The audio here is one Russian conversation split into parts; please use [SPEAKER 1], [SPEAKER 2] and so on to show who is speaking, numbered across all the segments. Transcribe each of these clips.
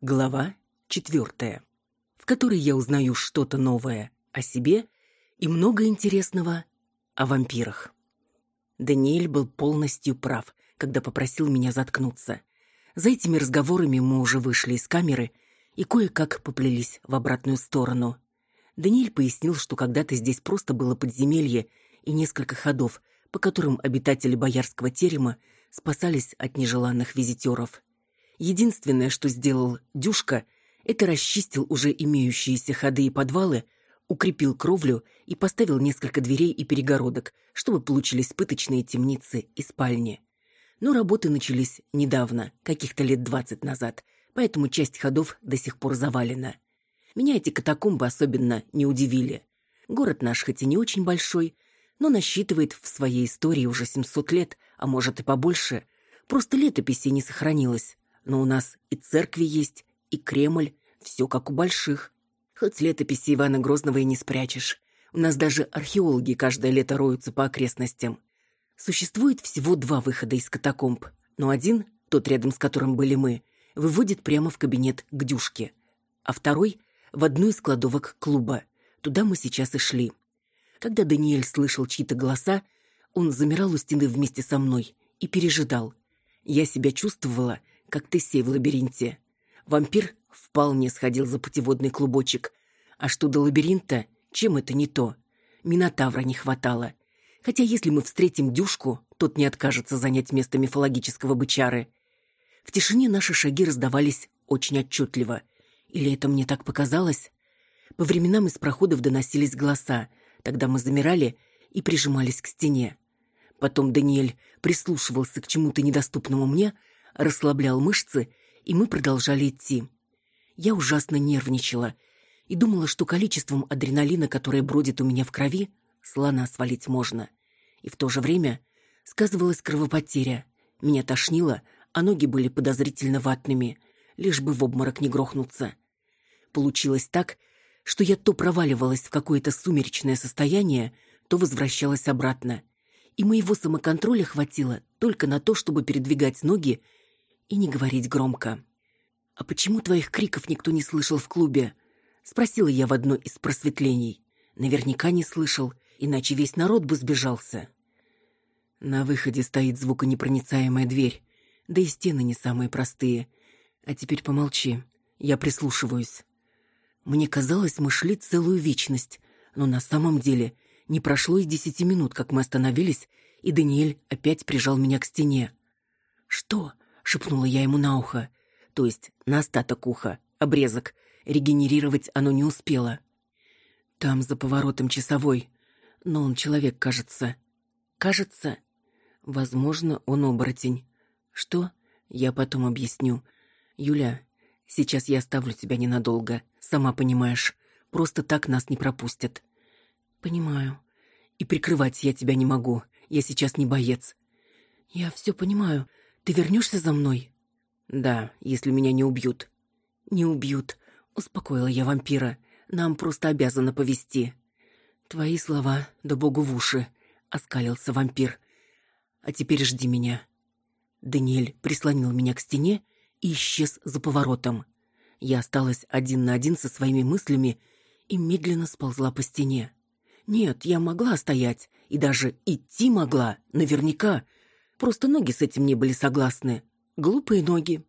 [SPEAKER 1] Глава четвертая, в которой я узнаю что-то новое о себе и много интересного о вампирах. Даниэль был полностью прав, когда попросил меня заткнуться. За этими разговорами мы уже вышли из камеры и кое-как поплелись в обратную сторону. Даниэль пояснил, что когда-то здесь просто было подземелье и несколько ходов, по которым обитатели боярского терема спасались от нежеланных визитеров. Единственное, что сделал Дюшка, это расчистил уже имеющиеся ходы и подвалы, укрепил кровлю и поставил несколько дверей и перегородок, чтобы получились пыточные темницы и спальни. Но работы начались недавно, каких-то лет двадцать назад, поэтому часть ходов до сих пор завалена. Меня эти катакомбы особенно не удивили. Город наш хоть и не очень большой, но насчитывает в своей истории уже 700 лет, а может и побольше. Просто летописей не сохранилось. Но у нас и церкви есть, и Кремль, все как у больших. Хоть летописи Ивана Грозного и не спрячешь. У нас даже археологи каждое лето роются по окрестностям. Существует всего два выхода из катакомб, но один, тот рядом с которым были мы, выводит прямо в кабинет к Дюшке, а второй — в одну из кладовок клуба. Туда мы сейчас и шли. Когда Даниэль слышал чьи-то голоса, он замирал у стены вместе со мной и пережидал. Я себя чувствовала, как Тесей в лабиринте. Вампир вполне сходил за путеводный клубочек. А что до лабиринта, чем это не то? Минотавра не хватало. Хотя если мы встретим Дюшку, тот не откажется занять место мифологического бычары. В тишине наши шаги раздавались очень отчетливо. Или это мне так показалось? По временам из проходов доносились голоса. Тогда мы замирали и прижимались к стене. Потом Даниэль прислушивался к чему-то недоступному мне, расслаблял мышцы, и мы продолжали идти. Я ужасно нервничала и думала, что количеством адреналина, которое бродит у меня в крови, слона свалить можно. И в то же время сказывалась кровопотеря. Меня тошнило, а ноги были подозрительно ватными, лишь бы в обморок не грохнуться. Получилось так, что я то проваливалась в какое-то сумеречное состояние, то возвращалась обратно. И моего самоконтроля хватило только на то, чтобы передвигать ноги и не говорить громко. «А почему твоих криков никто не слышал в клубе?» — спросила я в одно из просветлений. Наверняка не слышал, иначе весь народ бы сбежался. На выходе стоит звуконепроницаемая дверь, да и стены не самые простые. А теперь помолчи, я прислушиваюсь. Мне казалось, мы шли целую вечность, но на самом деле не прошло и десяти минут, как мы остановились, и Даниэль опять прижал меня к стене. «Что?» — шепнула я ему на ухо. То есть на остаток уха, обрезок. Регенерировать оно не успело. Там за поворотом часовой. Но он человек, кажется. Кажется? Возможно, он оборотень. Что? Я потом объясню. Юля, сейчас я оставлю тебя ненадолго. Сама понимаешь. Просто так нас не пропустят. Понимаю. И прикрывать я тебя не могу. Я сейчас не боец. Я все понимаю. Ты вернешься за мной? Да, если меня не убьют. Не убьют. Успокоила я вампира. Нам просто обязано повести. Твои слова, да богу в уши, оскалился вампир. А теперь жди меня. Даниэль прислонил меня к стене исчез за поворотом. Я осталась один на один со своими мыслями и медленно сползла по стене. Нет, я могла стоять и даже идти могла, наверняка. Просто ноги с этим не были согласны. Глупые ноги.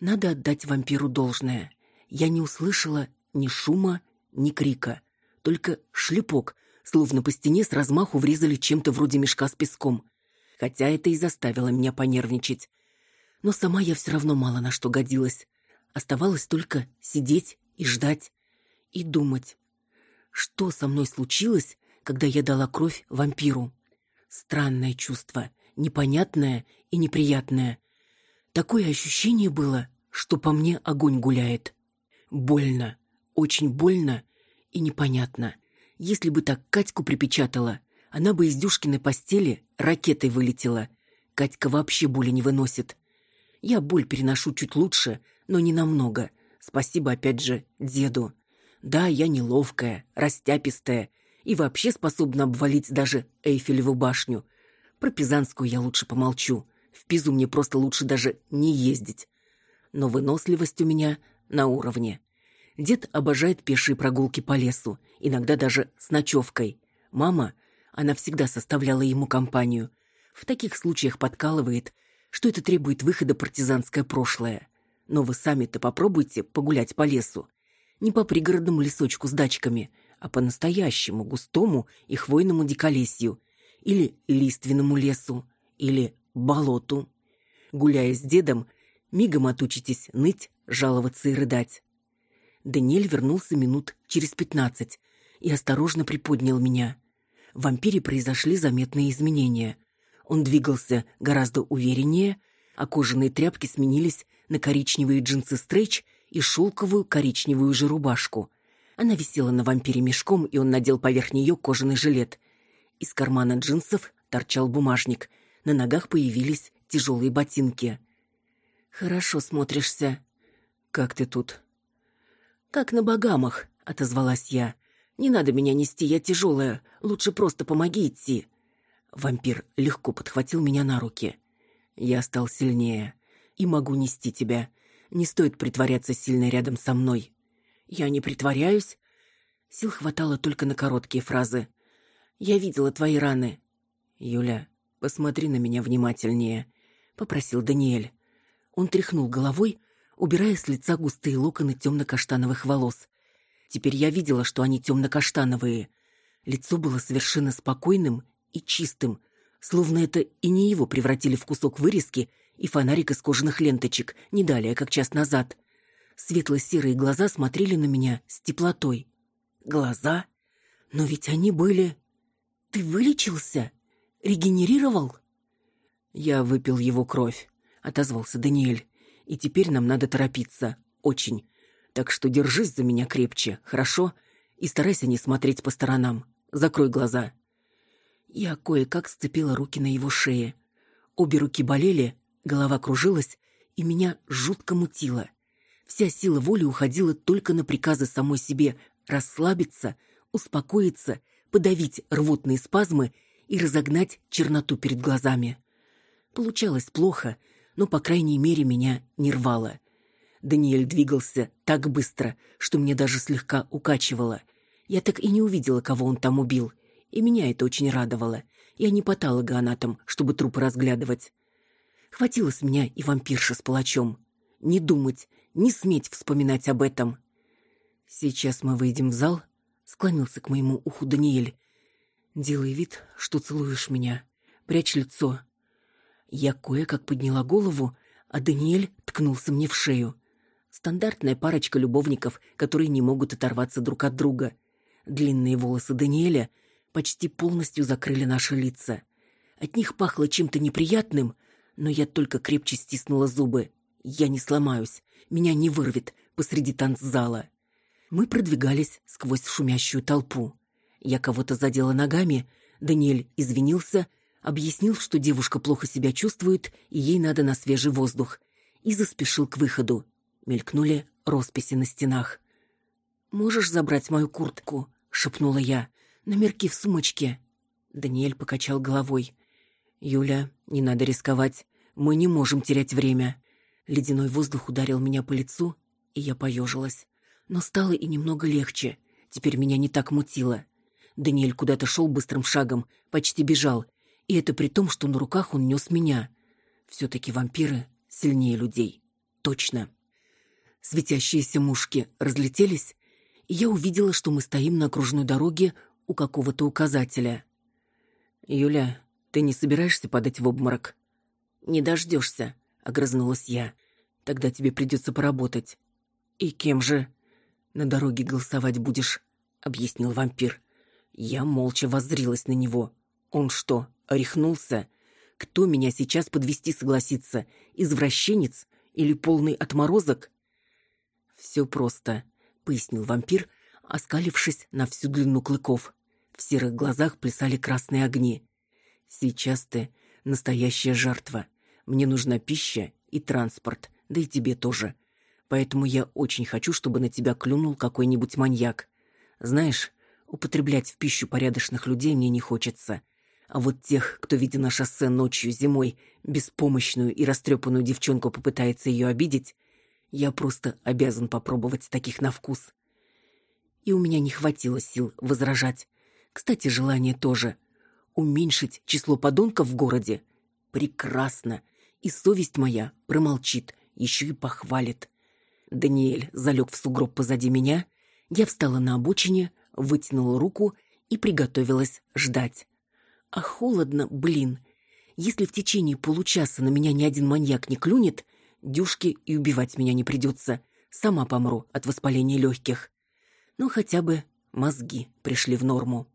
[SPEAKER 1] Надо отдать вампиру должное. Я не услышала ни шума, ни крика. Только шлепок, словно по стене с размаху врезали чем-то вроде мешка с песком. Хотя это и заставило меня понервничать. Но сама я все равно мало на что годилась. Оставалось только сидеть и ждать. И думать. Что со мной случилось, когда я дала кровь вампиру? Странное чувство, непонятное и неприятное. Такое ощущение было, что по мне огонь гуляет. Больно, очень больно и непонятно. Если бы так Катьку припечатала, она бы из Дюшкиной постели ракетой вылетела. Катька вообще боли не выносит. Я боль переношу чуть лучше, но не намного. Спасибо опять же деду. Да, я неловкая, растяпистая. и вообще способна обвалить даже Эйфелеву башню. Про Пизанскую я лучше помолчу. В Пизу мне просто лучше даже не ездить. Но выносливость у меня на уровне. Дед обожает пешие прогулки по лесу, иногда даже с ночевкой. Мама, она всегда составляла ему компанию. В таких случаях подкалывает, что это требует выхода партизанское прошлое. Но вы сами-то попробуйте погулять по лесу. Не по пригородному лесочку с дачками, а по настоящему густому и хвойному диколесью. Или лиственному лесу, или болоту. Гуляя с дедом, мигом отучитесь ныть, жаловаться и рыдать. Даниэль вернулся минут через пятнадцать и осторожно приподнял меня. В вампире произошли заметные изменения. Он двигался гораздо увереннее, а кожаные тряпки сменились на коричневые джинсы стрейч и шелковую коричневую же рубашку. Она висела на вампире мешком, и он надел поверх нее кожаный жилет. Из кармана джинсов торчал бумажник. На ногах появились тяжелые ботинки. «Хорошо смотришься». «Как ты тут?» «Как на богамах», — отозвалась я. «Не надо меня нести, я тяжелая. Лучше просто помоги идти». Вампир легко подхватил меня на руки. Я стал сильнее и могу нести тебя. Не стоит притворяться сильной рядом со мной. Я не притворяюсь. Сил хватало только на короткие фразы. Я видела твои раны. Юля, посмотри на меня внимательнее, попросил Даниэль. Он тряхнул головой, убирая с лица густые локоны темно-каштановых волос. Теперь я видела, что они темно-каштановые. Лицо было совершенно спокойным и чистым, словно это и не его превратили в кусок вырезки и фонарик из кожаных ленточек, не далее, как час назад. Светло-серые глаза смотрели на меня с теплотой. Глаза? Но ведь они были... Ты вылечился? Регенерировал? Я выпил его кровь, отозвался Даниэль. И теперь нам надо торопиться. Очень. Так что держись за меня крепче, хорошо? И старайся не смотреть по сторонам. Закрой глаза. Я кое-как сцепила руки на его шее. Обе руки болели, голова кружилась, и меня жутко мутило. Вся сила воли уходила только на приказы самой себе расслабиться, успокоиться, подавить рвотные спазмы и разогнать черноту перед глазами. Получалось плохо, но, по крайней мере, меня не рвало. Даниэль двигался так быстро, что мне даже слегка укачивало. Я так и не увидела, кого он там убил, и меня это очень радовало. Я не патологоанатом, чтобы труп разглядывать. Хватило с меня и вампирша с палачом. Не думать, не сметь вспоминать об этом. Сейчас мы выйдем в зал, склонился к моему уху Даниэль. Делай вид, что целуешь меня. Прячь лицо. Я кое-как подняла голову, а Даниэль ткнулся мне в шею. Стандартная парочка любовников, которые не могут оторваться друг от друга. Длинные волосы Даниэля почти полностью закрыли наши лица. От них пахло чем-то неприятным, но я только крепче стиснула зубы. Я не сломаюсь, меня не вырвет посреди танцзала. Мы продвигались сквозь шумящую толпу. Я кого-то задела ногами, Даниэль извинился, объяснил, что девушка плохо себя чувствует и ей надо на свежий воздух, и заспешил к выходу. Мелькнули росписи на стенах. «Можешь забрать мою куртку?» — шепнула я. «Номерки в сумочке». Даниэль покачал головой. «Юля, не надо рисковать. Мы не можем терять время». Ледяной воздух ударил меня по лицу, и я поежилась. Но стало и немного легче. Теперь меня не так мутило. Даниэль куда-то шел быстрым шагом, почти бежал. И это при том, что на руках он нес меня. Все-таки вампиры сильнее людей. Точно. Светящиеся мушки разлетелись, и я увидела, что мы стоим на окружной дороге у какого-то указателя. «Юля, ты не собираешься падать в обморок?» «Не дождешься», — огрызнулась я. «Тогда тебе придется поработать». «И кем же?» «На дороге голосовать будешь», — объяснил вампир. Я молча воззрилась на него. «Он что, орехнулся? Кто меня сейчас подвести согласится? Извращенец или полный отморозок?» «Все просто», — пояснил вампир, оскалившись на всю длину клыков. В серых глазах плясали красные огни. «Сейчас ты настоящая жертва. Мне нужна пища и транспорт, да и тебе тоже. Поэтому я очень хочу, чтобы на тебя клюнул какой-нибудь маньяк. Знаешь, Употреблять в пищу порядочных людей мне не хочется. А вот тех, кто, видя на шоссе ночью, зимой, беспомощную и растрепанную девчонку попытается ее обидеть, я просто обязан попробовать таких на вкус. И у меня не хватило сил возражать. Кстати, желание тоже. Уменьшить число подонков в городе. Прекрасно. И совесть моя промолчит, еще и похвалит. Даниэль залег в сугроб позади меня. Я встала на обочине, вытянула руку и приготовилась ждать. А холодно, блин. Если в течение получаса на меня ни один маньяк не клюнет, дюшки и убивать меня не придется. Сама помру от воспаления легких. Ну, хотя бы мозги пришли в норму.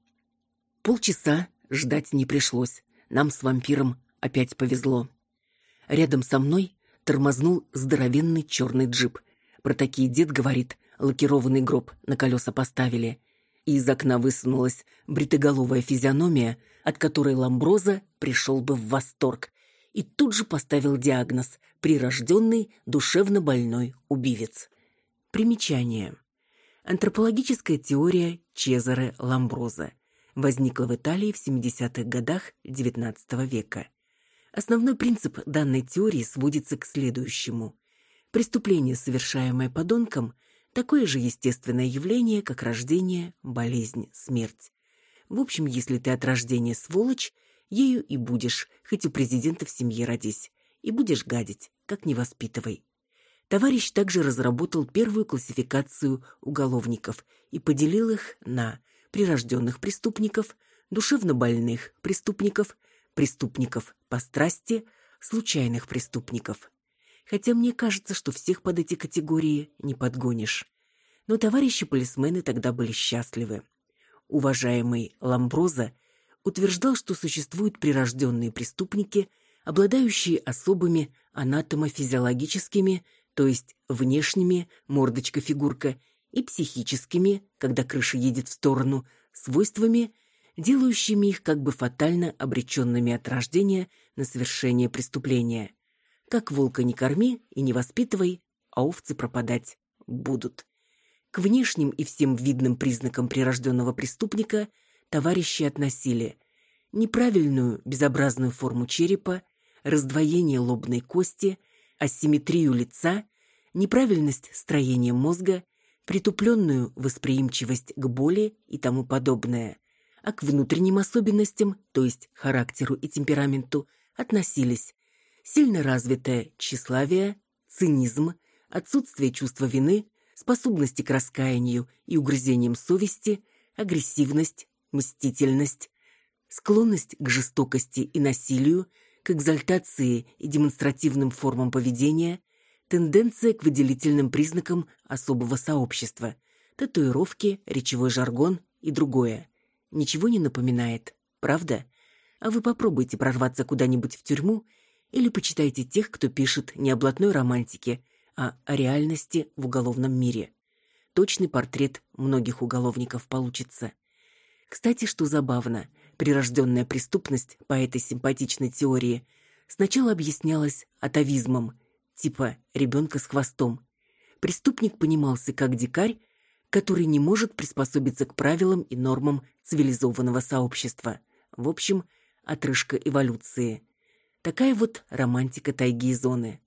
[SPEAKER 1] Полчаса ждать не пришлось. Нам с вампиром опять повезло. Рядом со мной тормознул здоровенный черный джип. Про такие дед говорит, лакированный гроб на колеса поставили и из окна высунулась бритоголовая физиономия, от которой Ламброза пришел бы в восторг, и тут же поставил диагноз «прирожденный душевно больной убивец». Примечание. Антропологическая теория Чезаре Ламброза возникла в Италии в 70-х годах XIX века. Основной принцип данной теории сводится к следующему. Преступление, совершаемое подонком – Такое же естественное явление, как рождение, болезнь, смерть. В общем, если ты от рождения сволочь, ею и будешь, хоть у президента в семье родись, и будешь гадить, как не воспитывай. Товарищ также разработал первую классификацию уголовников и поделил их на прирожденных преступников, душевно больных преступников, преступников по страсти, случайных преступников хотя мне кажется, что всех под эти категории не подгонишь. Но товарищи полисмены тогда были счастливы. Уважаемый Ламброза утверждал, что существуют прирожденные преступники, обладающие особыми анатомофизиологическими, то есть внешними, мордочка-фигурка, и психическими, когда крыша едет в сторону, свойствами, делающими их как бы фатально обреченными от рождения на совершение преступления. Как волка не корми и не воспитывай, а овцы пропадать будут. К внешним и всем видным признакам прирожденного преступника товарищи относили неправильную безобразную форму черепа, раздвоение лобной кости, асимметрию лица, неправильность строения мозга, притупленную восприимчивость к боли и тому подобное. А к внутренним особенностям, то есть характеру и темпераменту, относились сильно развитое тщеславие, цинизм, отсутствие чувства вины, способности к раскаянию и угрызениям совести, агрессивность, мстительность, склонность к жестокости и насилию, к экзальтации и демонстративным формам поведения, тенденция к выделительным признакам особого сообщества, татуировки, речевой жаргон и другое. Ничего не напоминает, правда? А вы попробуйте прорваться куда-нибудь в тюрьму или почитайте тех, кто пишет не о блатной романтике, а о реальности в уголовном мире. Точный портрет многих уголовников получится. Кстати, что забавно, прирожденная преступность по этой симпатичной теории сначала объяснялась атовизмом, типа ребенка с хвостом. Преступник понимался как дикарь, который не может приспособиться к правилам и нормам цивилизованного сообщества. В общем, отрыжка эволюции. Такая вот романтика тайги и зоны.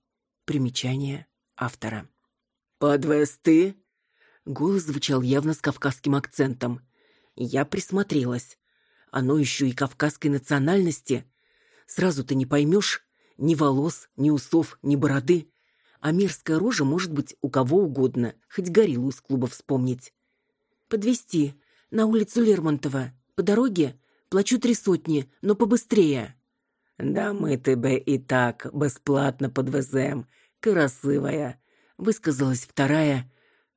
[SPEAKER 1] Примечание автора.
[SPEAKER 2] «Подвести?»
[SPEAKER 1] Голос звучал явно с кавказским акцентом. Я присмотрелась. Оно еще и кавказской национальности. Сразу ты не поймешь ни волос, ни усов, ни бороды. А мерзкая рожа может быть у кого угодно, хоть гориллу из клуба вспомнить. Подвести на улицу Лермонтова. По дороге плачу три сотни, но побыстрее.
[SPEAKER 2] «Да мы тебе и так бесплатно подвезем, красивая»,
[SPEAKER 1] высказалась вторая,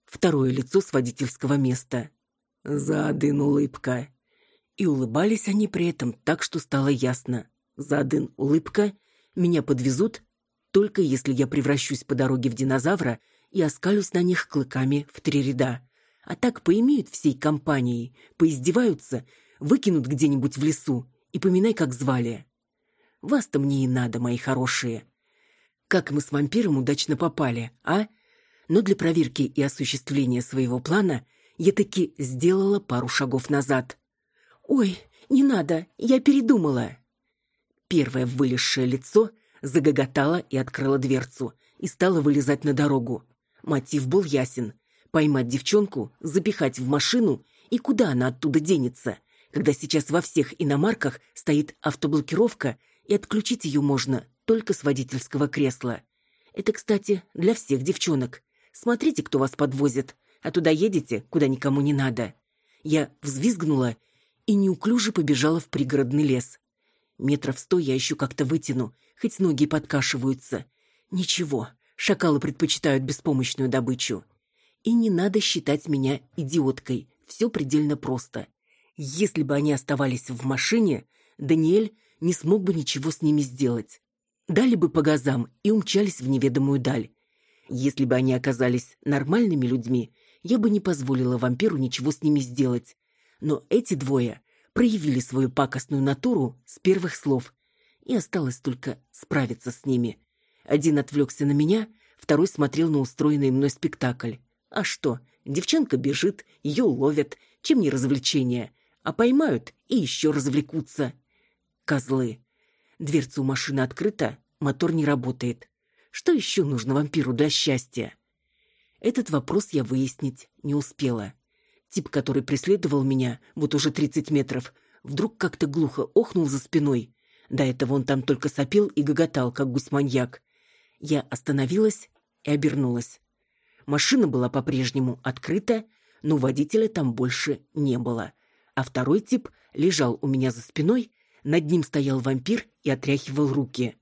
[SPEAKER 1] второе лицо с водительского места.
[SPEAKER 2] За один улыбка.
[SPEAKER 1] И улыбались они при этом так, что стало ясно. За один улыбка меня подвезут, только если я превращусь по дороге в динозавра и оскалюсь на них клыками в три ряда. А так поимеют всей компанией, поиздеваются, выкинут где-нибудь в лесу и поминай, как звали. Вас-то мне и надо, мои хорошие. Как мы с вампиром удачно попали, а? Но для проверки и осуществления своего плана я таки сделала пару шагов назад. «Ой, не надо, я передумала!» Первое вылезшее лицо загоготало и открыло дверцу, и стало вылезать на дорогу. Мотив был ясен — поймать девчонку, запихать в машину, и куда она оттуда денется, когда сейчас во всех иномарках стоит автоблокировка, и отключить ее можно только с водительского кресла. Это, кстати, для всех девчонок. Смотрите, кто вас подвозит, а туда едете, куда никому не надо. Я взвизгнула и неуклюже побежала в пригородный лес. Метров сто я еще как-то вытяну, хоть ноги подкашиваются. Ничего, шакалы предпочитают беспомощную добычу. И не надо считать меня идиоткой, все предельно просто. Если бы они оставались в машине, Даниэль не смог бы ничего с ними сделать. Дали бы по газам и умчались в неведомую даль. Если бы они оказались нормальными людьми, я бы не позволила вампиру ничего с ними сделать. Но эти двое проявили свою пакостную натуру с первых слов, и осталось только справиться с ними. Один отвлекся на меня, второй смотрел на устроенный мной спектакль. А что, девчонка бежит, ее ловят, чем не развлечение, а поймают и еще развлекутся. Козлы. Дверца у машины открыта, мотор не работает. Что еще нужно вампиру для счастья? Этот вопрос я выяснить не успела. Тип, который преследовал меня, вот уже 30 метров, вдруг как-то глухо охнул за спиной. До этого он там только сопел и гоготал, как гусь-маньяк. Я остановилась и обернулась. Машина была по-прежнему открыта, но водителя там больше не было. А второй тип лежал у меня за спиной, над ним стоял вампир и отряхивал руки.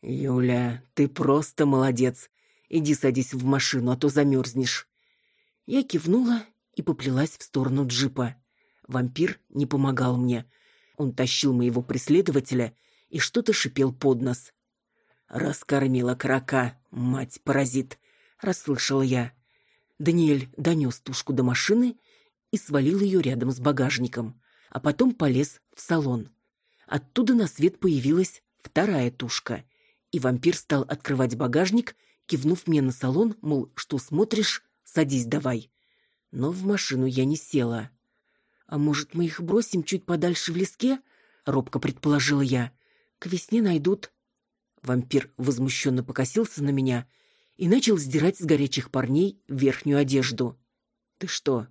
[SPEAKER 1] «Юля, ты просто молодец. Иди садись в машину, а то замерзнешь». Я кивнула и поплелась в сторону джипа. Вампир не помогал мне. Он тащил моего преследователя и что-то шипел под нос. «Раскормила карака, мать-паразит», — расслышала я. Даниэль донес тушку до машины и свалил ее рядом с багажником, а потом полез в салон. Оттуда на свет появилась вторая тушка и вампир стал открывать багажник, кивнув мне на салон, мол, что смотришь, садись давай. Но в машину я не села. А может, мы их бросим чуть подальше в леске? робко предположила я. К весне найдут. Вампир возмущенно покосился на меня и начал сдирать с горячих парней верхнюю одежду. Ты что?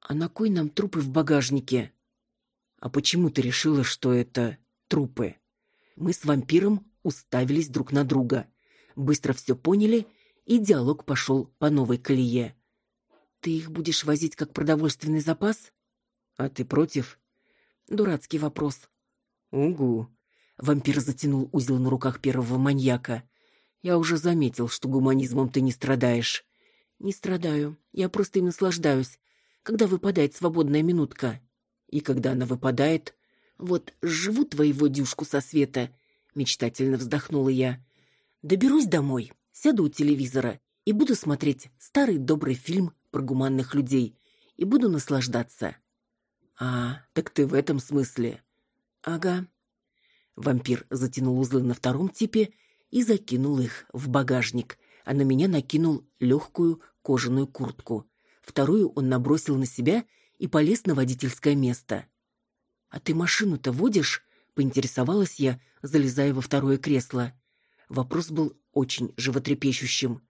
[SPEAKER 1] А на кой нам трупы в багажнике? А почему ты решила, что это трупы? Мы с вампиром уставились друг на друга. Быстро все поняли, и диалог пошел по новой колее. «Ты их будешь возить как продовольственный запас?» «А ты против?» Дурацкий вопрос. «Угу». Вампир затянул узел на руках первого маньяка. «Я уже заметил, что гуманизмом ты не страдаешь». «Не страдаю. Я просто им наслаждаюсь. Когда выпадает свободная минутка?» «И когда она выпадает?» «Вот живу твоего дюшку со света мечтательно вздохнула я. Доберусь домой, сяду у телевизора и буду смотреть старый добрый фильм про гуманных людей и буду наслаждаться. А, так ты в этом смысле? Ага. Вампир затянул узлы на втором типе и закинул их в багажник, а на меня накинул легкую кожаную куртку. Вторую он набросил на себя и полез на водительское место. А ты машину-то водишь? поинтересовалась я, залезая во второе кресло. Вопрос был очень животрепещущим.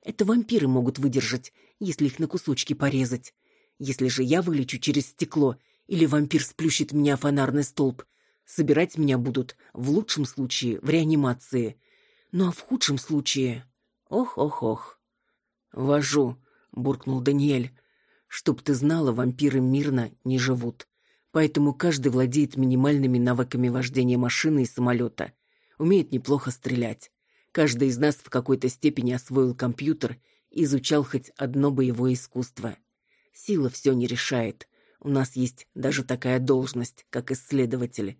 [SPEAKER 1] Это вампиры могут выдержать, если их на кусочки порезать. Если же я вылечу через стекло или вампир сплющит меня фонарный столб, собирать меня будут в лучшем случае в реанимации. Ну а в худшем случае... Ох-ох-ох. «Вожу», — буркнул Даниэль. «Чтоб ты знала, вампиры мирно не живут. Поэтому каждый владеет минимальными навыками вождения машины и самолета. Умеет неплохо стрелять. Каждый из нас в какой-то степени освоил компьютер изучал хоть одно боевое искусство. Сила все не решает. У нас есть даже такая должность, как исследователь.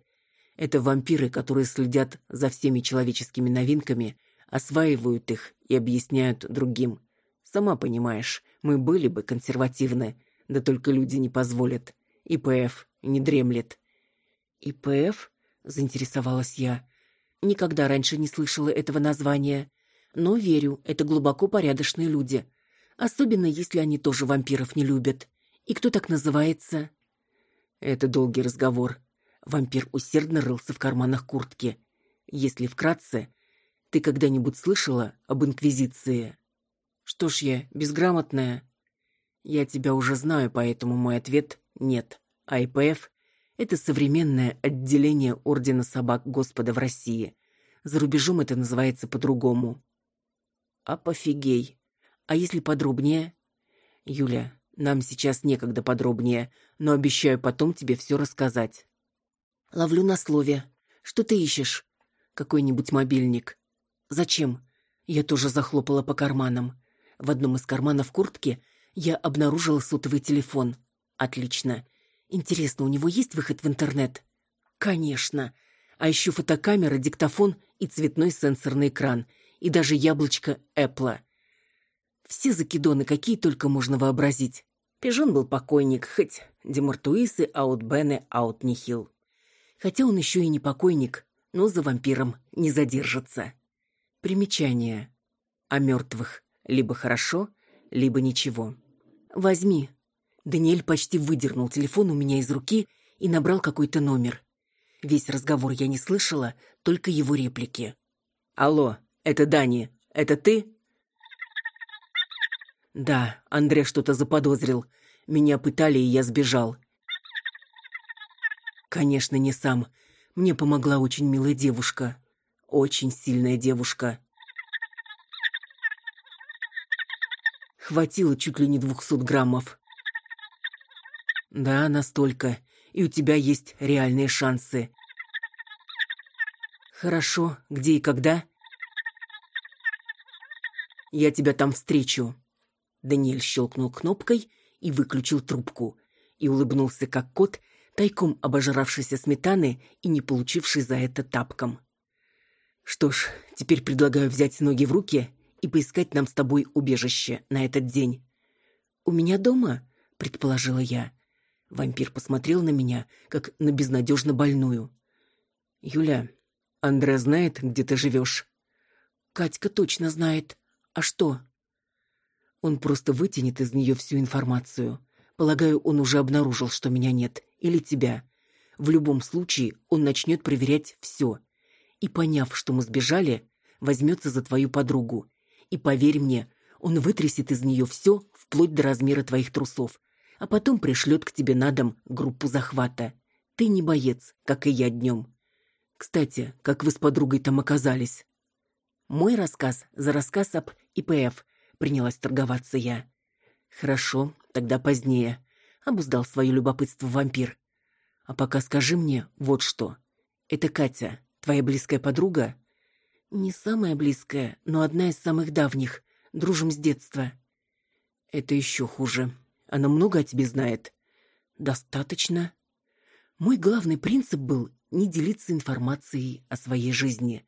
[SPEAKER 1] Это вампиры, которые следят за всеми человеческими новинками, осваивают их и объясняют другим. Сама понимаешь, мы были бы консервативны, да только люди не позволят. ИПФ не дремлет. ИПФ? заинтересовалась я. Никогда раньше не слышала этого названия, но верю, это глубоко порядочные люди. Особенно, если они тоже вампиров не любят. И кто так называется? Это долгий разговор. Вампир усердно рылся в карманах куртки. Если вкратце, ты когда-нибудь слышала об Инквизиции? Что ж я, безграмотная? Я тебя уже знаю, поэтому мой ответ — нет. А ИПФ — это современное отделение Ордена Собак Господа в России. За рубежом это называется по-другому. А пофигей. А если подробнее? Юля, нам сейчас некогда подробнее, но обещаю потом тебе все рассказать. Ловлю на слове. Что ты ищешь? Какой-нибудь мобильник. Зачем? Я тоже захлопала по карманам. В одном из карманов куртки я обнаружила сотовый телефон. Отлично. Интересно, у него есть выход в интернет? Конечно. А еще фотокамера, диктофон и цветной сенсорный экран. И даже яблочко Эппла. Все закидоны, какие только можно вообразить. Пижон был покойник, хоть демортуисы, аутбены, аутнихил. Хотя он еще и не покойник, но за вампиром не задержится. Примечание. О мертвых. Либо хорошо, либо ничего. «Возьми». Даниэль почти выдернул телефон у меня из руки и набрал какой-то номер. Весь разговор я не слышала, только его реплики. «Алло, это Дани. Это ты?» «Да, Андре что-то заподозрил. Меня пытали, и я сбежал». «Конечно, не сам. Мне помогла очень милая девушка. Очень сильная девушка. Хватило чуть ли не двухсот граммов. Да, настолько. И у тебя есть реальные шансы. Хорошо. Где и когда? Я тебя там встречу. Даниэль щелкнул кнопкой и выключил трубку. И улыбнулся, как кот, тайком обожравшийся сметаны и не получивший за это тапком. Что ж, теперь предлагаю взять ноги в руки и поискать нам с тобой убежище на этот день. У меня дома, предположила я. Вампир посмотрел на меня, как на безнадежно больную. Юля, Андре знает, где ты живешь?» Катька точно знает. А что? Он просто вытянет из нее всю информацию. Полагаю, он уже обнаружил, что меня нет, или тебя. В любом случае, он начнет проверять все. И поняв, что мы сбежали, возьмется за твою подругу. И поверь мне, он вытрясет из нее все, вплоть до размера твоих трусов, а потом пришлет к тебе на дом группу захвата. Ты не боец, как и я днем. Кстати, как вы с подругой там оказались? Мой рассказ за рассказ об ИПФ, принялась торговаться я. Хорошо, тогда позднее. Обуздал свое любопытство вампир. А пока скажи мне вот что. Это Катя, твоя близкая подруга? Не самая близкая, но одна из самых давних. Дружим с детства. Это еще хуже. Она много о тебе знает. Достаточно. Мой главный принцип был не делиться информацией о своей жизни.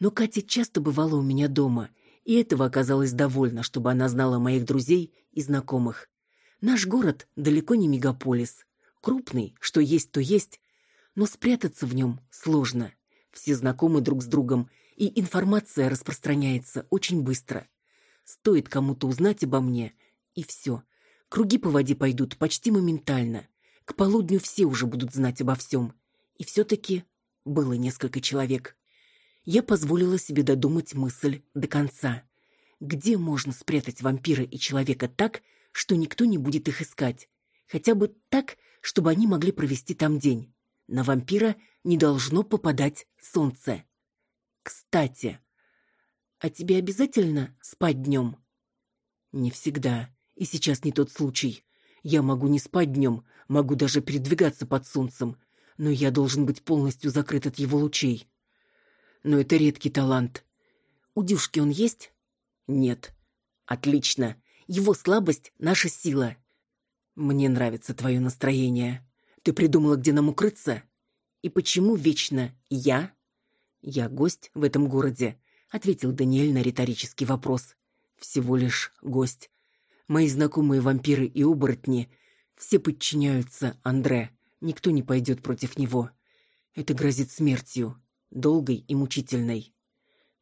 [SPEAKER 1] Но Катя часто бывала у меня дома, и этого оказалось довольно, чтобы она знала моих друзей и знакомых. Наш город далеко не мегаполис. Крупный, что есть, то есть, но спрятаться в нем сложно. Все знакомы друг с другом, и информация распространяется очень быстро. Стоит кому-то узнать обо мне, и все. Круги по воде пойдут почти моментально. К полудню все уже будут знать обо всем. И все-таки было несколько человек. Я позволила себе додумать мысль до конца. Где можно спрятать вампира и человека так, что никто не будет их искать? Хотя бы так, чтобы они могли провести там день. На вампира не должно попадать солнце. Кстати, а тебе обязательно спать днем? Не всегда. И сейчас не тот случай. Я могу не спать днем, могу даже передвигаться под солнцем, но я должен быть полностью закрыт от его лучей. Но это редкий талант. У Дюшки он есть? Нет. Отлично. Его слабость — наша сила. Мне нравится твое настроение. Ты придумала, где нам укрыться? И почему вечно я? «Я гость в этом городе», — ответил Даниэль на риторический вопрос. «Всего лишь гость. Мои знакомые вампиры и оборотни все подчиняются Андре. Никто не пойдет против него. Это грозит смертью, долгой и мучительной».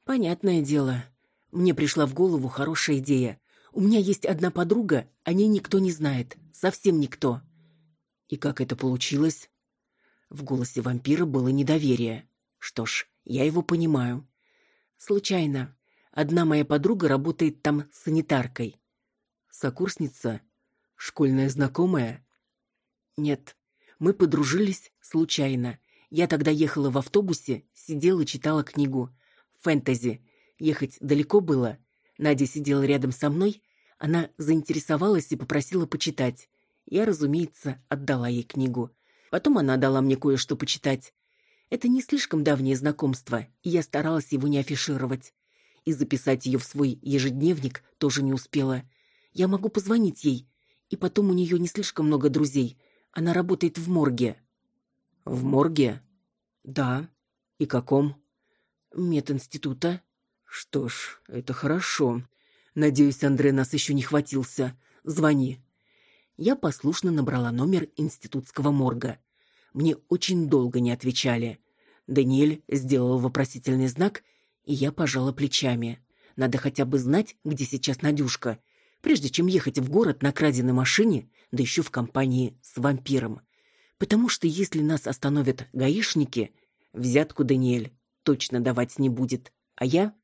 [SPEAKER 1] «Понятное дело. Мне пришла в голову хорошая идея. У меня есть одна подруга, о ней никто не знает. Совсем никто.
[SPEAKER 2] И как это получилось? В голосе вампира было недоверие. Что ж, я его понимаю.
[SPEAKER 1] Случайно. Одна моя подруга работает там санитаркой.
[SPEAKER 2] Сокурсница? Школьная знакомая?
[SPEAKER 1] Нет. Мы подружились случайно. Я тогда ехала в автобусе, сидела и читала книгу. Фэнтези. Ехать далеко было. Надя сидела рядом со мной. Она заинтересовалась и попросила почитать. Я, разумеется, отдала ей книгу. Потом она дала мне кое-что почитать. Это не слишком давнее знакомство, и я старалась его не афишировать. И записать ее в свой ежедневник тоже не успела. Я могу позвонить ей. И потом у нее не слишком много друзей. Она работает в морге.
[SPEAKER 2] В морге?
[SPEAKER 1] Да.
[SPEAKER 2] И каком?
[SPEAKER 1] Мединститута.
[SPEAKER 2] Что ж, это хорошо. Надеюсь, Андре нас еще не хватился. Звони
[SPEAKER 1] я послушно набрала номер институтского морга. Мне очень долго не отвечали. Даниэль сделал вопросительный знак, и я пожала плечами. Надо хотя бы знать, где сейчас Надюшка, прежде чем ехать в город на краденой машине, да еще в компании с вампиром. Потому что если нас остановят гаишники, взятку Даниэль точно давать не будет. А я?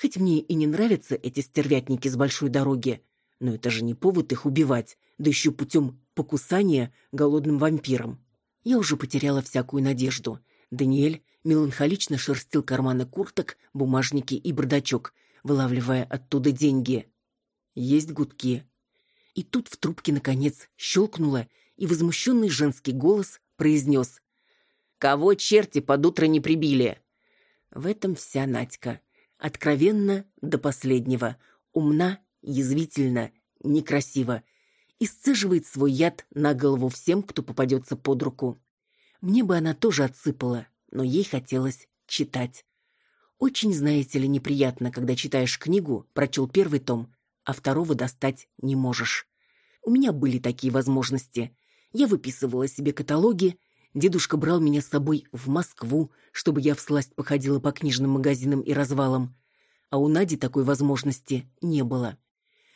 [SPEAKER 1] Хоть мне и не нравятся эти стервятники с большой дороги, но это же не повод их убивать, да еще путем покусания голодным вампиром. Я уже потеряла всякую надежду. Даниэль меланхолично шерстил карманы курток, бумажники и бардачок, вылавливая оттуда деньги. Есть гудки. И тут в трубке, наконец, щелкнуло, и возмущенный женский голос произнес «Кого черти под утро не прибили?» В этом вся Надька. Откровенно до последнего. Умна язвительно, некрасиво, и свой яд на голову всем, кто попадется под руку. Мне бы она тоже отсыпала, но ей хотелось читать. Очень, знаете ли, неприятно, когда читаешь книгу, прочел первый том, а второго достать не можешь. У меня были такие возможности. Я выписывала себе каталоги, дедушка брал меня с собой в Москву, чтобы я всласть походила по книжным магазинам и развалам. А у Нади такой возможности не было.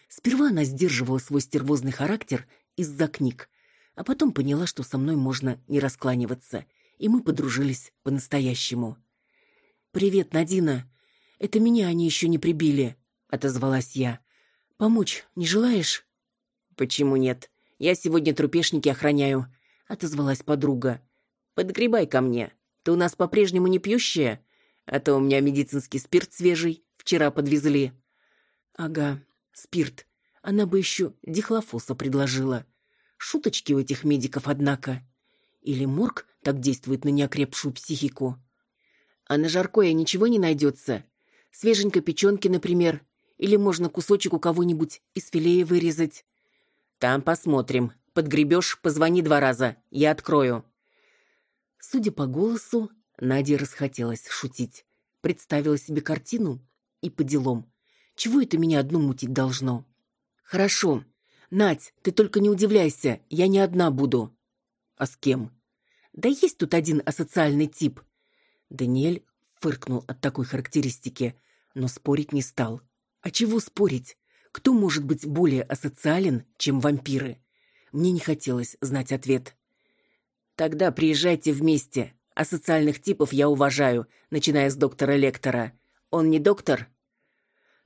[SPEAKER 1] Сперва она сдерживала свой стервозный характер из-за книг, а потом поняла, что со мной можно не раскланиваться, и мы подружились по-настоящему. «Привет, Надина. Это меня они еще не прибили», — отозвалась я. «Помочь не желаешь?» «Почему нет? Я сегодня трупешники охраняю», — отозвалась подруга. «Подгребай ко мне. Ты у нас по-прежнему не пьющая? А то у меня медицинский спирт свежий. Вчера подвезли». «Ага, Спирт. Она бы еще дихлофоса предложила. Шуточки у этих медиков, однако. Или морг так действует на неокрепшую психику. А на жаркое ничего не найдется? Свеженькой печенки, например. Или можно кусочек у кого-нибудь из филея вырезать? Там посмотрим. Подгребешь, позвони два раза. Я открою. Судя по голосу, Наде расхотелось шутить. Представила себе картину и по делам. Чего это меня одну мутить должно? Хорошо. Надь, ты только не удивляйся, я не одна буду. А с кем? Да есть тут один асоциальный тип. Даниэль фыркнул от такой характеристики, но спорить не стал. А чего спорить? Кто может быть более асоциален, чем вампиры? Мне не хотелось знать ответ. Тогда приезжайте вместе. Асоциальных типов я уважаю, начиная с доктора Лектора. Он не доктор,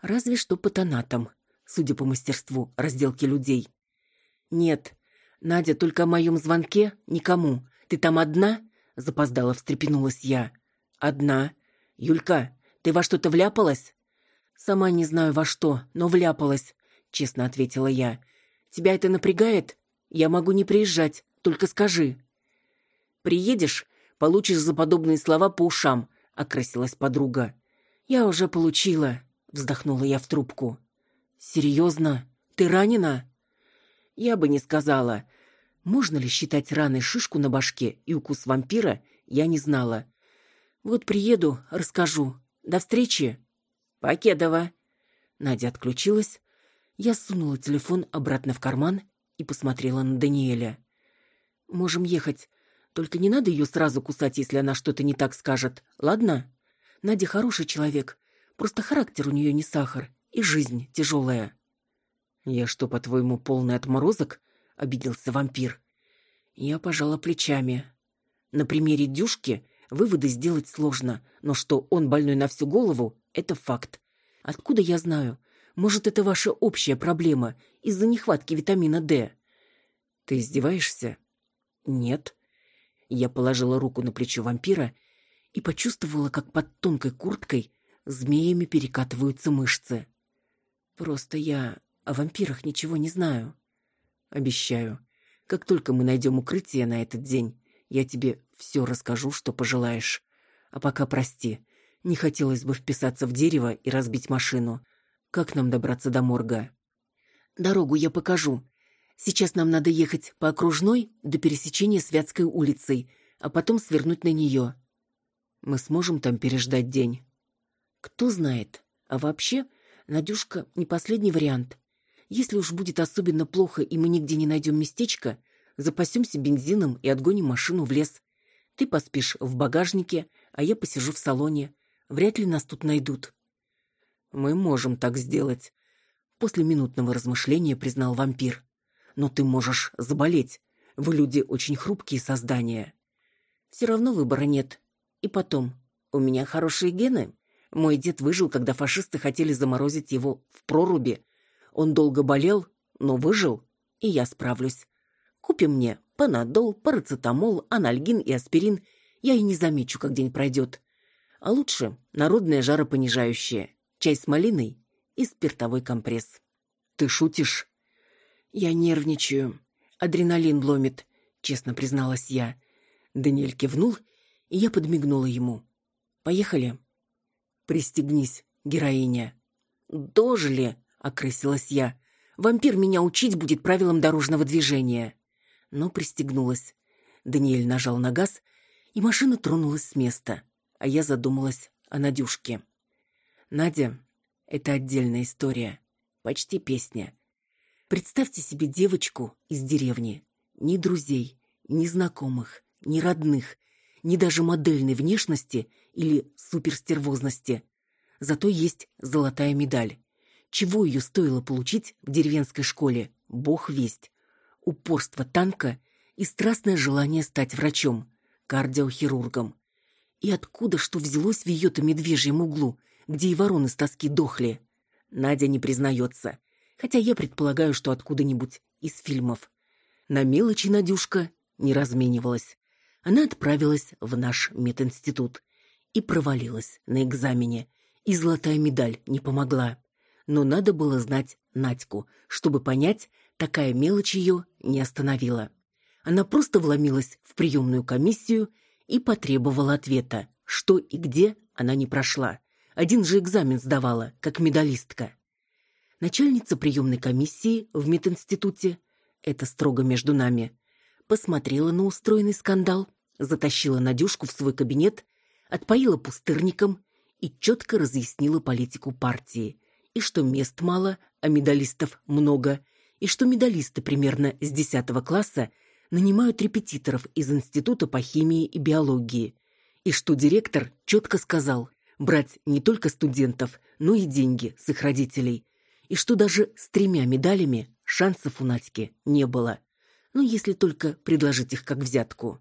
[SPEAKER 1] разве что патонатом, судя по мастерству разделки людей. «Нет, Надя, только о моем звонке никому. Ты там одна?» — запоздала встрепенулась я. «Одна. Юлька, ты во что-то вляпалась?» «Сама не знаю во что, но вляпалась», — честно ответила я. «Тебя это напрягает? Я могу не приезжать, только скажи». «Приедешь, получишь за подобные слова по ушам», — окрасилась подруга. «Я уже получила», Вздохнула я в трубку. «Серьезно? Ты ранена?» Я бы не сказала. Можно ли считать раной шишку на башке и укус вампира, я не знала. Вот приеду, расскажу. До встречи. Покедова. Надя отключилась. Я сунула телефон обратно в карман и посмотрела на Даниэля. Можем ехать. Только не надо ее сразу кусать, если она что-то не так скажет. Ладно? Надя хороший человек. Просто характер у нее не сахар, и жизнь тяжелая.
[SPEAKER 2] «Я что, по-твоему, полный отморозок?» — обиделся вампир. Я пожала плечами. На примере Дюшки выводы сделать сложно, но что он больной на всю голову — это факт. Откуда я знаю? Может, это ваша общая проблема из-за нехватки витамина D? Ты издеваешься? Нет. Я положила руку на плечо вампира и почувствовала, как под тонкой курткой змеями перекатываются мышцы. Просто я о вампирах ничего не знаю. Обещаю, как только мы найдем укрытие на этот день, я тебе все расскажу, что пожелаешь. А пока прости, не хотелось бы вписаться в дерево и разбить машину. Как нам добраться до морга? Дорогу я покажу. Сейчас нам надо ехать по окружной до пересечения с Вятской улицей, а потом свернуть на нее. Мы сможем там переждать день. Кто знает. А вообще, Надюшка не последний вариант. Если уж будет особенно плохо и мы нигде не найдем местечко, запасемся бензином и отгоним машину в лес. Ты поспишь в багажнике, а я посижу в салоне. Вряд ли нас тут найдут. Мы можем так сделать. После минутного размышления признал вампир. Но ты можешь заболеть. Вы люди очень хрупкие создания. Все равно выбора нет. И потом, у меня хорошие гены. Мой дед выжил, когда фашисты хотели заморозить его в проруби. Он долго болел, но выжил, и я справлюсь. Купи мне панадол, парацетамол, анальгин и аспирин. Я и не замечу, как день пройдет. А лучше народное жаропонижающее, чай с малиной и спиртовой компресс. Ты шутишь? Я нервничаю. Адреналин ломит, честно призналась я. Даниэль кивнул, и я подмигнула ему. Поехали. Пристегнись, героиня. Дожили, окрысилась я. Вампир меня учить будет правилам дорожного движения. Но пристегнулась. Даниэль нажал на газ, и машина тронулась с места, а я задумалась о Надюшке. Надя — это отдельная история, почти песня. Представьте себе девочку из деревни. Ни друзей, ни знакомых, ни родных, ни даже модельной внешности или суперстервозности. Зато есть золотая медаль. Чего ее стоило получить в деревенской школе, бог весть. Упорство танка и страстное желание стать врачом, кардиохирургом. И откуда что взялось в ее-то медвежьем углу, где и вороны с тоски дохли? Надя не признается, хотя я предполагаю, что откуда-нибудь из фильмов. На мелочи Надюшка не разменивалась. Она отправилась в наш мединститут и провалилась на экзамене, и золотая медаль не помогла. Но надо было знать Надьку, чтобы понять, такая мелочь ее не остановила. Она просто вломилась в приемную комиссию и потребовала ответа, что и где она не прошла. Один же экзамен сдавала, как медалистка. Начальница приемной комиссии в мединституте, это строго между нами, посмотрела на устроенный скандал, затащила Надюшку в свой кабинет, отпоила пустырником и четко разъяснила политику партии. И что мест мало, а медалистов много, и что медалисты примерно с 10 класса нанимают репетиторов из Института по химии и биологии, и что директор четко сказал брать не только студентов, но и деньги с их родителей, и что даже с тремя медалями шансов у Надьки не было ну, если только предложить их как взятку.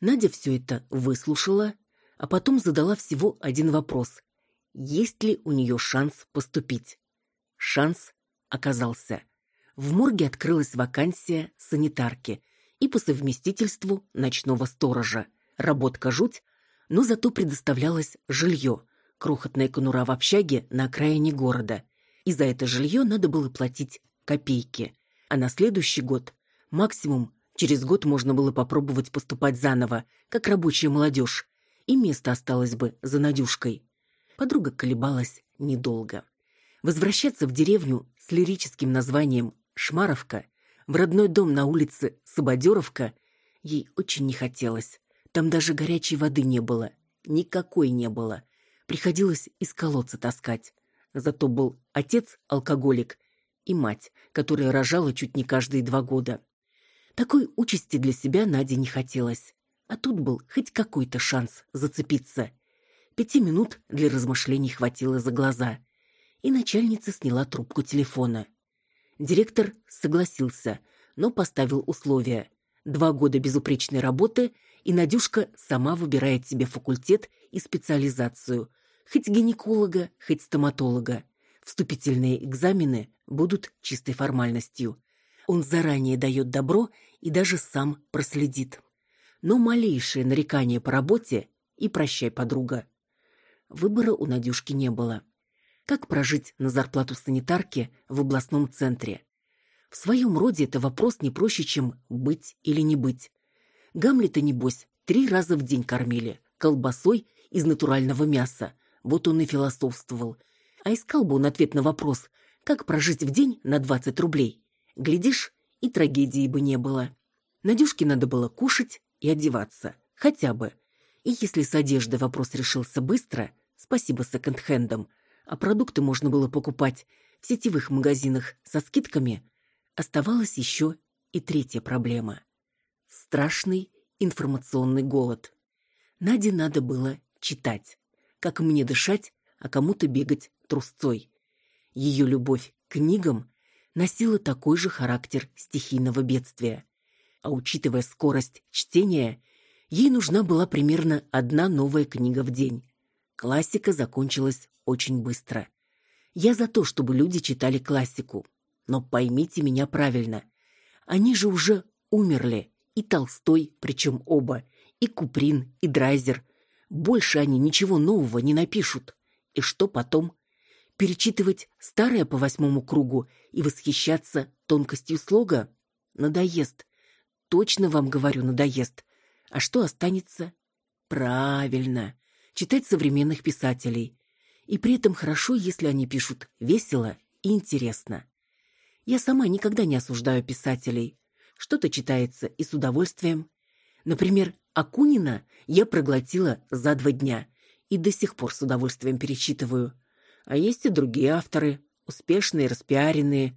[SPEAKER 2] Надя все это выслушала, а потом задала всего один вопрос. Есть ли у нее шанс поступить? Шанс оказался. В морге открылась вакансия санитарки и по совместительству ночного сторожа. Работка жуть, но зато предоставлялось жилье, крохотная конура в общаге на окраине города. И за это жилье надо было платить копейки. А на следующий год Максимум через год можно было попробовать поступать заново, как рабочая молодежь, и место осталось бы за Надюшкой. Подруга колебалась недолго. Возвращаться в деревню с лирическим названием «Шмаровка», в родной дом на улице Сободеровка, ей очень не хотелось. Там даже горячей воды не было. Никакой не было. Приходилось из колодца таскать. Зато был отец-алкоголик и мать, которая рожала чуть не каждые два года. Такой участи для себя Наде не хотелось. А тут был хоть какой-то шанс зацепиться. Пяти минут для размышлений хватило за глаза. И начальница сняла трубку телефона.
[SPEAKER 1] Директор согласился, но поставил условия. Два года безупречной работы, и Надюшка сама выбирает себе факультет и специализацию. Хоть гинеколога, хоть стоматолога. Вступительные экзамены будут чистой формальностью. Он заранее дает добро и даже сам проследит. Но малейшее нарекание по работе и прощай, подруга. Выбора у Надюшки не было. Как прожить на зарплату санитарки в областном центре? В своем роде это вопрос не проще, чем быть или не быть. Гамлета, небось, три раза в день кормили, колбасой из натурального мяса. Вот он и философствовал. А искал бы он ответ на вопрос, как прожить в день на 20 рублей. Глядишь, и трагедии бы не было. Надюшке надо было кушать и одеваться. Хотя бы. И если с одеждой вопрос решился быстро, спасибо секонд-хендам, а продукты можно было покупать в сетевых магазинах со скидками, оставалась еще и третья проблема. Страшный информационный голод. Наде надо было читать. Как мне дышать, а кому-то бегать трусцой. Ее любовь к книгам носила такой же характер стихийного бедствия. А учитывая скорость чтения, ей нужна была примерно одна новая книга в день. Классика закончилась очень быстро. Я за то, чтобы люди читали классику. Но поймите меня правильно. Они же уже умерли. И Толстой, причем оба. И Куприн, и Драйзер. Больше они ничего нового не напишут. И что потом? Перечитывать старое по восьмому кругу и восхищаться тонкостью слога? Надоест. Точно вам говорю, надоест. А что останется? Правильно читать современных писателей. И при этом хорошо, если они пишут весело и интересно. Я сама никогда не осуждаю писателей. Что-то читается и с удовольствием. Например, Акунина я проглотила за два дня и до сих пор с удовольствием перечитываю. А есть и другие авторы, успешные, распиаренные.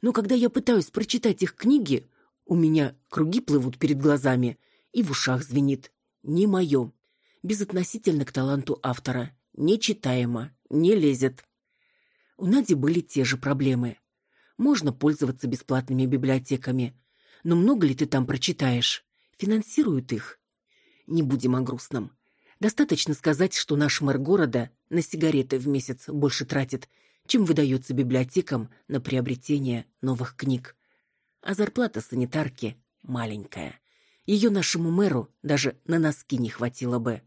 [SPEAKER 1] Но когда я пытаюсь прочитать их книги, у меня круги плывут перед глазами и в ушах звенит. Не мое безотносительно к таланту автора. Нечитаемо, не лезет. У Нади были те же проблемы. Можно пользоваться бесплатными библиотеками, но много ли ты там прочитаешь? Финансируют их? Не будем о грустном. Достаточно сказать, что наш мэр города на сигареты в месяц больше тратит, чем выдается библиотекам на приобретение новых книг. А зарплата санитарки маленькая. Ее нашему мэру даже на носки не хватило бы.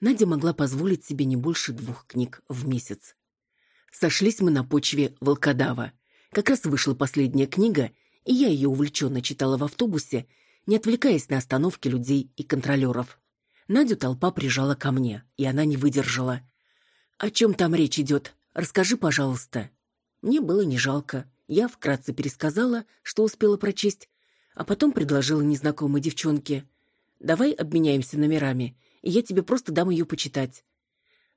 [SPEAKER 1] Надя могла позволить себе не больше двух книг в месяц. Сошлись мы на почве волкодава. Как раз вышла последняя книга, и я ее увлеченно читала в автобусе, не отвлекаясь на остановки людей и контролеров. Надю толпа прижала ко мне, и она не выдержала. «О чем там речь идет? Расскажи, пожалуйста». Мне было не жалко. Я вкратце пересказала, что успела прочесть, а потом предложила незнакомой девчонке. «Давай обменяемся номерами и я тебе просто дам ее почитать».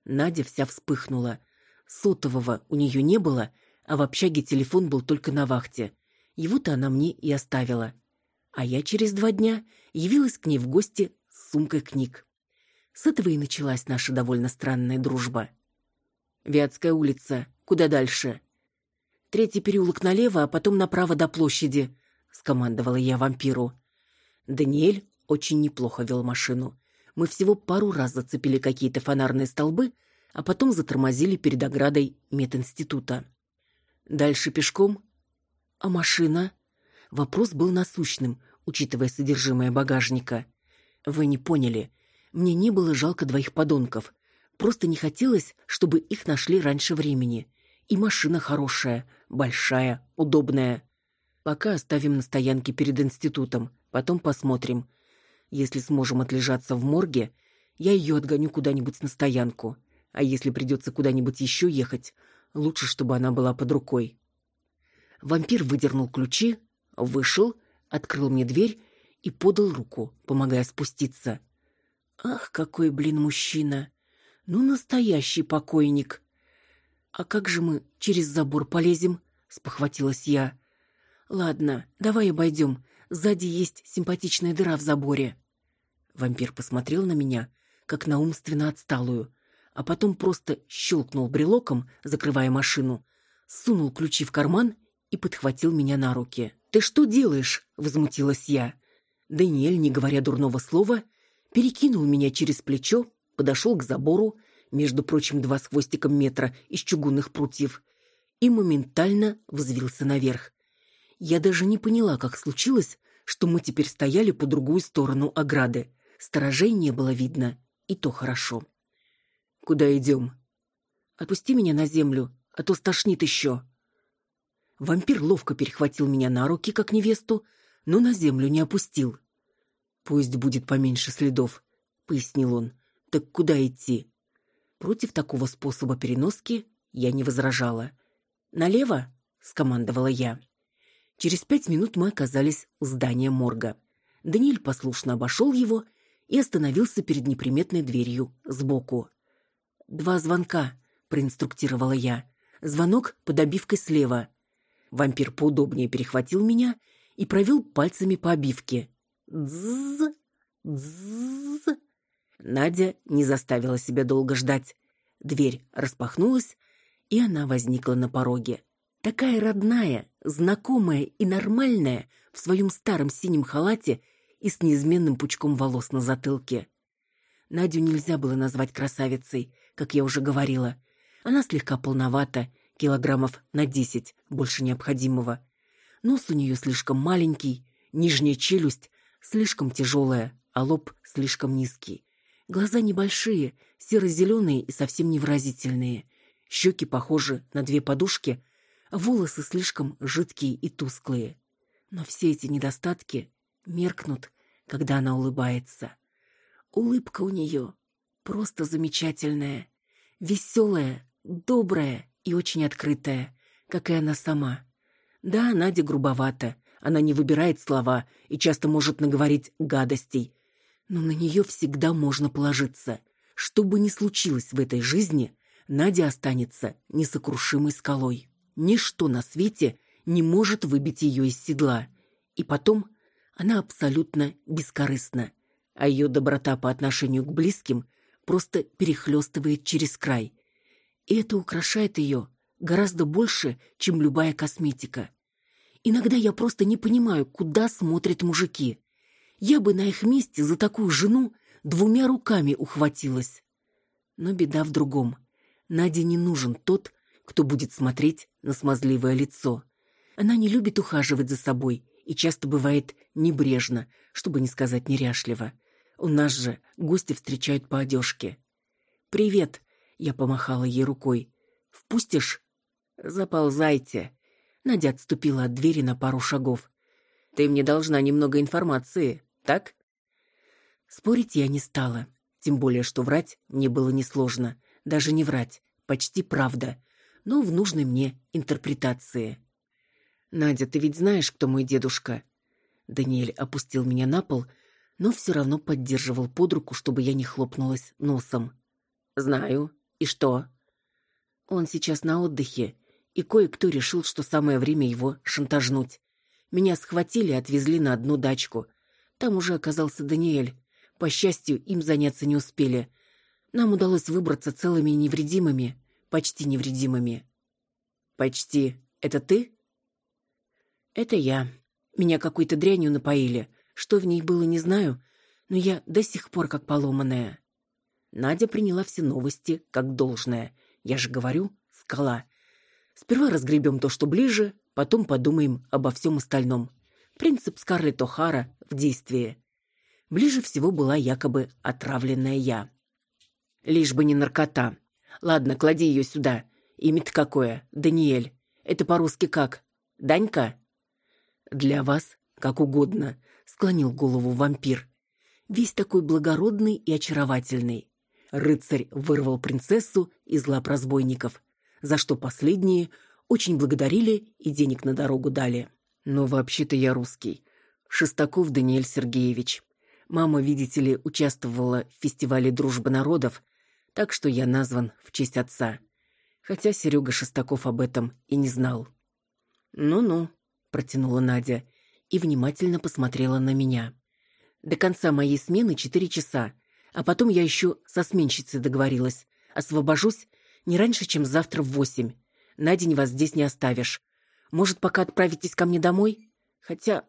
[SPEAKER 1] Надя вся вспыхнула. Сотового у нее не было, а в общаге телефон был только на вахте. Его-то она мне и оставила. А я через два дня явилась к ней в гости с сумкой книг. С этого и началась наша довольно странная дружба. Вятская улица. Куда дальше? Третий переулок налево, а потом направо до площади, скомандовала я вампиру. Даниэль очень неплохо вел машину мы всего пару раз зацепили какие-то фонарные столбы, а потом затормозили перед оградой мединститута. Дальше пешком? А машина? Вопрос был насущным, учитывая содержимое багажника. Вы не поняли. Мне не было жалко двоих подонков. Просто не хотелось, чтобы их нашли раньше времени. И машина хорошая, большая, удобная. Пока оставим на стоянке перед институтом, потом посмотрим – если сможем отлежаться в морге, я ее отгоню куда-нибудь на стоянку. А если придется куда-нибудь еще ехать, лучше, чтобы она была под рукой. Вампир выдернул ключи, вышел, открыл мне дверь и подал руку, помогая спуститься. Ах, какой, блин, мужчина! Ну, настоящий покойник! А как же мы через забор полезем? Спохватилась я. Ладно, давай обойдем. Сзади есть симпатичная дыра в заборе. Вампир посмотрел на меня, как на умственно отсталую, а потом просто щелкнул брелоком, закрывая машину, сунул ключи в карман
[SPEAKER 2] и подхватил меня на руки. «Ты что делаешь?» — возмутилась я. Даниэль, не говоря дурного слова, перекинул меня через плечо, подошел к забору, между прочим, два с хвостиком метра из чугунных прутьев, и моментально взвился наверх. Я даже не поняла, как случилось, что мы теперь стояли по другую сторону ограды. Сторожей не было видно, и то хорошо. «Куда идем?» «Отпусти меня на землю, а то стошнит еще». Вампир ловко перехватил меня на руки, как невесту, но на землю не опустил. «Пусть будет поменьше следов», — пояснил он. «Так куда идти?» Против такого способа переноски я не возражала. «Налево?» — скомандовала я. Через пять минут мы оказались у здания морга. Даниэль послушно обошел его и остановился перед неприметной дверью сбоку. «Два звонка», — проинструктировала я. «Звонок под обивкой слева». Вампир поудобнее перехватил меня и провел пальцами по обивке. «Дззз! Дззз!» Надя не заставила себя долго ждать. Дверь распахнулась, и она возникла на пороге. Такая родная, знакомая и нормальная в своем старом синем халате и с неизменным пучком волос на затылке. Надю нельзя было назвать красавицей, как я уже говорила. Она слегка полновата, килограммов на десять, больше необходимого. Нос у нее слишком маленький, нижняя челюсть слишком тяжелая, а лоб слишком низкий. Глаза небольшие, серо-зеленые и совсем невыразительные. Щеки похожи на две подушки, волосы слишком жидкие и тусклые. Но все эти недостатки меркнут, когда она улыбается. Улыбка у нее просто замечательная, веселая, добрая и очень открытая, как и она сама. Да, Надя грубовата, она не выбирает слова и часто может наговорить гадостей, но на нее всегда можно положиться. Что бы ни случилось в этой жизни, Надя останется несокрушимой скалой. Ничто на свете не может выбить ее из седла. И потом она абсолютно бескорыстна, а ее доброта по отношению к близким просто перехлестывает через край. И это украшает ее гораздо больше, чем любая косметика. Иногда я просто не понимаю, куда смотрят мужики. Я бы на их месте за такую жену двумя руками ухватилась. Но беда в другом. Наде не нужен тот, кто будет смотреть на смазливое лицо. Она не любит ухаживать за собой и часто бывает небрежно, чтобы не сказать неряшливо. У нас же гости встречают по одежке. «Привет!» — я помахала ей рукой. «Впустишь?» «Заползайте!» Надя отступила от двери на пару шагов. «Ты мне должна немного информации, так?» Спорить я не стала, тем более, что врать мне было несложно. Даже не врать, почти правда, но в нужной мне интерпретации. «Надя, ты ведь знаешь, кто мой дедушка?» Даниэль опустил меня на пол, но все равно поддерживал под руку, чтобы я не хлопнулась носом. «Знаю. И что?» «Он сейчас на отдыхе и кое-кто решил, что самое время его шантажнуть. Меня схватили и отвезли на одну дачку. Там уже оказался Даниэль. По счастью, им заняться не успели. Нам удалось выбраться целыми и невредимыми, почти невредимыми. Почти. Это ты? Это я. Меня какой-то дрянью напоили. Что в ней было, не знаю, но я до сих пор как поломанная. Надя приняла все новости как должное. Я же говорю, скала. Сперва разгребем то, что ближе, потом подумаем обо всем остальном. Принцип Скарлетт О'Хара в действии. Ближе всего была якобы отравленная я. Лишь бы не наркота. Ладно, клади ее сюда. Имя-то какое? Даниэль. Это по-русски как? Данька? Для вас как угодно, склонил голову вампир. Весь такой благородный и очаровательный. Рыцарь вырвал принцессу из лап разбойников за что последние очень благодарили и денег на дорогу дали. Но вообще-то я русский. Шестаков Даниэль Сергеевич. Мама, видите ли, участвовала в фестивале дружбы народов, так что я назван в честь отца. Хотя Серега Шестаков об этом и не знал. «Ну-ну», — протянула Надя и внимательно посмотрела на меня. «До конца моей смены четыре часа, а потом я еще со сменщицей договорилась. Освобожусь не раньше, чем завтра в восемь. На день вас здесь не оставишь. Может, пока отправитесь ко мне домой? Хотя,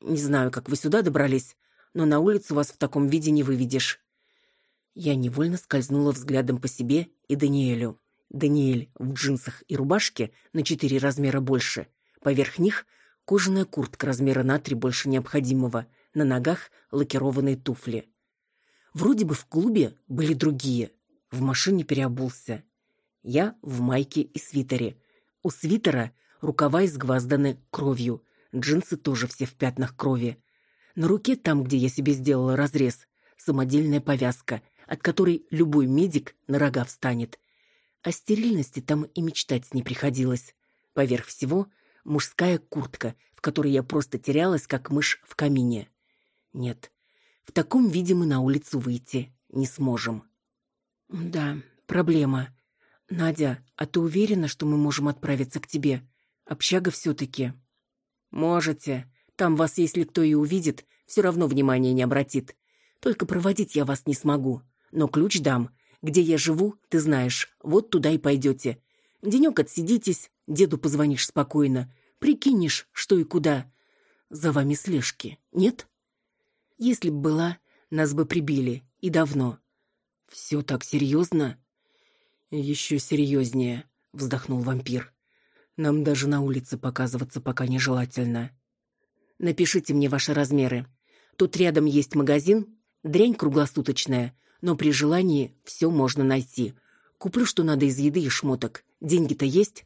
[SPEAKER 2] не знаю, как вы сюда добрались, но на улицу вас в таком виде не выведешь». Я невольно скользнула взглядом по себе и Даниэлю. Даниэль в джинсах и рубашке на четыре размера больше. Поверх них кожаная куртка размера на три больше необходимого. На ногах лакированные туфли. Вроде бы в клубе были другие. В машине переобулся. Я в майке и свитере. У свитера рукава изгвазданы кровью. Джинсы тоже все в пятнах крови. На руке, там, где я себе сделала разрез, самодельная повязка, от которой любой медик на рога встанет. О стерильности там и мечтать не приходилось. Поверх всего мужская куртка, в которой я просто терялась, как мышь в камине. Нет, в таком виде мы на улицу выйти не сможем. Да, проблема. Надя, а ты уверена, что мы можем отправиться к тебе? Общага все-таки. Можете. Там вас, если кто и увидит, все равно внимания не обратит. Только проводить я вас не смогу. Но ключ дам. Где я живу, ты знаешь. Вот туда и пойдете. Денек отсидитесь, деду позвонишь спокойно. Прикинешь, что и куда. За вами слежки, нет? Если б была, нас бы прибили. И давно. Все так серьезно? Еще серьезнее, вздохнул вампир. Нам даже на улице показываться пока нежелательно. Напишите мне ваши размеры. Тут рядом есть магазин, дрянь круглосуточная, но при желании все можно найти. Куплю, что надо из еды и шмоток. Деньги-то есть?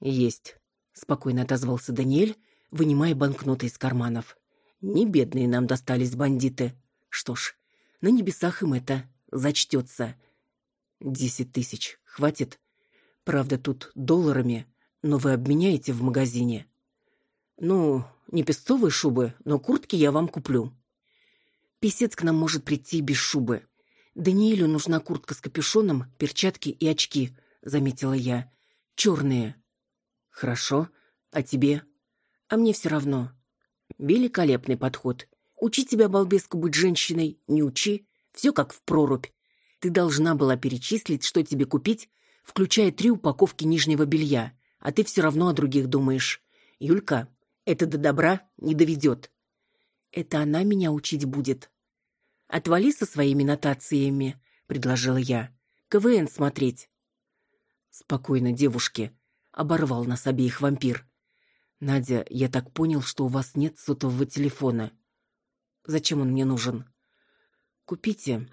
[SPEAKER 2] Есть, спокойно отозвался Даниэль, вынимая банкноты из карманов. Не бедные нам достались бандиты. Что ж, на небесах им это зачтется. Десять тысяч. Хватит? Правда, тут долларами, но вы обменяете в магазине. Ну, не песцовые шубы, но куртки я вам куплю. Песец к нам может прийти без шубы. Даниэлю нужна куртка с капюшоном, перчатки и очки, заметила я. Черные. Хорошо. А тебе? А мне все равно. Великолепный подход. Учи тебя, балбеску, быть женщиной, не учи. Все как в прорубь. Ты должна была перечислить, что тебе купить, включая три упаковки нижнего белья, а ты все равно о других думаешь. Юлька, это до добра не доведет. Это она меня учить будет. Отвали со своими нотациями, предложила я. КВН смотреть. Спокойно, девушки, оборвал нас обеих вампир. Надя, я так понял, что у вас нет сотового телефона. Зачем он мне нужен? Купите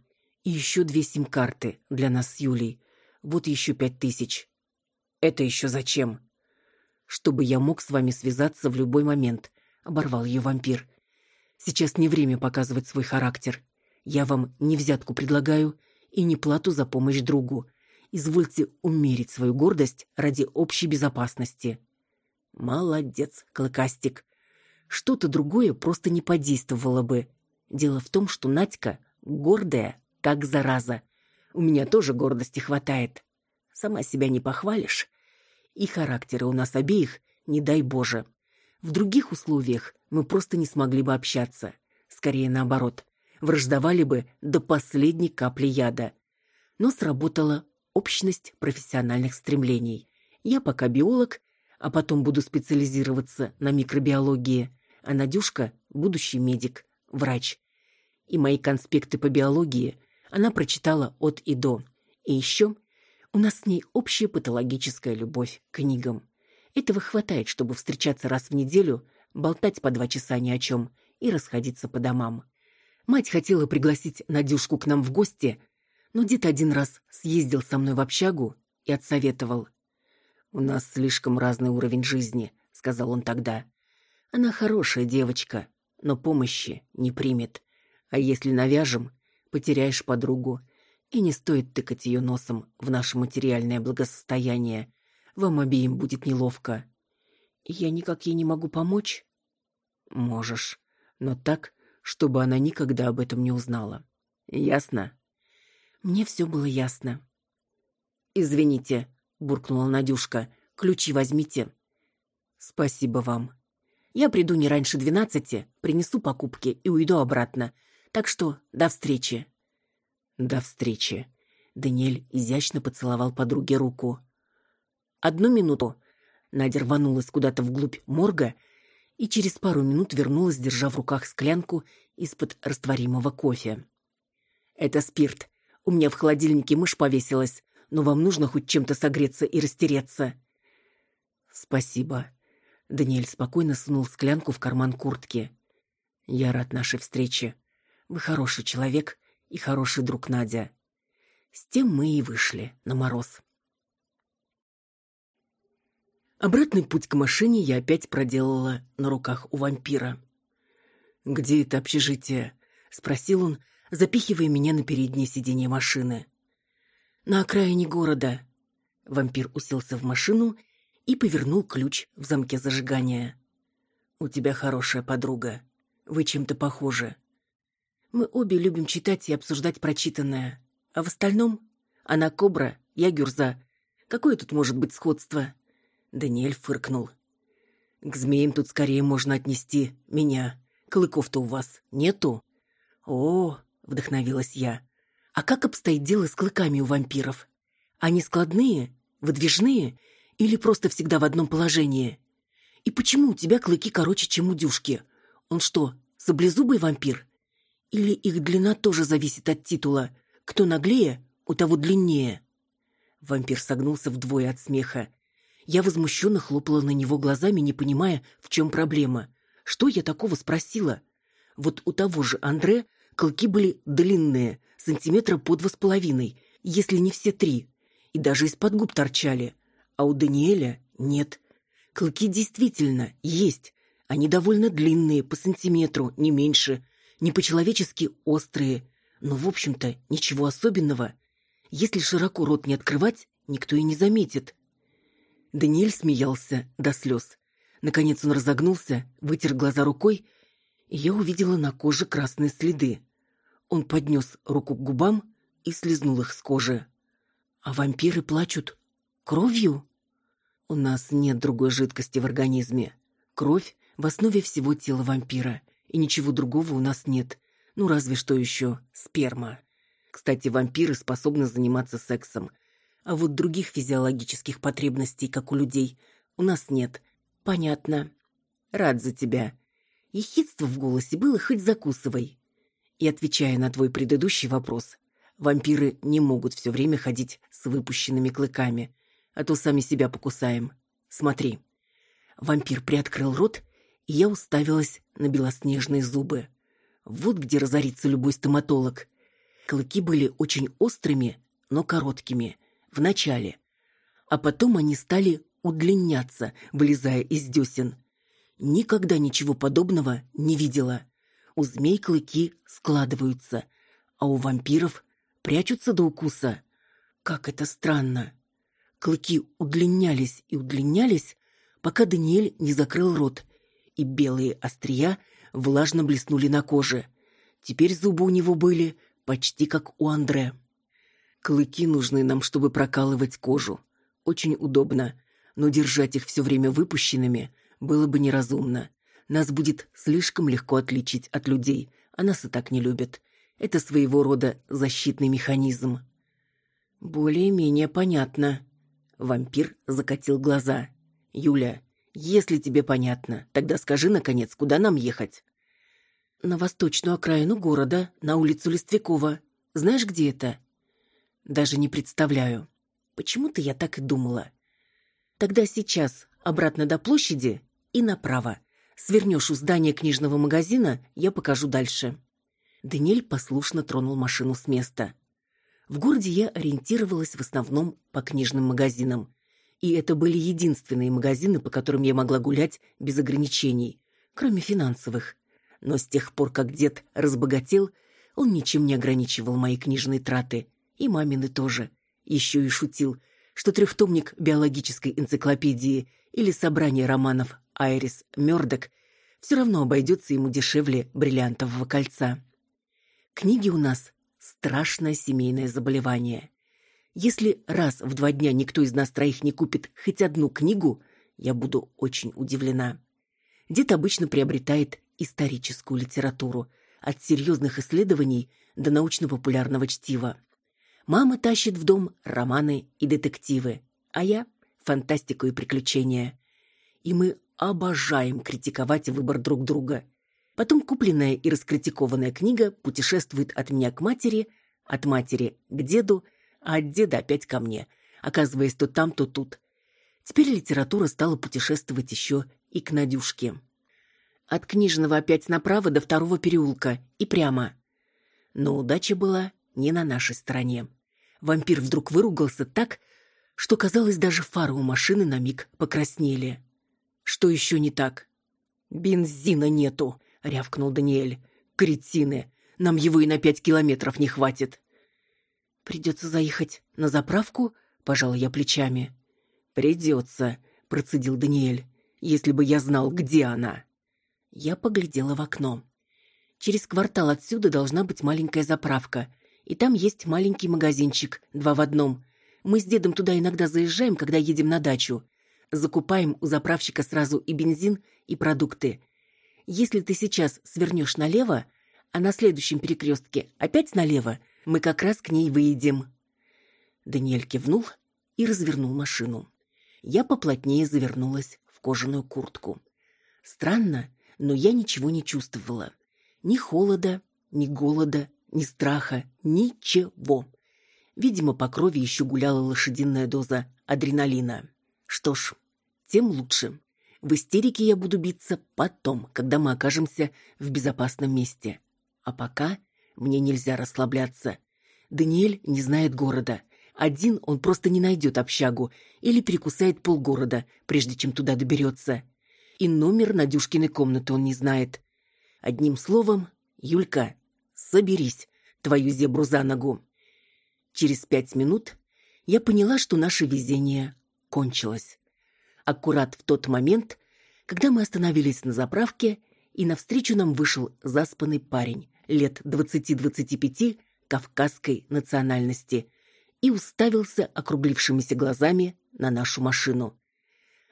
[SPEAKER 2] и еще две сим-карты для нас с Юлей. Вот еще пять тысяч. Это еще зачем? Чтобы я мог с вами связаться в любой момент, оборвал ее вампир. Сейчас не время показывать свой характер. Я вам не взятку предлагаю и не плату за помощь другу. Извольте умерить свою гордость ради общей безопасности. Молодец, Клыкастик. Что-то другое просто не подействовало бы. Дело в том, что Надька гордая, как зараза. У меня тоже гордости хватает. Сама себя не похвалишь. И характеры у нас обеих, не дай боже. В других условиях мы просто не смогли бы общаться. Скорее наоборот. Враждовали бы до последней капли яда. Но сработала общность профессиональных стремлений. Я пока биолог, а потом буду специализироваться на микробиологии, а Надюшка – будущий медик, врач. И мои конспекты по биологии она прочитала от и до. И еще у нас с ней общая патологическая любовь к книгам. Этого хватает, чтобы встречаться раз в неделю, болтать по два часа ни о чем и расходиться по домам. Мать хотела пригласить Надюшку к нам в гости, но дед один раз съездил со мной в общагу и отсоветовал. «У нас слишком разный уровень жизни», — сказал он тогда. «Она хорошая девочка, но помощи не примет. А если навяжем, потеряешь подругу, и не стоит тыкать ее носом в наше материальное благосостояние. Вам обеим будет неловко. Я никак ей не могу помочь? Можешь, но так, чтобы она никогда об этом не узнала. Ясно? Мне все было ясно. Извините, буркнула Надюшка. Ключи возьмите. Спасибо вам. Я приду не раньше двенадцати, принесу покупки и уйду обратно. Так что до встречи. До встречи. Даниэль изящно поцеловал подруге руку. Одну минуту. Надя рванулась куда-то вглубь морга и через пару минут вернулась, держа в руках склянку из-под растворимого кофе. «Это спирт. У меня в холодильнике мышь повесилась, но вам нужно хоть чем-то согреться и растереться». «Спасибо». Даниэль спокойно сунул склянку в карман куртки. «Я рад нашей встрече. Вы хороший человек и хороший друг Надя». С тем мы и вышли на мороз. Обратный путь к машине я опять проделала на руках у вампира. «Где это общежитие?» — спросил он, запихивая меня на переднее сиденье машины. «На окраине города». Вампир уселся в машину и повернул ключ в замке зажигания. «У тебя хорошая подруга. Вы чем-то похожи. Мы обе любим читать и обсуждать прочитанное. А в остальном она кобра, я гюрза. Какое тут может быть сходство?» Даниэль фыркнул. «К змеям тут скорее можно отнести меня. Клыков-то у вас нету?» «О!» — вдохновилась я. «А как обстоит дело с клыками у вампиров? Они складные, выдвижные или просто всегда в одном положении? И почему у тебя клыки короче, чем у Дюшки? Он что, саблезубый вампир? Или их длина тоже зависит от титула? Кто наглее, у того длиннее?» Вампир согнулся вдвое от смеха. Я возмущенно хлопала на него глазами, не понимая, в чем проблема. Что я такого спросила? Вот у того же Андре клыки были длинные, сантиметра по два с половиной, если не все три. И даже из-под губ торчали. А у Даниэля нет. Клыки действительно есть. Они довольно длинные, по сантиметру, не меньше. Не по-человечески острые. Но, в общем-то, ничего особенного. Если широко рот не открывать, никто и не заметит. Даниэль смеялся до слез. Наконец он разогнулся, вытер глаза рукой, и я увидела на коже красные следы. Он поднес руку к губам и слезнул их с кожи. «А вампиры плачут кровью?» «У нас нет другой жидкости в организме. Кровь в основе всего тела вампира, и ничего другого у нас нет. Ну, разве что еще сперма. Кстати, вампиры способны заниматься сексом, а вот других физиологических потребностей, как у людей, у нас нет. Понятно. Рад за тебя. Ехидство в голосе было хоть закусывай. И отвечая на твой предыдущий вопрос, вампиры не могут все время ходить с выпущенными клыками, а то сами себя покусаем. Смотри. Вампир приоткрыл рот, и я уставилась на белоснежные зубы. Вот где разорится любой стоматолог. Клыки были очень острыми, но короткими – в начале. А потом они стали удлиняться, вылезая из десен. Никогда ничего подобного не видела. У змей клыки складываются, а у вампиров прячутся до укуса. Как это странно. Клыки удлинялись и удлинялись, пока Даниэль не закрыл рот, и белые острия влажно блеснули на коже. Теперь зубы у него были почти как у Андре. Клыки нужны нам, чтобы прокалывать кожу. Очень удобно, но держать их все время выпущенными было бы неразумно. Нас будет слишком легко отличить от людей, а нас и так не любят. Это своего рода защитный механизм. Более-менее понятно. Вампир закатил глаза. Юля, если тебе понятно, тогда скажи наконец, куда нам ехать? На восточную окраину города, на улицу Листвякова. Знаешь, где это? Даже не представляю. Почему-то я так и думала. Тогда сейчас обратно до площади и направо. Свернешь у здания книжного магазина, я покажу дальше. Даниэль послушно тронул машину с места. В городе я ориентировалась в основном по книжным магазинам. И это были единственные магазины, по которым я могла гулять без ограничений, кроме финансовых. Но с тех пор, как дед разбогател, он ничем не ограничивал мои книжные траты – и мамины тоже. Еще и шутил, что трехтомник биологической энциклопедии или собрание романов Айрис Мёрдок все равно обойдется ему дешевле бриллиантового кольца. Книги у нас – страшное семейное заболевание. Если раз в два дня никто из нас троих не купит хоть одну книгу, я буду очень удивлена. Дед обычно приобретает историческую литературу, от серьезных исследований до научно-популярного чтива. Мама тащит в дом романы и детективы, а я — фантастику и приключения.
[SPEAKER 1] и мы обожаем критиковать выбор друг друга. Потом купленная и раскритикованная книга путешествует от меня к матери, от матери к деду, а от деда опять ко мне, оказываясь то там, то тут. Теперь литература стала путешествовать еще и к Надюшке. От книжного опять направо до второго переулка и прямо. Но удача была не на нашей стороне. Вампир вдруг выругался так, что, казалось, даже фары у машины на миг покраснели. Что еще не так? «Бензина нету», — рявкнул Даниэль. «Кретины! Нам его и на пять километров не хватит». «Придется заехать на заправку?» — пожал я плечами. «Придется», — процедил Даниэль. «Если бы я знал, где она». Я поглядела в окно. Через квартал отсюда должна быть маленькая заправка, и там есть маленький магазинчик, два в одном. Мы с дедом туда иногда заезжаем, когда едем на дачу. Закупаем у заправщика сразу и бензин, и продукты. Если ты сейчас свернешь налево, а на следующем перекрестке опять налево, мы как раз к ней выедем». Даниэль кивнул и развернул машину. Я поплотнее завернулась в кожаную куртку. Странно, но я ничего не чувствовала. Ни холода, ни голода, ни страха, ничего. Видимо, по крови еще гуляла лошадиная доза адреналина. Что ж, тем лучше. В истерике я буду биться потом, когда мы окажемся в безопасном месте. А пока мне нельзя расслабляться. Даниэль не знает города. Один он просто не найдет общагу или перекусает полгорода, прежде чем туда доберется. И номер Надюшкиной комнаты он не знает. Одним словом, Юлька, соберись, твою зебру за ногу. Через пять минут я поняла, что наше везение кончилось аккурат в тот момент, когда мы остановились на заправке, и навстречу нам вышел заспанный парень, лет 20-25, кавказской национальности, и уставился округлившимися глазами на нашу машину.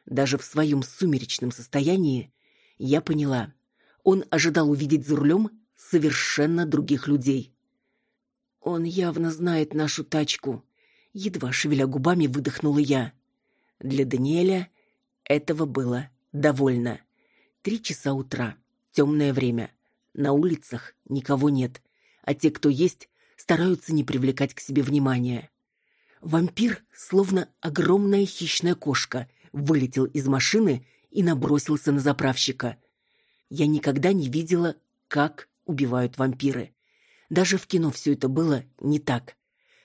[SPEAKER 1] Даже в своем сумеречном состоянии я поняла, он ожидал увидеть за рулем совершенно других людей. Он явно знает нашу тачку. Едва шевеля губами выдохнула я. Для Даниэля этого было довольно. Три часа утра, темное время. На улицах никого нет, а те, кто есть, стараются не привлекать к себе внимания. Вампир, словно огромная хищная кошка, вылетел из машины и набросился на заправщика. Я никогда не видела, как убивают вампиры. Даже в кино все это было не так.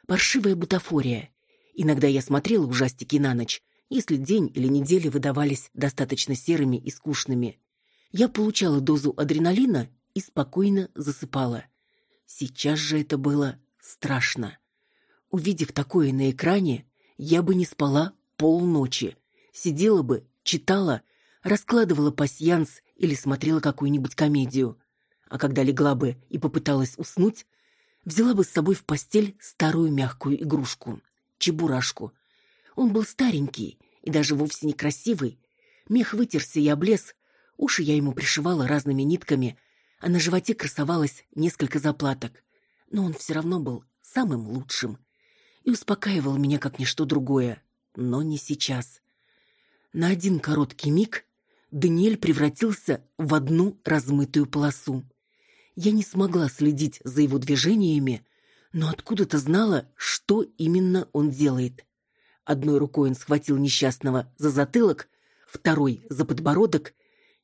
[SPEAKER 1] Паршивая бутафория. Иногда я смотрела ужастики на ночь, если день или неделя выдавались достаточно серыми и скучными. Я получала дозу адреналина и спокойно засыпала. Сейчас же это было страшно. Увидев такое на экране, я бы не спала полночи. Сидела бы, читала, раскладывала пасьянс или смотрела какую-нибудь комедию. А когда легла бы и попыталась уснуть, взяла бы с собой в постель старую мягкую игрушку — чебурашку. Он был старенький, и даже вовсе некрасивый. Мех вытерся и облез, уши я ему пришивала разными нитками, а на животе красовалось несколько заплаток. Но он все равно был самым лучшим и успокаивал меня как ничто другое, но не сейчас. На один короткий миг Даниэль превратился в одну размытую полосу. Я не смогла следить за его движениями, но откуда-то знала, что именно он делает. Одной рукой он схватил несчастного за затылок, второй — за подбородок,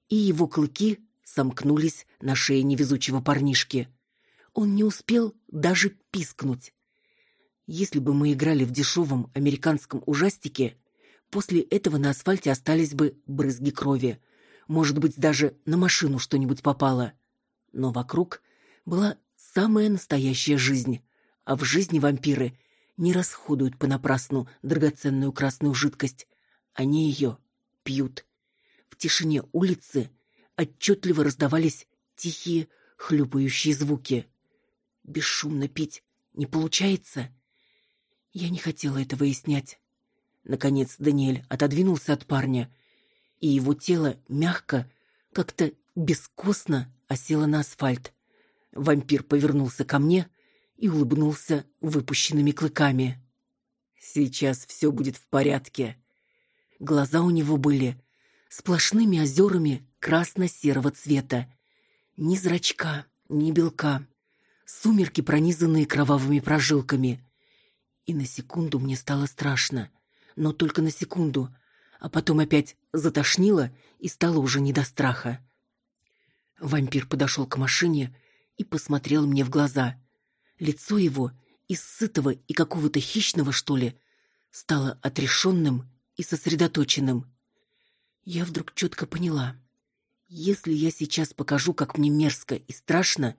[SPEAKER 1] и его клыки сомкнулись на шее невезучего парнишки. Он не успел даже пискнуть. Если бы мы играли в дешевом американском ужастике, после этого на асфальте остались бы брызги крови. Может быть, даже на машину что-нибудь попало. Но вокруг была самая настоящая жизнь, а в жизни вампиры не расходуют понапрасну драгоценную красную жидкость. Они ее пьют. В тишине улицы отчетливо раздавались тихие хлюпающие звуки. Бесшумно пить не получается? Я не хотела это выяснять. Наконец Даниэль отодвинулся от парня, и его тело мягко, как-то бескостно осело на асфальт. Вампир повернулся ко мне и улыбнулся выпущенными клыками. «Сейчас все будет в порядке». Глаза у него были сплошными озерами красно-серого цвета. Ни зрачка, ни белка. Сумерки, пронизанные кровавыми прожилками. И на секунду мне стало страшно. Но только на секунду. А потом опять затошнило и стало уже не до страха. Вампир подошел к машине и посмотрел мне в глаза. Лицо его, из сытого и какого-то хищного, что ли, стало отрешенным и сосредоточенным. Я вдруг четко поняла. Если я сейчас покажу, как мне мерзко и страшно,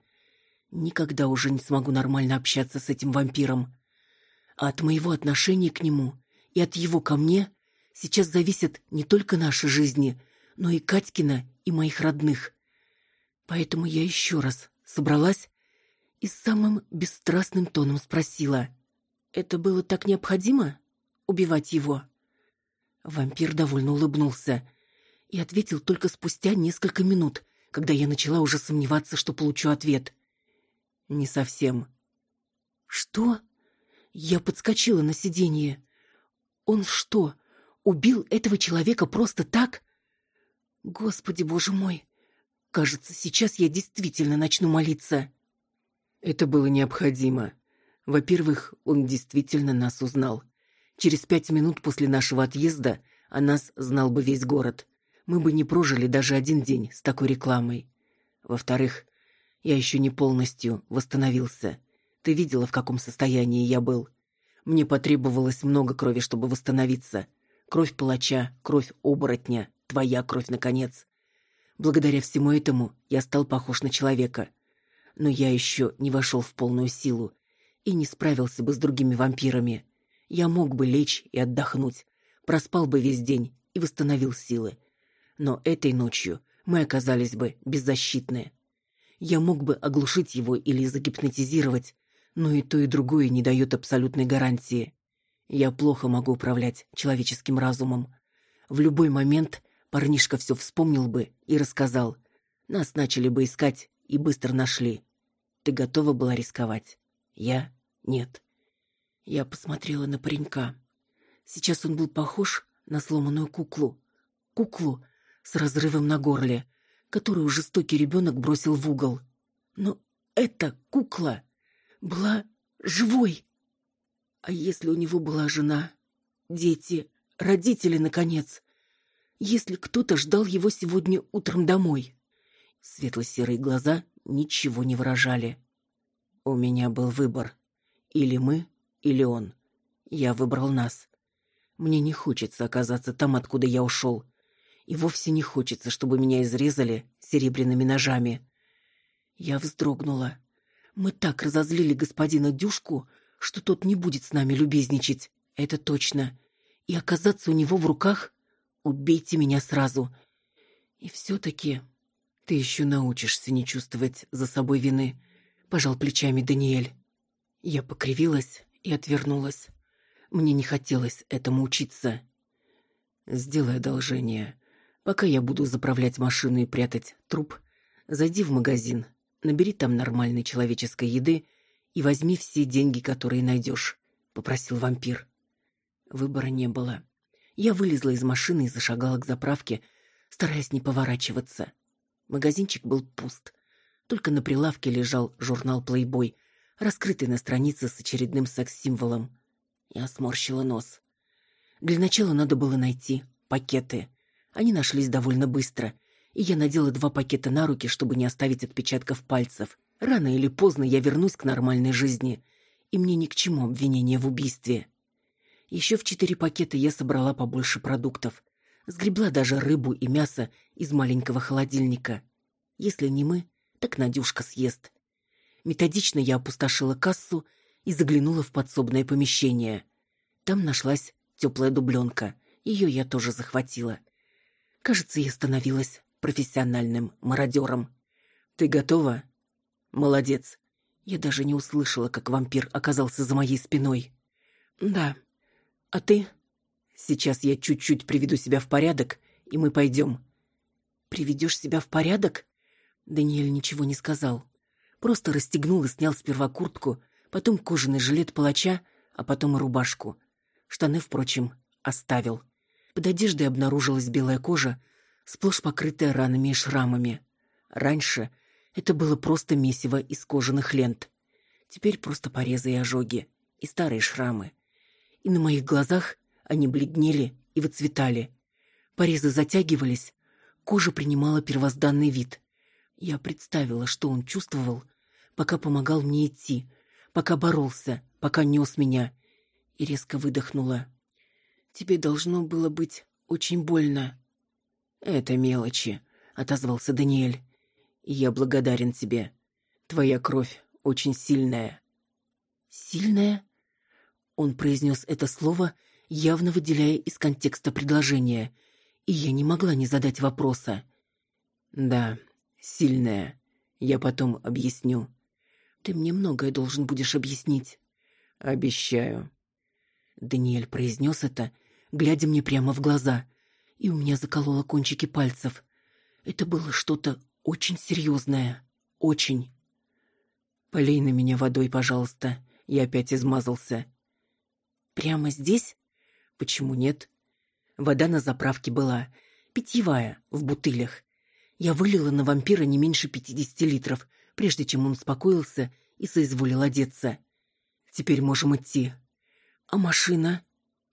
[SPEAKER 1] никогда уже не смогу нормально общаться с этим вампиром. А от моего отношения к нему и от его ко мне сейчас зависят не только наши жизни, но и Катькина и моих родных. Поэтому я еще раз собралась и самым бесстрастным тоном спросила. «Это было так необходимо? Убивать его?» Вампир довольно улыбнулся – и ответил только спустя несколько минут, когда я начала уже сомневаться, что получу ответ. «Не совсем». «Что?» Я подскочила на сиденье. «Он что, убил этого человека просто так?» «Господи, боже мой! Кажется, сейчас я действительно начну молиться».
[SPEAKER 2] Это было необходимо. Во-первых, он действительно нас узнал. Через пять минут после нашего отъезда о нас знал бы весь город мы бы не прожили даже один день с такой рекламой. Во-вторых, я еще не полностью восстановился. Ты видела, в каком состоянии я был. Мне потребовалось много крови, чтобы восстановиться. Кровь палача, кровь оборотня, твоя кровь, наконец. Благодаря всему этому я стал похож на человека. Но я еще не вошел в полную силу и не справился бы с другими вампирами. Я мог бы лечь и отдохнуть, проспал бы весь день и восстановил силы но этой ночью мы оказались бы беззащитны. Я мог бы оглушить его или загипнотизировать, но и то, и другое не дает абсолютной гарантии. Я плохо могу управлять человеческим разумом. В любой момент парнишка все вспомнил бы и рассказал. Нас начали бы искать и быстро нашли. Ты готова была рисковать? Я — нет. Я посмотрела на паренька. Сейчас он был похож на сломанную куклу. Куклу, с разрывом на горле, которую жестокий ребенок бросил в угол. Но эта кукла была живой. А если у него была жена, дети, родители, наконец? Если кто-то ждал его сегодня утром домой? Светло-серые глаза ничего не выражали. У меня был выбор. Или мы, или он. Я выбрал нас. Мне не хочется оказаться там, откуда я ушел и вовсе не хочется, чтобы меня изрезали серебряными ножами. Я вздрогнула. Мы так разозлили господина Дюшку, что тот не будет с нами любезничать, это точно. И оказаться у него в руках — убейте меня сразу. И все-таки ты еще научишься не чувствовать за собой вины, — пожал плечами Даниэль. Я покривилась и отвернулась. Мне не хотелось этому учиться. «Сделай одолжение. Пока я буду заправлять машину и прятать труп, зайди в магазин, набери там нормальной человеческой еды и возьми все деньги, которые найдешь», — попросил вампир. Выбора не было. Я вылезла из машины и зашагала к заправке, стараясь не поворачиваться. Магазинчик был пуст. Только на прилавке лежал журнал «Плейбой», раскрытый на странице с очередным секс-символом. Я сморщила нос. Для начала надо было найти пакеты — они нашлись довольно быстро, и я надела два пакета на руки, чтобы не оставить отпечатков пальцев. Рано или поздно я вернусь к нормальной жизни, и мне ни к чему обвинение в убийстве. Еще в четыре пакета я собрала побольше продуктов. Сгребла даже рыбу и мясо из маленького холодильника. Если не мы, так Надюшка съест. Методично я опустошила кассу и заглянула в подсобное помещение. Там нашлась теплая дубленка. Ее я тоже захватила. Кажется, я становилась профессиональным мародером. Ты готова? Молодец. Я даже не услышала, как вампир оказался за моей спиной. Да. А ты? Сейчас я чуть-чуть приведу себя в порядок, и мы пойдем. Приведешь себя в порядок? Даниэль ничего не сказал. Просто расстегнул и снял сперва куртку, потом кожаный жилет палача, а потом и рубашку. Штаны, впрочем, оставил. Под одеждой обнаружилась белая кожа сплошь покрытая ранами и шрамами. Раньше это было просто месиво из кожаных лент. Теперь просто порезы и ожоги, и старые шрамы. И на моих глазах они бледнели и выцветали. Порезы затягивались, кожа принимала первозданный вид. Я представила, что он чувствовал, пока помогал мне идти, пока боролся, пока нес меня, и резко выдохнула. «Тебе должно было быть очень больно». «Это мелочи», — отозвался Даниэль. «Я благодарен тебе. Твоя кровь очень сильная».
[SPEAKER 1] «Сильная?» Он произнес это слово, явно выделяя из контекста предложения, и я не могла не задать вопроса.
[SPEAKER 2] «Да, сильная. Я потом объясню».
[SPEAKER 1] «Ты мне многое должен будешь объяснить».
[SPEAKER 2] «Обещаю».
[SPEAKER 1] Даниэль произнес это, глядя мне прямо в глаза, и у меня закололо кончики пальцев. Это было что-то очень серьезное. Очень.
[SPEAKER 2] «Полей на меня водой, пожалуйста. Я опять измазался».
[SPEAKER 1] «Прямо здесь?»
[SPEAKER 2] «Почему нет?»
[SPEAKER 1] Вода на заправке была. Питьевая, в бутылях. Я вылила на вампира не меньше пятидесяти литров, прежде чем он успокоился и соизволил одеться. «Теперь можем идти». «А машина?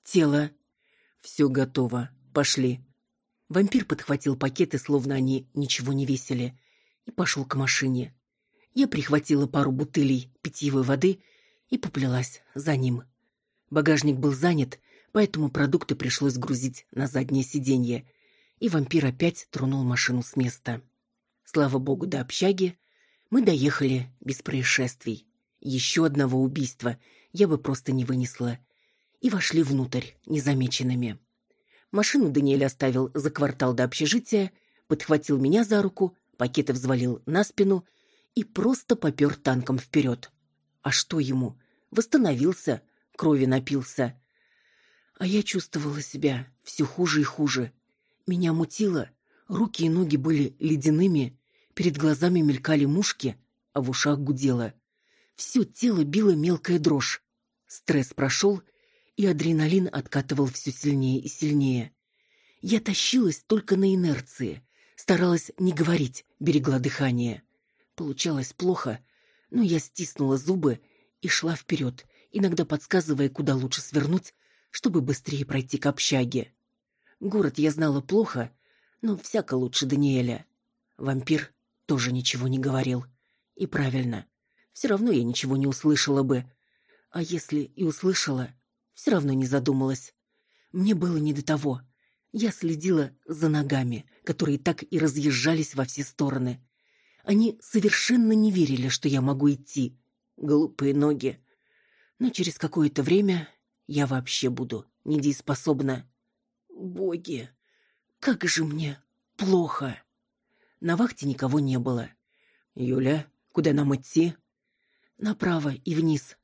[SPEAKER 1] Тело?»
[SPEAKER 2] «Все готово. Пошли».
[SPEAKER 1] Вампир подхватил пакеты, словно они ничего не весили, и пошел к машине. Я прихватила пару бутылей питьевой воды и поплелась за ним. Багажник был занят, поэтому продукты пришлось грузить на заднее сиденье, и вампир опять тронул машину с места. Слава богу, до общаги мы доехали без происшествий. Еще одного убийства я бы просто не вынесла. И вошли внутрь незамеченными. Машину Даниэль оставил за квартал до общежития, подхватил меня за руку, пакеты взвалил на спину и просто попер танком вперед. А что ему? Восстановился, крови напился. А я чувствовала себя все хуже и хуже. Меня мутило, руки и ноги были ледяными, перед глазами мелькали мушки, а в ушах гудело. Все тело било мелкая дрожь. Стресс прошел, и адреналин откатывал все сильнее и сильнее. Я тащилась только на инерции, старалась не говорить, берегла дыхание. Получалось плохо, но я стиснула зубы и шла вперед, иногда подсказывая, куда лучше свернуть, чтобы быстрее пройти к общаге. Город я знала плохо, но всяко лучше Даниэля. Вампир тоже ничего не говорил. И правильно. Все равно я ничего не услышала бы. А если и услышала, все равно не задумалась. Мне было не до того. Я следила за ногами, которые так и разъезжались во все стороны. Они совершенно не верили, что я могу идти. Глупые ноги. Но через какое-то время я вообще буду недееспособна. Боги, как же мне плохо. На вахте никого не было. Юля, куда нам идти? Направо и вниз.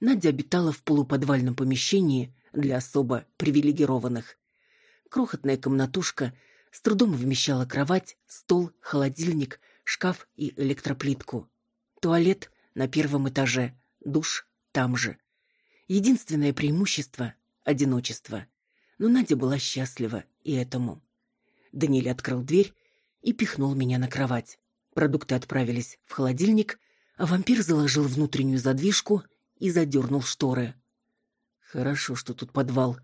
[SPEAKER 1] Надя обитала в полуподвальном помещении для особо привилегированных. Крохотная комнатушка с трудом вмещала кровать, стол, холодильник, шкаф и электроплитку. Туалет на первом этаже, душ там же. Единственное преимущество — одиночество. Но Надя была счастлива и этому. Даниэль открыл дверь и пихнул меня на кровать. Продукты отправились в холодильник, а вампир заложил внутреннюю задвижку и задернул шторы. Хорошо, что тут подвал.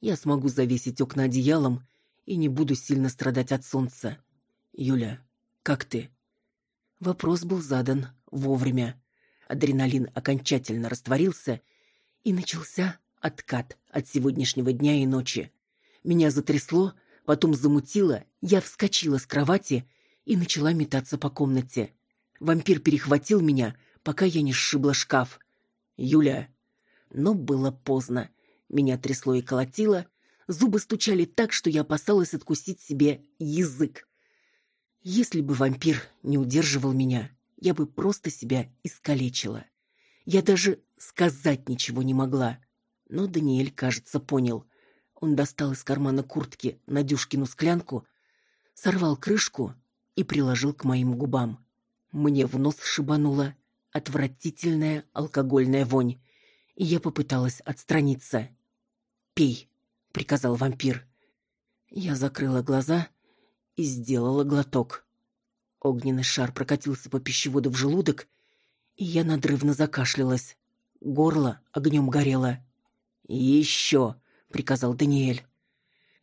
[SPEAKER 1] Я смогу завесить окна одеялом и не буду сильно страдать от солнца. Юля, как ты? Вопрос был задан вовремя. Адреналин окончательно растворился, и начался откат от сегодняшнего дня и ночи. Меня затрясло, потом замутило, я вскочила с кровати и начала метаться по комнате. Вампир перехватил меня, пока я не сшибла шкаф. Юля. Но было поздно. Меня трясло и колотило, зубы стучали так, что я опасалась откусить себе язык. Если бы вампир не удерживал меня, я бы просто себя искалечила. Я даже сказать ничего не могла. Но Даниэль, кажется, понял. Он достал из кармана куртки Надюшкину склянку, сорвал крышку и приложил к моим губам. Мне в нос шибануло отвратительная алкогольная вонь, и я попыталась отстраниться. «Пей», — приказал вампир. Я закрыла глаза
[SPEAKER 2] и сделала глоток. Огненный шар прокатился по пищеводу в желудок, и я надрывно закашлялась. Горло огнем горело. «Еще!» — приказал Даниэль.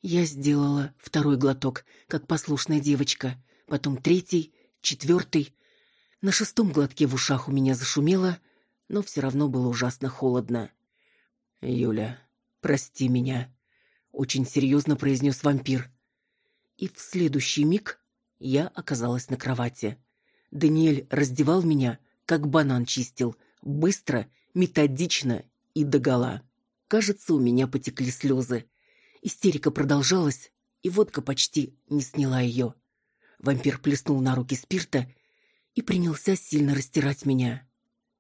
[SPEAKER 2] Я сделала второй глоток, как послушная девочка, потом третий, четвертый. На шестом глотке в ушах у меня зашумело, но все равно было ужасно холодно. «Юля, прости меня», — очень серьезно произнес вампир. И в следующий миг я оказалась на кровати. Даниэль раздевал меня, как банан чистил, быстро, методично и догола. Кажется, у меня потекли слезы. Истерика продолжалась, и водка почти не сняла ее. Вампир плеснул на руки спирта и принялся сильно растирать меня.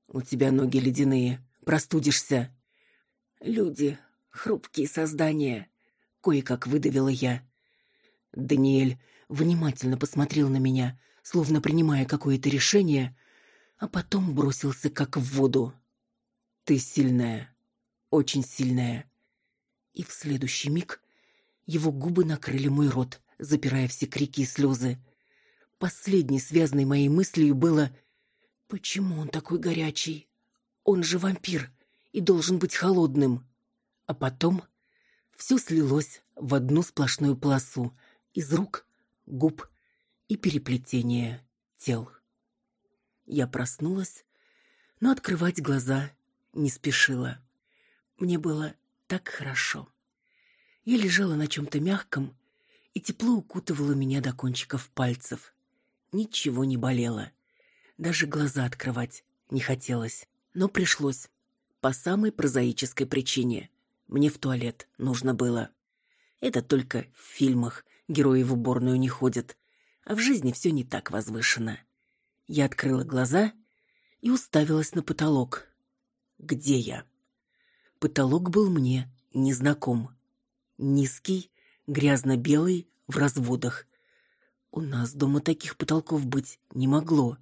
[SPEAKER 2] «У тебя ноги ледяные, простудишься». «Люди — хрупкие создания», — кое-как выдавила я. Даниэль внимательно посмотрел на меня, словно принимая какое-то решение, а потом бросился как в воду. «Ты сильная, очень сильная». И в следующий миг его губы накрыли мой рот, запирая все крики и слезы. Последней связанной моей мыслью было «Почему он такой горячий? Он же вампир и должен быть холодным». А потом все слилось в одну сплошную полосу из рук, губ и переплетения тел. Я проснулась, но открывать глаза не спешила. Мне было так хорошо. Я лежала на чем-то мягком, и тепло укутывало меня до кончиков пальцев. Ничего не болело. Даже глаза открывать не хотелось. Но пришлось. По самой прозаической причине. Мне в туалет нужно было. Это только в фильмах герои в уборную не ходят. А в жизни все не так возвышено. Я открыла глаза и уставилась на потолок. Где я? Потолок был мне незнаком. Низкий, грязно-белый, в разводах. У нас дома таких потолков быть не могло.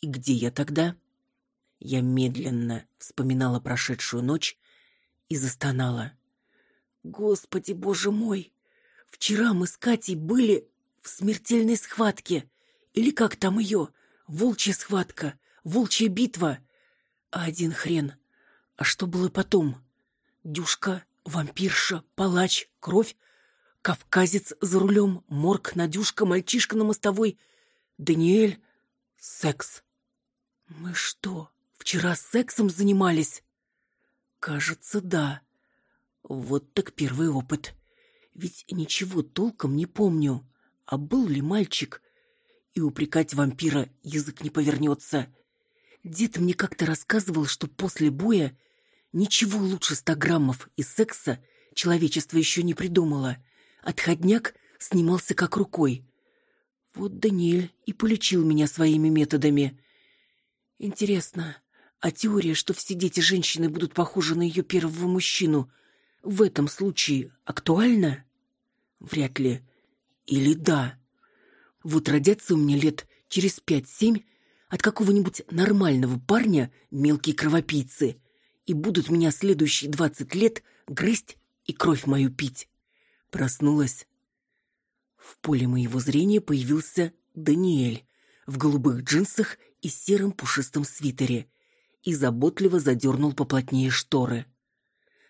[SPEAKER 2] И где я тогда? Я медленно вспоминала прошедшую ночь и застонала. Господи, боже мой! Вчера мы с Катей были в смертельной схватке. Или как там ее? Волчья схватка, волчья битва. А один хрен. А что было потом? Дюшка, вампирша, палач, кровь, кавказец за рулем, морг, Надюшка, мальчишка на мостовой, Даниэль, секс. Мы что, вчера сексом занимались? Кажется, да. Вот так первый опыт. Ведь ничего толком не помню. А был ли мальчик? И упрекать вампира язык не повернется. Дед мне как-то рассказывал, что после боя Ничего лучше ста граммов и секса человечество еще не придумало. Отходняк снимался как рукой. Вот Даниэль и полечил меня своими методами. Интересно, а теория, что все дети женщины будут похожи на ее первого мужчину, в этом случае актуальна? Вряд ли. Или да. Вот родятся у меня лет через пять-семь от какого-нибудь нормального парня мелкие кровопийцы — и будут меня следующие двадцать лет грызть и кровь мою пить. Проснулась. В поле моего зрения появился Даниэль в голубых джинсах и сером пушистом свитере и заботливо задернул поплотнее шторы.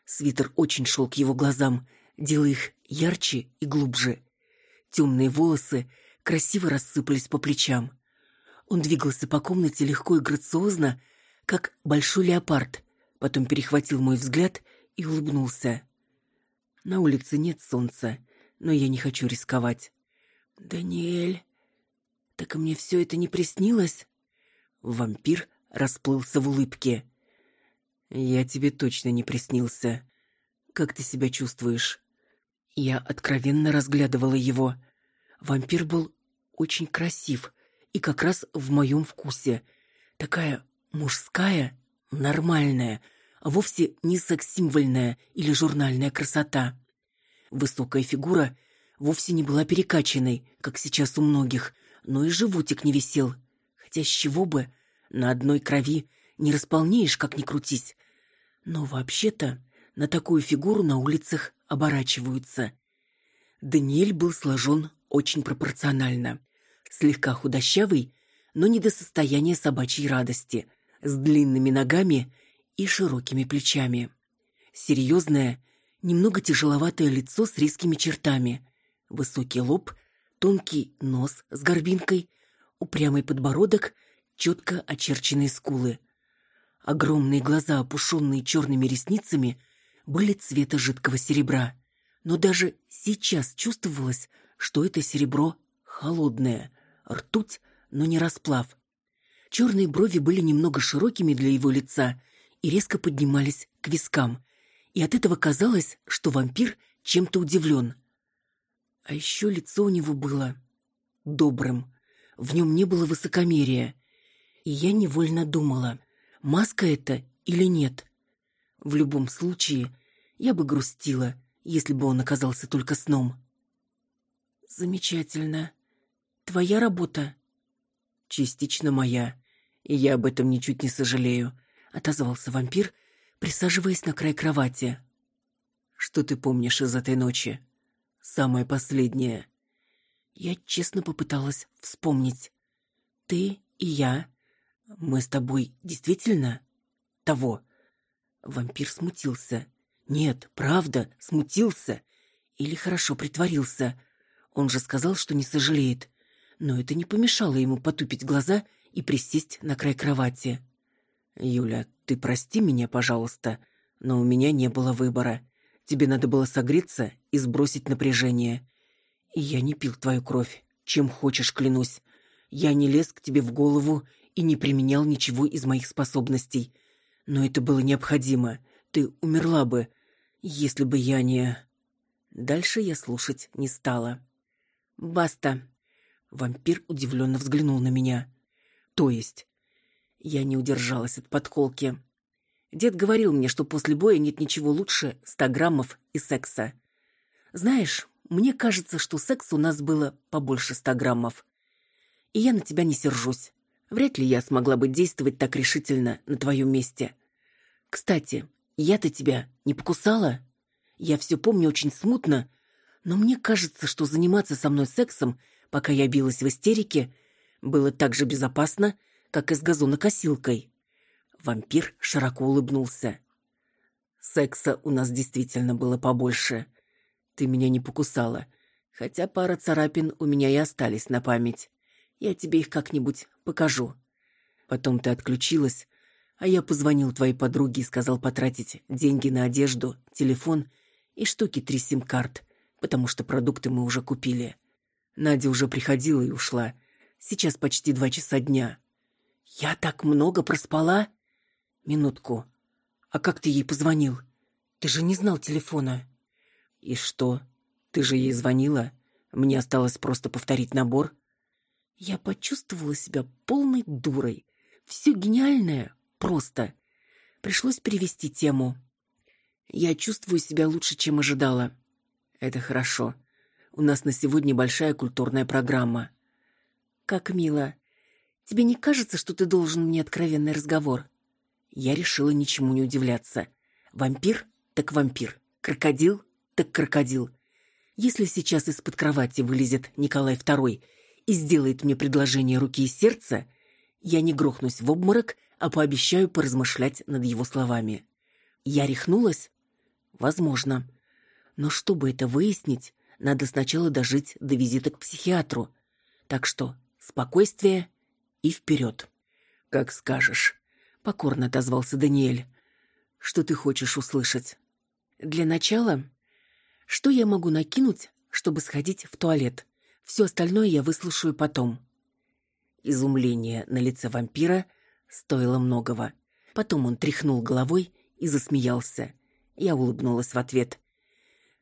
[SPEAKER 2] Свитер очень шел к его глазам, делая их ярче и глубже. Темные волосы красиво рассыпались по плечам. Он двигался по комнате легко и грациозно, как большой леопард, потом перехватил мой взгляд и улыбнулся. На улице нет солнца, но я не хочу рисковать. «Даниэль, так мне все это не приснилось?» Вампир расплылся в улыбке. «Я тебе точно не приснился. Как ты себя чувствуешь?» Я откровенно разглядывала его. Вампир был очень красив и как раз в моем вкусе. Такая мужская нормальная, а вовсе не секс-символьная или журнальная красота. Высокая фигура вовсе не была перекачанной, как сейчас у многих, но и животик не висел. Хотя с чего бы, на одной крови не располнеешь, как ни крутись. Но вообще-то на такую фигуру на улицах оборачиваются. Даниэль был сложен
[SPEAKER 1] очень пропорционально. Слегка худощавый, но не до состояния собачьей радости, с длинными ногами и широкими плечами. Серьезное, немного тяжеловатое лицо с резкими чертами, высокий лоб, тонкий нос с горбинкой, упрямый подбородок, четко очерченные скулы. Огромные глаза, опушенные черными ресницами, были цвета жидкого серебра. Но даже сейчас чувствовалось, что это серебро холодное, ртуть, но не расплав. Черные брови были немного широкими для его лица и резко поднимались к вискам. И от этого казалось, что вампир чем-то удивлен. А еще лицо у него было добрым. В нем не было высокомерия. И я невольно думала, маска это или нет. В любом случае, я бы грустила, если бы он оказался только сном. Замечательно. Твоя работа? Частично моя, и я об этом ничуть не сожалею, отозвался вампир, присаживаясь на край кровати. Что ты помнишь из этой ночи? Самое последнее. Я честно попыталась вспомнить. Ты и я. Мы с тобой действительно того. Вампир смутился. Нет, правда, смутился. Или хорошо притворился. Он же сказал, что не сожалеет но это не помешало ему потупить глаза и присесть на край кровати. «Юля, ты прости меня, пожалуйста, но у меня не было выбора. Тебе надо было согреться и сбросить напряжение. И я не пил твою кровь, чем хочешь, клянусь. Я не лез к тебе в голову и не применял ничего из моих способностей. Но это было необходимо. Ты умерла бы, если бы я не...» Дальше я слушать не стала. «Баста», Вампир удивленно взглянул на меня. То есть? Я не удержалась от подколки. Дед говорил мне, что после боя нет ничего лучше ста граммов и секса. Знаешь, мне кажется, что секса у нас было побольше ста граммов. И я на тебя не сержусь. Вряд ли я смогла бы действовать так решительно на твоем месте. Кстати, я-то тебя не покусала? Я все помню очень смутно, но мне кажется, что заниматься со мной сексом — пока я билась в истерике, было так же безопасно, как и с газонокосилкой. Вампир широко улыбнулся. Секса у нас действительно было побольше. Ты меня не покусала, хотя пара царапин у меня и остались на память. Я тебе их как-нибудь покажу. Потом ты отключилась, а я позвонил твоей подруге и сказал потратить деньги на одежду, телефон и штуки три сим-карт, потому что продукты мы уже купили. Надя уже приходила и ушла. Сейчас почти два часа дня. Я так много проспала? Минутку. А как ты ей позвонил? Ты же не знал телефона. И что? Ты же ей звонила? Мне осталось просто повторить набор. Я почувствовала себя полной дурой. Все гениальное просто. Пришлось перевести тему. Я чувствую себя лучше, чем ожидала. Это хорошо. У нас на сегодня большая культурная программа. Как мило. Тебе не кажется, что ты должен мне откровенный разговор? Я решила ничему не удивляться. Вампир так вампир, крокодил так крокодил. Если сейчас из-под кровати вылезет Николай II и сделает мне предложение руки и сердца, я не грохнусь в обморок, а пообещаю поразмышлять над его словами. Я рехнулась? Возможно. Но чтобы это выяснить, надо сначала дожить до визита к психиатру. Так что спокойствие и вперед. Как скажешь, покорно отозвался Даниэль. Что ты хочешь услышать? Для начала, что я могу накинуть, чтобы сходить в туалет? Все остальное я выслушаю потом. Изумление на лице вампира стоило многого. Потом он тряхнул головой и засмеялся. Я улыбнулась в ответ.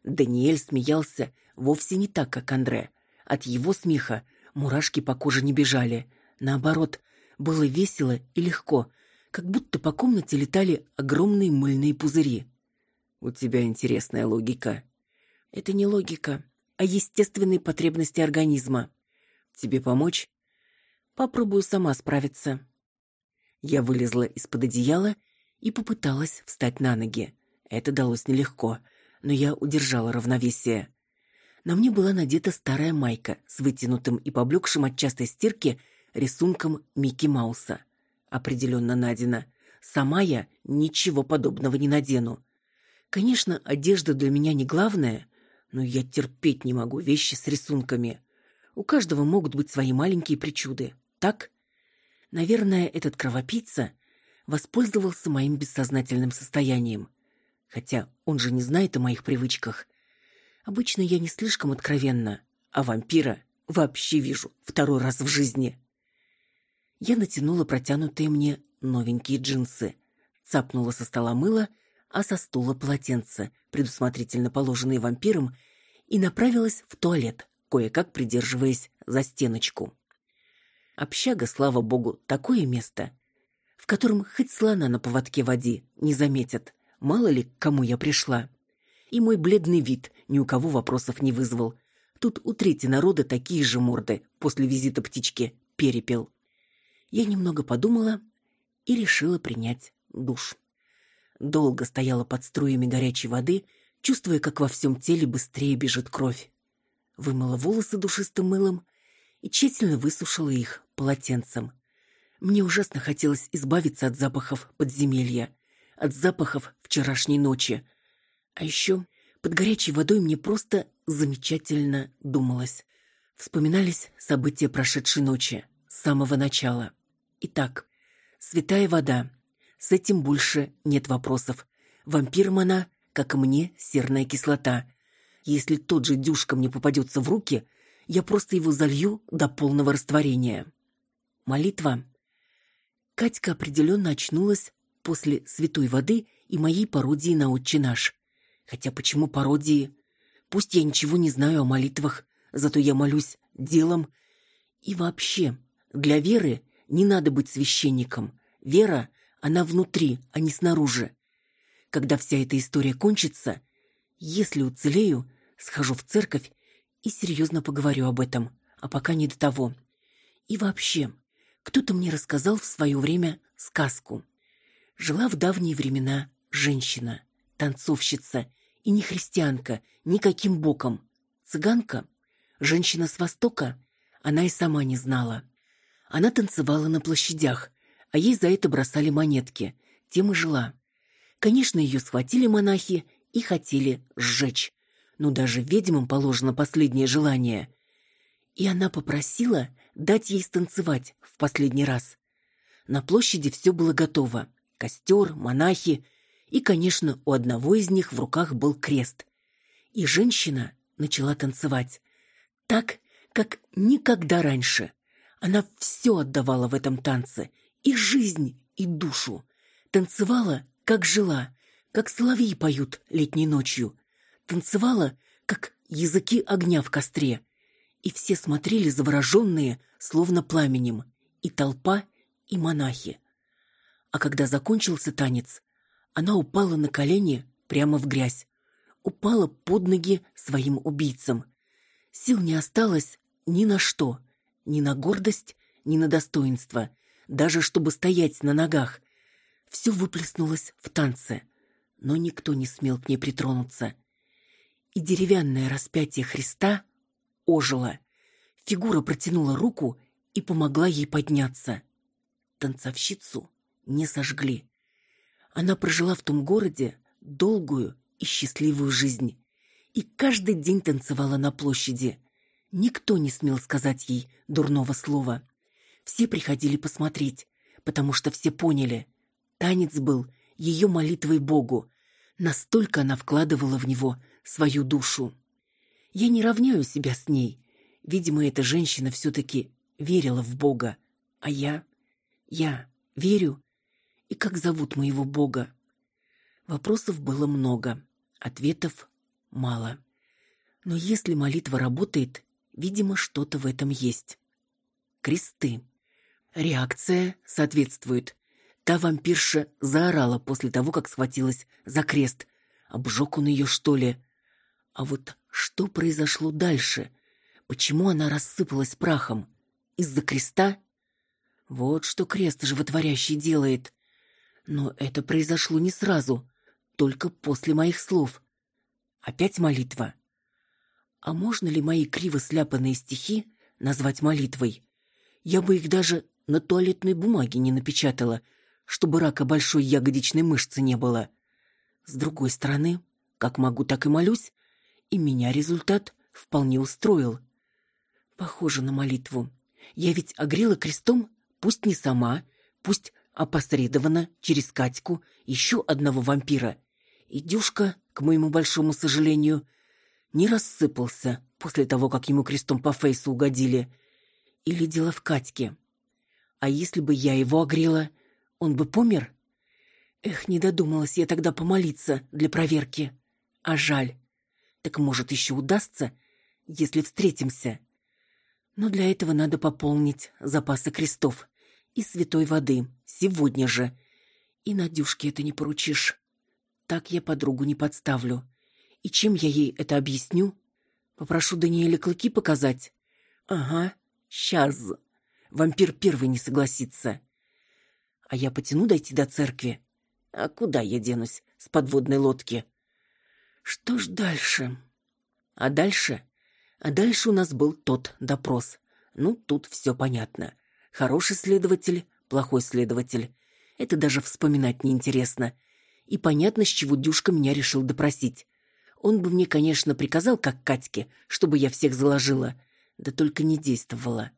[SPEAKER 1] Даниэль смеялся вовсе не так, как Андре. От его смеха мурашки по коже не бежали. Наоборот, было весело и легко, как будто по комнате летали огромные мыльные пузыри. «У тебя интересная логика». «Это не логика, а естественные потребности организма». «Тебе помочь?» «Попробую сама справиться». Я вылезла из-под одеяла и попыталась встать на ноги. Это далось нелегко — но я удержала равновесие. На мне была надета старая майка с вытянутым и поблекшим от частой стирки рисунком Микки Мауса. Определенно Надина. Сама я ничего подобного не надену. Конечно, одежда для меня не главное, но я терпеть не могу вещи с рисунками. У каждого могут быть свои маленькие причуды, так? Наверное, этот кровопийца воспользовался моим бессознательным состоянием. Хотя он же не знает о моих привычках. Обычно я не слишком откровенна, а вампира вообще вижу второй раз в жизни. Я натянула протянутые мне новенькие джинсы, цапнула со стола мыло, а со стула полотенце, предусмотрительно положенные вампиром, и направилась в туалет, кое-как придерживаясь за стеночку. Общага, слава богу, такое место, в котором хоть слона на поводке води не заметят, мало ли к кому я пришла и мой бледный вид ни у кого вопросов не вызвал. Тут у трети народа такие же морды после визита птички перепел. Я немного подумала и решила принять душ. Долго стояла под струями горячей воды, чувствуя, как во всем теле быстрее бежит кровь. Вымыла волосы душистым мылом и тщательно высушила их полотенцем. Мне ужасно хотелось избавиться от запахов подземелья, от запахов вчерашней ночи, а еще под горячей водой мне просто замечательно думалось. Вспоминались события прошедшей ночи, с самого начала. Итак, святая вода. С этим больше нет вопросов. Вампиром она, как и мне, серная кислота. Если тот же дюшка мне попадется в руки, я просто его залью до полного растворения. Молитва. Катька определенно очнулась после святой воды и моей пародии на «Отче наш». Хотя почему пародии? Пусть я ничего не знаю о молитвах, зато я молюсь делом. И вообще, для веры не надо быть священником. Вера, она внутри, а не снаружи. Когда вся эта история кончится, если уцелею, схожу в церковь и серьезно поговорю об этом, а пока не до того. И вообще, кто-то мне рассказал в свое время сказку. Жила в давние времена женщина – танцовщица и не христианка, никаким боком. Цыганка, женщина с Востока, она и сама не знала. Она танцевала на площадях, а ей за это бросали монетки. Тем и жила. Конечно, ее схватили монахи и хотели сжечь. Но даже ведьмам положено последнее желание. И она попросила дать ей станцевать в последний раз. На площади все было готово. Костер, монахи, и, конечно, у одного из них в руках был крест. И женщина начала танцевать. Так, как никогда раньше. Она все отдавала в этом танце. И жизнь, и душу. Танцевала, как жила, как соловьи поют летней ночью. Танцевала, как языки огня в костре. И все смотрели завороженные, словно пламенем. И толпа, и монахи. А когда закончился танец, она упала на колени прямо в грязь. Упала под ноги своим убийцам. Сил не осталось ни на что. Ни на гордость, ни на достоинство. Даже чтобы стоять на ногах. Все выплеснулось в танце. Но никто не смел к ней притронуться. И деревянное распятие Христа ожило. Фигура протянула руку и помогла ей подняться. Танцовщицу не сожгли. Она прожила в том городе долгую и счастливую жизнь. И каждый день танцевала на площади. Никто не смел сказать ей дурного слова. Все приходили посмотреть, потому что все поняли. Танец был ее молитвой Богу. Настолько она вкладывала в него свою душу. Я не равняю себя с ней. Видимо, эта женщина все-таки верила в Бога. А я... Я верю и как зовут моего бога? Вопросов было много, ответов мало. Но если молитва работает, видимо, что-то в этом есть. Кресты. Реакция соответствует. Та вампирша заорала после того, как схватилась за крест. Обжег он ее, что ли? А вот что произошло дальше? Почему она рассыпалась прахом? Из-за креста? Вот что крест животворящий делает. Но это произошло не сразу, только после моих слов. Опять молитва.
[SPEAKER 2] А можно ли мои криво сляпанные стихи назвать молитвой? Я бы их даже на туалетной бумаге не напечатала, чтобы рака большой ягодичной мышцы не было. С другой стороны, как могу, так и молюсь, и меня результат вполне устроил. Похоже на молитву. Я ведь огрела крестом, пусть не сама, пусть опосредованно через Катьку еще одного вампира. И Дюшка, к моему большому сожалению, не рассыпался после того, как ему крестом по фейсу угодили. Или дело в Катьке. А если бы я его огрела, он бы помер? Эх, не додумалась я тогда помолиться для проверки. А жаль. Так может, еще удастся, если встретимся. Но для этого надо пополнить запасы крестов и святой воды сегодня же. И Надюшке это не поручишь. Так я подругу не подставлю. И чем я ей это объясню? Попрошу Даниэля клыки показать. Ага, сейчас. Вампир первый не согласится. А я потяну дойти до церкви. А куда я денусь с подводной лодки? Что ж дальше? А дальше а дальше у нас был тот допрос. Ну, тут все понятно. Хороший следователь, плохой следователь. Это даже вспоминать неинтересно. И понятно, с чего Дюшка меня решил допросить. Он бы мне, конечно, приказал, как Катьке, чтобы я всех заложила. Да только не действовала.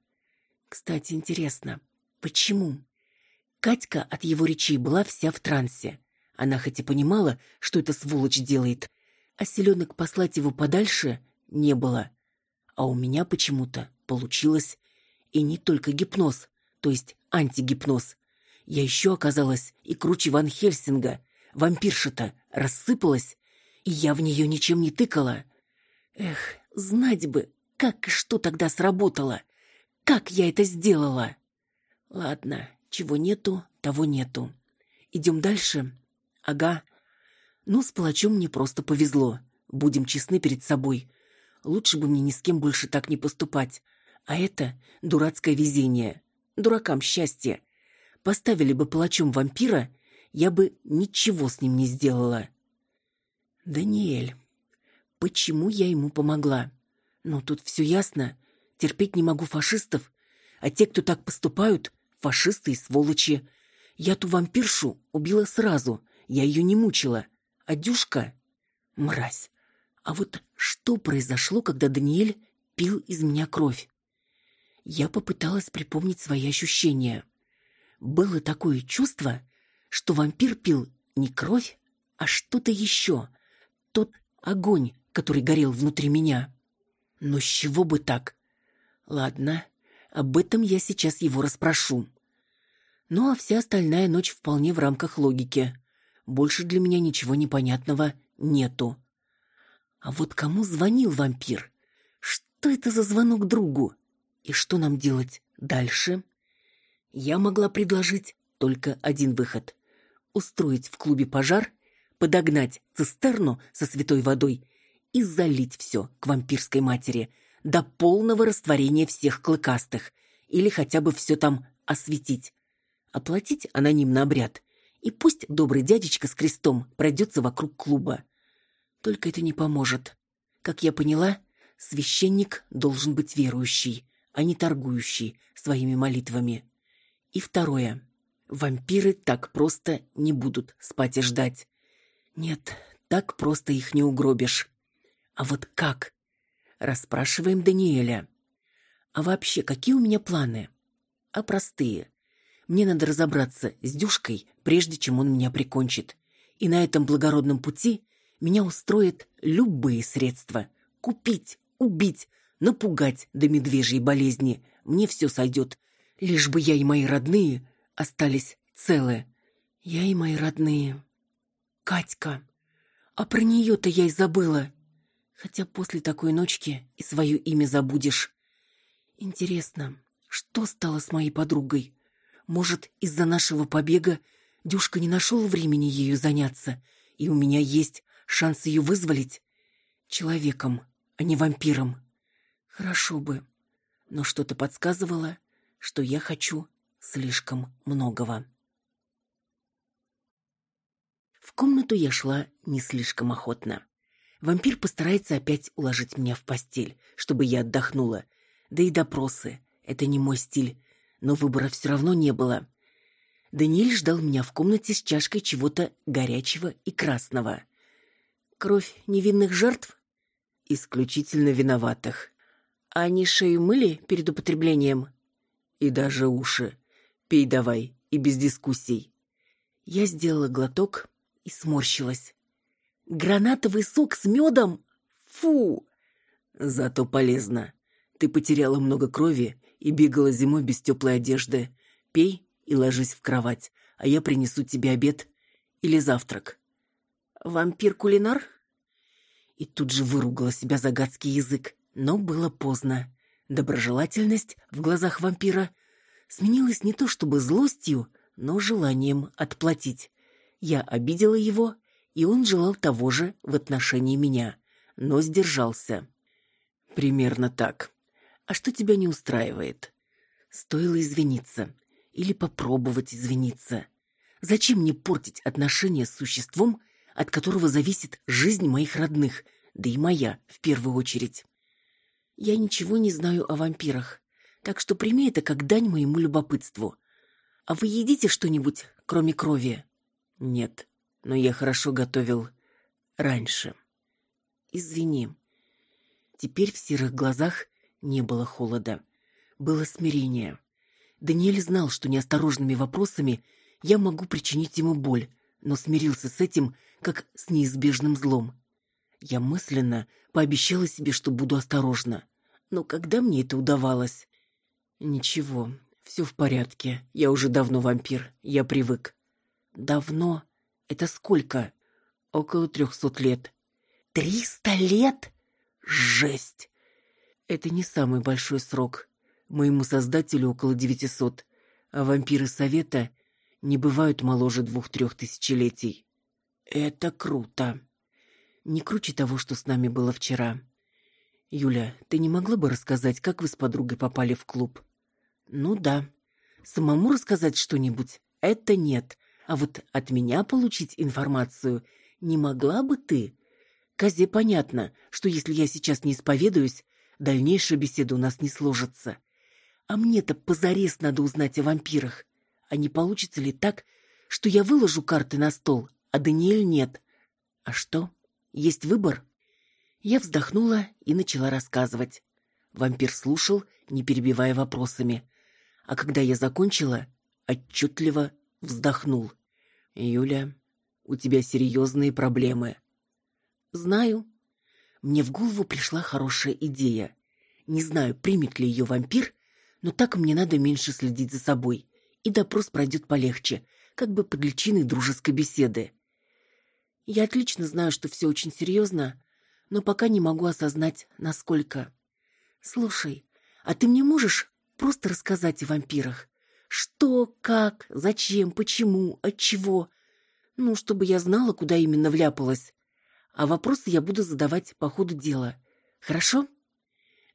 [SPEAKER 2] Кстати, интересно, почему? Катька от его речей была вся в трансе. Она хоть и понимала, что это сволочь делает, а селенок послать его подальше не было. А у меня почему-то получилось и не только гипноз, то есть антигипноз. Я еще оказалась и круче Ван Хельсинга. Вампирша-то рассыпалась, и я в нее ничем не тыкала. Эх, знать бы, как и что тогда сработало. Как я это сделала? Ладно, чего нету, того нету. Идем дальше? Ага. Ну, с палачом мне просто повезло. Будем честны перед собой. Лучше бы мне ни с кем больше так не поступать. А это дурацкое везение. Дуракам счастье. Поставили бы палачом вампира, я бы ничего с ним не сделала. Даниэль. Почему я ему помогла? Ну, тут все ясно. Терпеть не могу фашистов. А те, кто так поступают, фашисты и сволочи. Я ту вампиршу убила сразу. Я ее не мучила. А Дюшка... Мразь. А вот что произошло, когда Даниэль пил из меня кровь? Я попыталась припомнить свои ощущения. Было такое чувство, что вампир пил не кровь, а что-то еще. Тот огонь, который горел внутри меня. Но с чего бы так? Ладно, об этом я сейчас его расспрошу. Ну а вся остальная ночь вполне в рамках логики. Больше для меня ничего непонятного нету. А вот кому звонил вампир? Что это за звонок другу? И что нам делать дальше? Я могла предложить только один выход. Устроить в клубе пожар, подогнать цистерну со святой водой и залить все к вампирской матери до полного растворения всех клыкастых или хотя бы все там осветить. Оплатить анонимный обряд. И пусть добрый дядечка с крестом пройдется вокруг клуба. Только это не поможет. Как я поняла, священник должен быть верующий, а не торгующий своими молитвами. И второе. Вампиры так просто не будут спать и ждать. Нет, так просто их не угробишь. А вот как? Расспрашиваем Даниэля. А вообще, какие у меня планы? А простые. Мне надо разобраться с Дюшкой, прежде чем он меня прикончит. И на этом благородном пути меня устроят любые средства. Купить, убить, напугать до медвежьей болезни. Мне все сойдет. Лишь бы я и мои родные остались целы. Я и мои родные. Катька. А про нее-то я и забыла. Хотя после такой ночки и свое имя забудешь. Интересно, что стало с моей подругой? Может, из-за нашего побега Дюшка не нашел времени ею заняться, и у меня есть шанс ее вызволить человеком, а не вампиром. Хорошо бы, но что-то подсказывало, что я хочу слишком многого. В комнату я шла не слишком охотно.
[SPEAKER 1] Вампир постарается опять уложить меня в постель, чтобы я отдохнула. Да и допросы. Это не мой стиль. Но выбора все равно не было. Даниэль ждал меня в комнате с чашкой чего-то горячего и красного. Кровь невинных жертв? Исключительно виноватых. А они шею мыли перед употреблением? И даже уши. Пей давай, и без дискуссий. Я сделала глоток и сморщилась. Гранатовый сок с медом? Фу! Зато полезно. Ты потеряла много крови и бегала зимой без теплой одежды. Пей и ложись в кровать, а я принесу тебе обед или завтрак. Вампир-кулинар? И тут же выругала себя за гадский язык, но было поздно. Доброжелательность в глазах вампира сменилась не то чтобы злостью, но желанием отплатить. Я обидела его, и он желал того же в отношении меня, но сдержался. Примерно так. А что тебя не устраивает? Стоило извиниться или попробовать извиниться. Зачем мне портить отношения с существом, от которого зависит жизнь моих родных, да и моя в первую очередь? Я ничего не знаю о вампирах, так что прими это как дань моему любопытству. А вы едите что-нибудь, кроме крови? Нет, но я хорошо готовил раньше. Извини. Теперь в серых глазах не было холода, было смирение. Даниэль знал, что неосторожными вопросами я могу причинить ему боль, но смирился с этим, как с неизбежным злом. Я мысленно пообещала себе, что буду осторожна. Но когда мне это удавалось? Ничего, все в порядке. Я уже давно вампир, я привык. Давно? Это сколько? Около трехсот лет. Триста лет? Жесть! Это не самый большой срок. Моему создателю около девятисот, а вампиры Совета не бывают моложе двух-трех тысячелетий. Это круто. Не круче того, что с нами было вчера. Юля, ты не могла бы рассказать, как вы с подругой попали в клуб? Ну да. Самому рассказать что-нибудь? Это нет. А вот от меня получить информацию не могла бы ты? Козе понятно, что если я сейчас не исповедуюсь, дальнейшая беседа у нас не сложится. А мне-то позарез надо узнать о вампирах. А не получится ли так, что я выложу карты на стол, а Даниэль нет? А что? Есть выбор? Я вздохнула и начала рассказывать. Вампир слушал, не перебивая вопросами. А когда я закончила, отчетливо вздохнул. «Юля, у тебя серьезные проблемы». «Знаю». Мне в голову пришла хорошая идея. Не знаю, примет ли ее вампир, но так мне надо меньше следить за собой, и допрос пройдет полегче, как бы под личиной дружеской беседы. Я отлично знаю, что все очень серьезно, но пока не могу осознать, насколько. Слушай, а ты мне можешь просто рассказать о вампирах? Что, как, зачем, почему, от чего? Ну, чтобы я знала, куда именно вляпалась. А вопросы я буду задавать по ходу дела. Хорошо?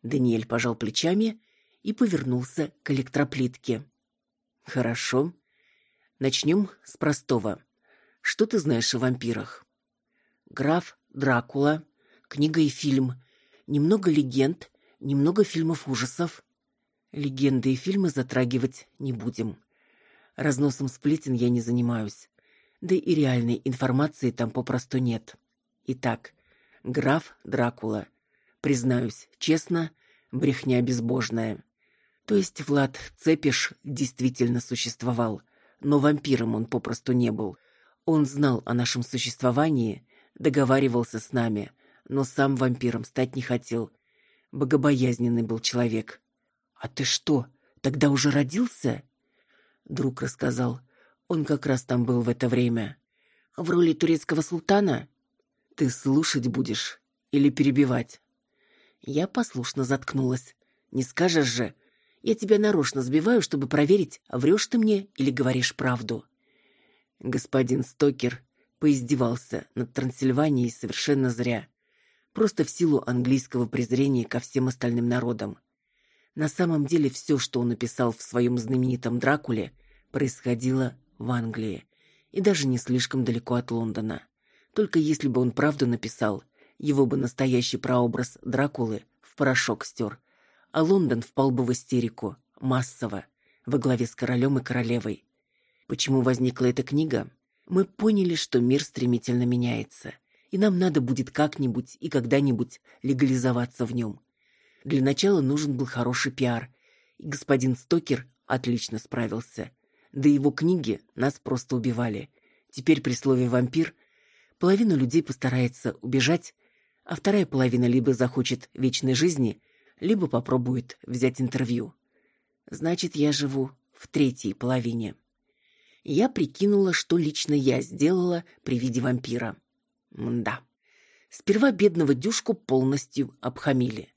[SPEAKER 1] Даниэль пожал плечами и повернулся к электроплитке. Хорошо. Начнем с простого. Что ты знаешь о вампирах? Граф Дракула, книга и фильм, немного легенд, немного фильмов ужасов. Легенды и фильмы затрагивать не будем. Разносом сплетен я не занимаюсь. Да и реальной информации там попросту нет. Итак, граф Дракула. Признаюсь, честно, брехня безбожная. То есть Влад Цепиш действительно существовал, но вампиром он попросту не был. Он знал о нашем существовании, договаривался с нами, но сам вампиром стать не хотел. Богобоязненный был человек. «А ты что, тогда уже родился?» Друг рассказал. Он как раз там был в это время. «В роли турецкого султана?» «Ты слушать будешь или перебивать?» Я послушно заткнулась. «Не скажешь же, я тебя нарочно сбиваю, чтобы проверить, врешь ты мне или говоришь правду. Господин Стокер поиздевался над Трансильванией совершенно зря. Просто в силу английского презрения ко всем остальным народам. На самом деле все, что он написал в своем знаменитом Дракуле, происходило в Англии и даже не слишком далеко от Лондона. Только если бы он правду написал, его бы настоящий прообраз Дракулы в порошок стер, а Лондон впал бы в истерику, массово, во главе с королем и королевой. Почему возникла эта книга? Мы поняли, что мир стремительно меняется, и нам надо будет как-нибудь и когда-нибудь легализоваться в нем. Для начала нужен был хороший пиар, и господин Стокер отлично справился. Да его книги нас просто убивали. Теперь при слове «вампир» половина людей постарается убежать, а вторая половина либо захочет вечной жизни, либо попробует взять интервью. Значит, я живу в третьей половине. Я прикинула, что лично я сделала при виде вампира. Мда. Сперва бедного дюшку полностью обхамили.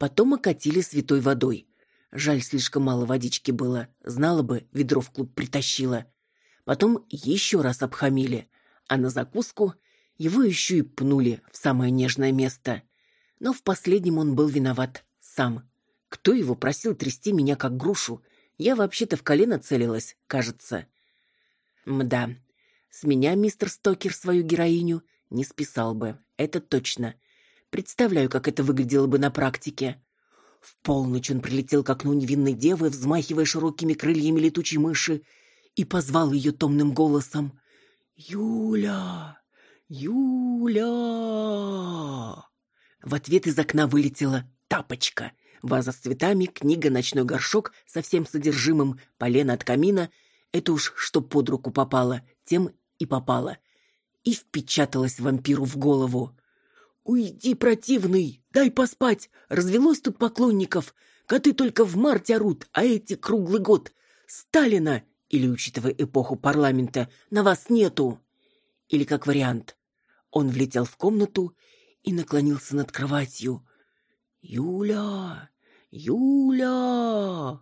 [SPEAKER 1] Потом окатили святой водой. Жаль, слишком мало водички было. Знала бы, ведро в клуб притащила. Потом еще раз обхамили. А на закуску его еще и пнули в самое нежное место. Но в последнем он был виноват сам. Кто его просил трясти меня как грушу? Я вообще-то в колено целилась, кажется. Мда. С меня мистер Стокер свою героиню не списал бы. Это точно. Представляю, как это выглядело бы на практике. В полночь он прилетел к окну невинной девы, взмахивая широкими крыльями летучей мыши, и позвал ее томным голосом. «Юля! «Юля!» В ответ из окна вылетела тапочка. Ваза с цветами, книга, ночной горшок со всем содержимым, полено от камина. Это уж что под руку попало, тем и попало. И впечаталась вампиру в голову. «Уйди, противный! Дай поспать! Развелось тут поклонников! Коты только в марте орут, а эти круглый год! Сталина! Или, учитывая эпоху парламента, на вас нету!» Или, как вариант, он влетел в комнату и наклонился над кроватью. «Юля! Юля!»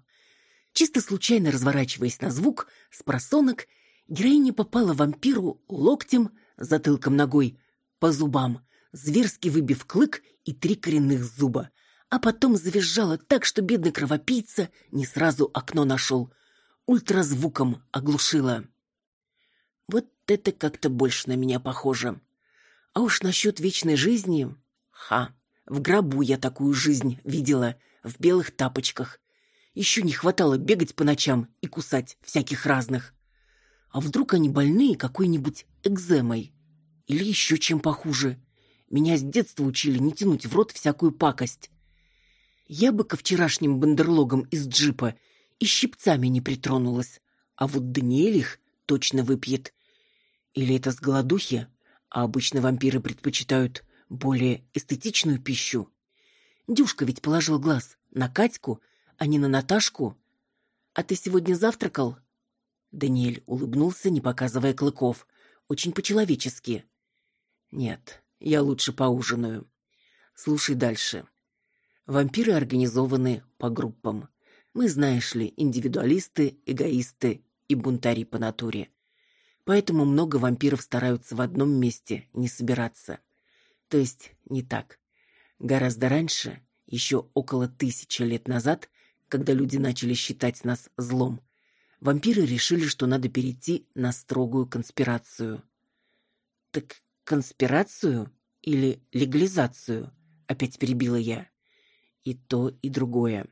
[SPEAKER 1] Чисто случайно разворачиваясь на звук, с просонок, героиня попала вампиру локтем, затылком ногой, по зубам, зверски выбив клык и три коренных зуба, а потом завизжала так, что бедный кровопийца не сразу окно нашел. Ультразвуком оглушила. Вот это как-то больше на меня похоже. А уж насчет вечной жизни... Ха, в гробу я такую жизнь видела, в белых тапочках. Еще не хватало бегать по ночам и кусать всяких разных. А вдруг они больные какой-нибудь экземой? Или еще чем похуже? Меня с детства учили не тянуть в рот всякую пакость. Я бы ко вчерашним бандерлогам из джипа и щипцами не притронулась. А вот Даниэль их точно выпьет. Или это с голодухи? а обычно вампиры предпочитают более эстетичную пищу. Дюшка ведь положил глаз на Катьку, а не на Наташку. А ты сегодня завтракал? Даниэль улыбнулся, не показывая клыков, очень по-человечески. Нет, я лучше поужинаю. Слушай дальше. Вампиры организованы по группам. Мы, знаешь ли, индивидуалисты, эгоисты и бунтари по натуре. Поэтому много вампиров стараются в одном месте не собираться. То есть не так. Гораздо раньше, еще около тысячи лет назад, когда люди начали считать нас злом, вампиры решили, что надо перейти на строгую конспирацию. Так конспирацию или легализацию? Опять перебила я. И то, и другое.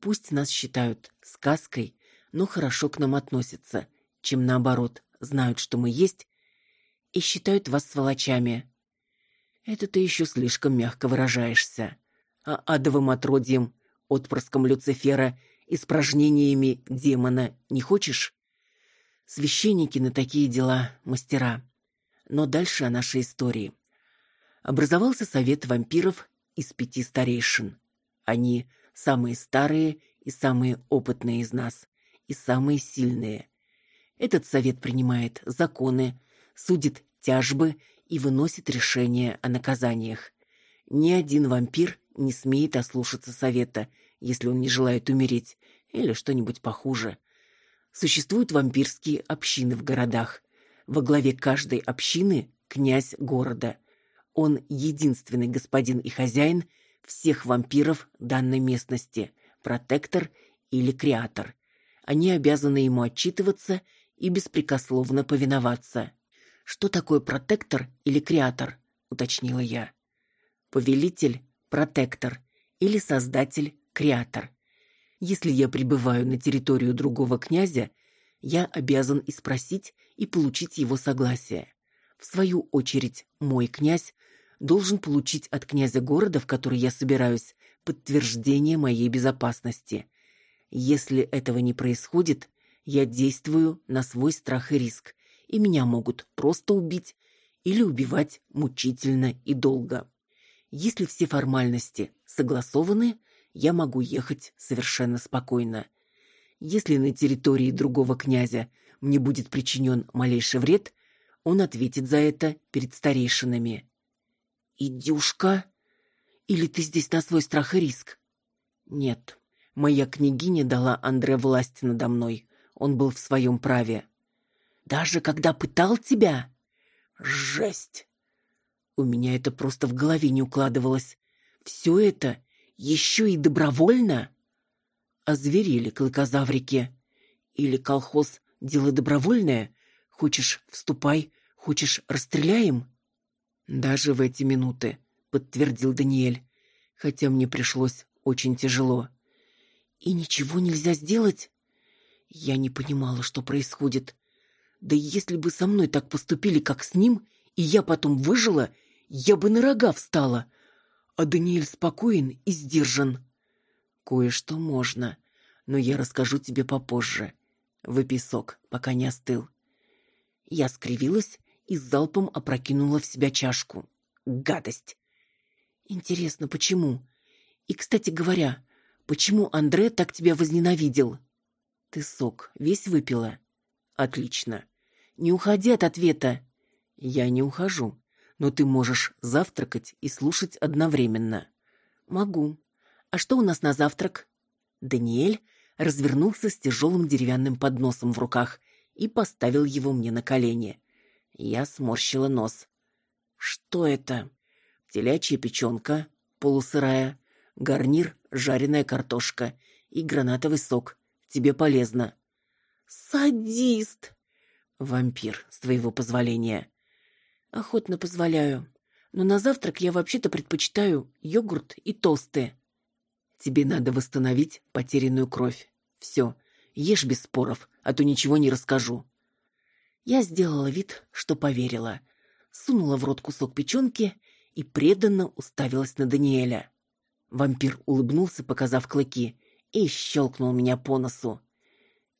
[SPEAKER 1] Пусть нас считают сказкой, но хорошо к нам относятся, чем наоборот, знают, что мы есть, и считают вас сволочами. Это ты еще слишком мягко выражаешься. А адовым отродьем, отпрыском Люцифера, испражнениями демона не хочешь? Священники на такие дела мастера. Но дальше о нашей истории. Образовался совет вампиров из пяти старейшин. Они самые старые и самые опытные из нас, и самые сильные. Этот совет принимает законы, судит тяжбы и выносит решения о наказаниях. Ни один вампир не смеет ослушаться совета, если он не желает умереть, или что-нибудь похуже. Существуют вампирские общины в городах. Во главе каждой общины князь города. Он единственный господин и хозяин всех вампиров данной местности, протектор или креатор. Они обязаны ему отчитываться и беспрекословно повиноваться. Что такое протектор или креатор? уточнила я. Повелитель – протектор или создатель – креатор. Если я прибываю на территорию другого князя, я обязан и спросить, и получить его согласие. В свою очередь, мой князь должен получить от князя города, в который я собираюсь, подтверждение моей безопасности. Если этого не происходит, я действую на свой страх и риск, и меня могут просто убить или убивать мучительно и долго. Если все формальности согласованы, я могу ехать совершенно спокойно. Если на территории другого князя мне будет причинен малейший вред, он ответит за это перед старейшинами. «Идюшка? Или ты здесь на свой страх и риск?» «Нет, моя княгиня дала Андре власть надо мной. Он был в своем праве». «Даже когда пытал тебя?» «Жесть!» У меня это просто в голове не укладывалось. Все это еще и добровольно? Озверели клыкозаврики. Или колхоз — дело добровольное? Хочешь — вступай, хочешь — расстреляем? Даже в эти минуты, — подтвердил Даниэль, хотя мне пришлось очень тяжело. И ничего нельзя сделать? Я не понимала, что происходит. Да если бы со мной так поступили, как с ним, и я потом выжила, я бы на рога встала а Даниэль спокоен и сдержан. Кое-что можно, но я расскажу тебе попозже. Выпей сок, пока не остыл. Я скривилась и залпом опрокинула в себя чашку. Гадость. Интересно, почему? И, кстати говоря, почему Андре так тебя возненавидел? Ты сок весь выпила? Отлично. Не уходи от ответа. Я не ухожу но ты можешь завтракать и слушать одновременно. Могу. А что у нас на завтрак? Даниэль развернулся с тяжелым деревянным подносом в руках и поставил его мне на колени. Я сморщила нос. Что это? Телячья печенка, полусырая, гарнир, жареная картошка и гранатовый сок. Тебе полезно. Садист. Вампир, с твоего позволения. Охотно позволяю. Но на завтрак я вообще-то предпочитаю йогурт и тосты. Тебе надо восстановить потерянную кровь. Все, ешь без споров, а то ничего не расскажу. Я сделала вид, что поверила. Сунула в рот кусок печенки и преданно уставилась на Даниэля. Вампир улыбнулся, показав клыки, и щелкнул меня по носу.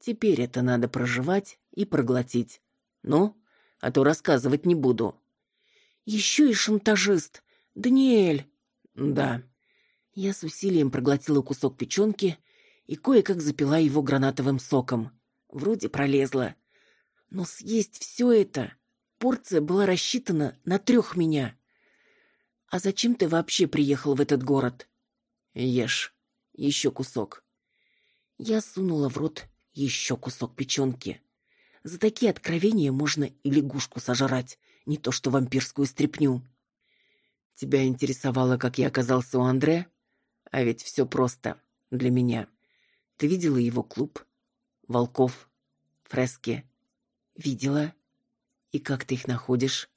[SPEAKER 1] Теперь это надо проживать и проглотить. Ну, а то рассказывать не буду. Еще и шантажист. Даниэль. Да. Я с усилием проглотила кусок печенки и кое-как запила его гранатовым соком. Вроде пролезла. Но съесть все это... Порция была рассчитана на трех меня. А зачем ты вообще приехал в этот город? Ешь. Еще кусок. Я сунула в рот еще кусок печенки. За такие откровения можно и лягушку сожрать, не то что вампирскую стряпню. Тебя интересовало, как я оказался у Андре? А ведь все просто для меня. Ты видела его клуб? Волков? Фрески? Видела? И как ты их находишь?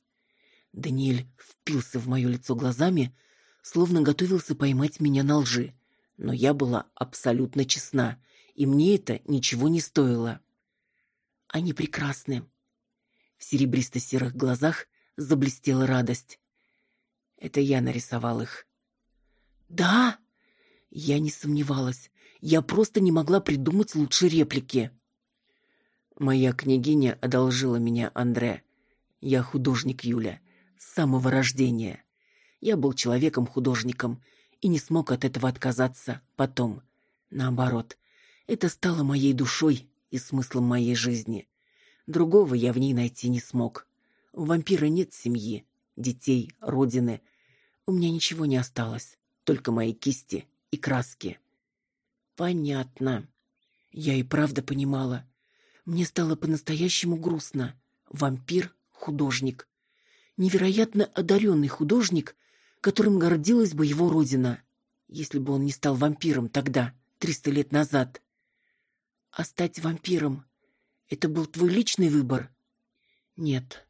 [SPEAKER 1] Даниэль впился в мое лицо глазами, словно готовился поймать меня на лжи. Но я была абсолютно честна, и мне это ничего не стоило. Они прекрасны. В серебристо-серых глазах заблестела радость. Это я нарисовал их. Да? Я не сомневалась. Я просто не могла придумать лучше реплики. Моя княгиня одолжила меня Андре. Я художник Юля, с самого рождения. Я был человеком-художником и не смог от этого отказаться потом. Наоборот, это стало моей душой и смыслом моей жизни. Другого я в ней найти не смог. У вампира нет семьи, детей, родины. У меня ничего не осталось, только мои кисти и краски. Понятно. Я и правда понимала. Мне стало по-настоящему грустно. Вампир — художник. Невероятно одаренный художник, которым гордилась бы его родина, если бы он не стал вампиром тогда, триста лет назад. А стать вампиром это был твой личный выбор? Нет.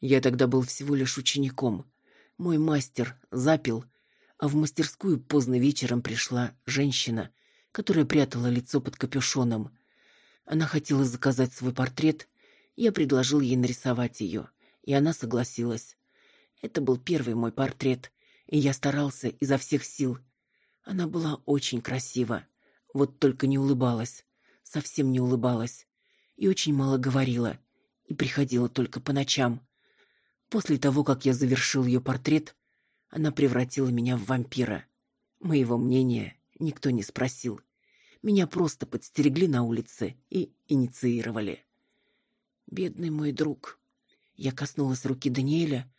[SPEAKER 1] Я тогда был всего лишь учеником. Мой мастер запил,
[SPEAKER 2] А в мастерскую поздно вечером пришла женщина, которая прятала лицо под капюшоном. Она хотела заказать свой портрет, я предложил ей нарисовать ее, и она согласилась. Это был первый мой портрет, и я старался изо всех сил. Она была очень красива, вот только не улыбалась, совсем не улыбалась, и очень мало говорила, и приходила только по ночам. После того, как я завершил ее портрет, она превратила меня в вампира. Моего мнения никто не спросил. Меня просто подстерегли на улице и инициировали. Бедный мой друг. Я коснулась руки Даниэля.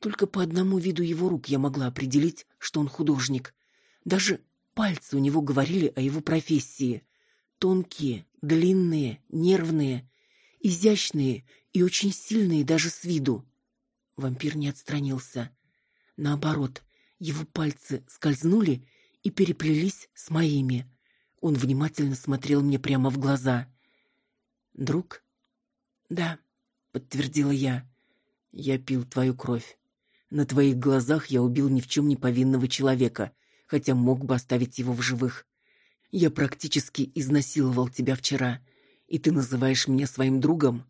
[SPEAKER 2] Только по одному виду его рук я могла определить, что он художник. Даже пальцы у него говорили о его профессии. Тонкие, длинные, нервные, изящные и очень сильные даже с виду. Вампир не отстранился. Наоборот, его пальцы скользнули и переплелись с моими. Он внимательно смотрел мне прямо в глаза. «Друг?» «Да», — подтвердила я. «Я пил твою кровь. На твоих глазах я убил ни в чем не повинного человека, хотя мог бы оставить его в живых. Я практически изнасиловал тебя вчера, и ты называешь меня своим другом?»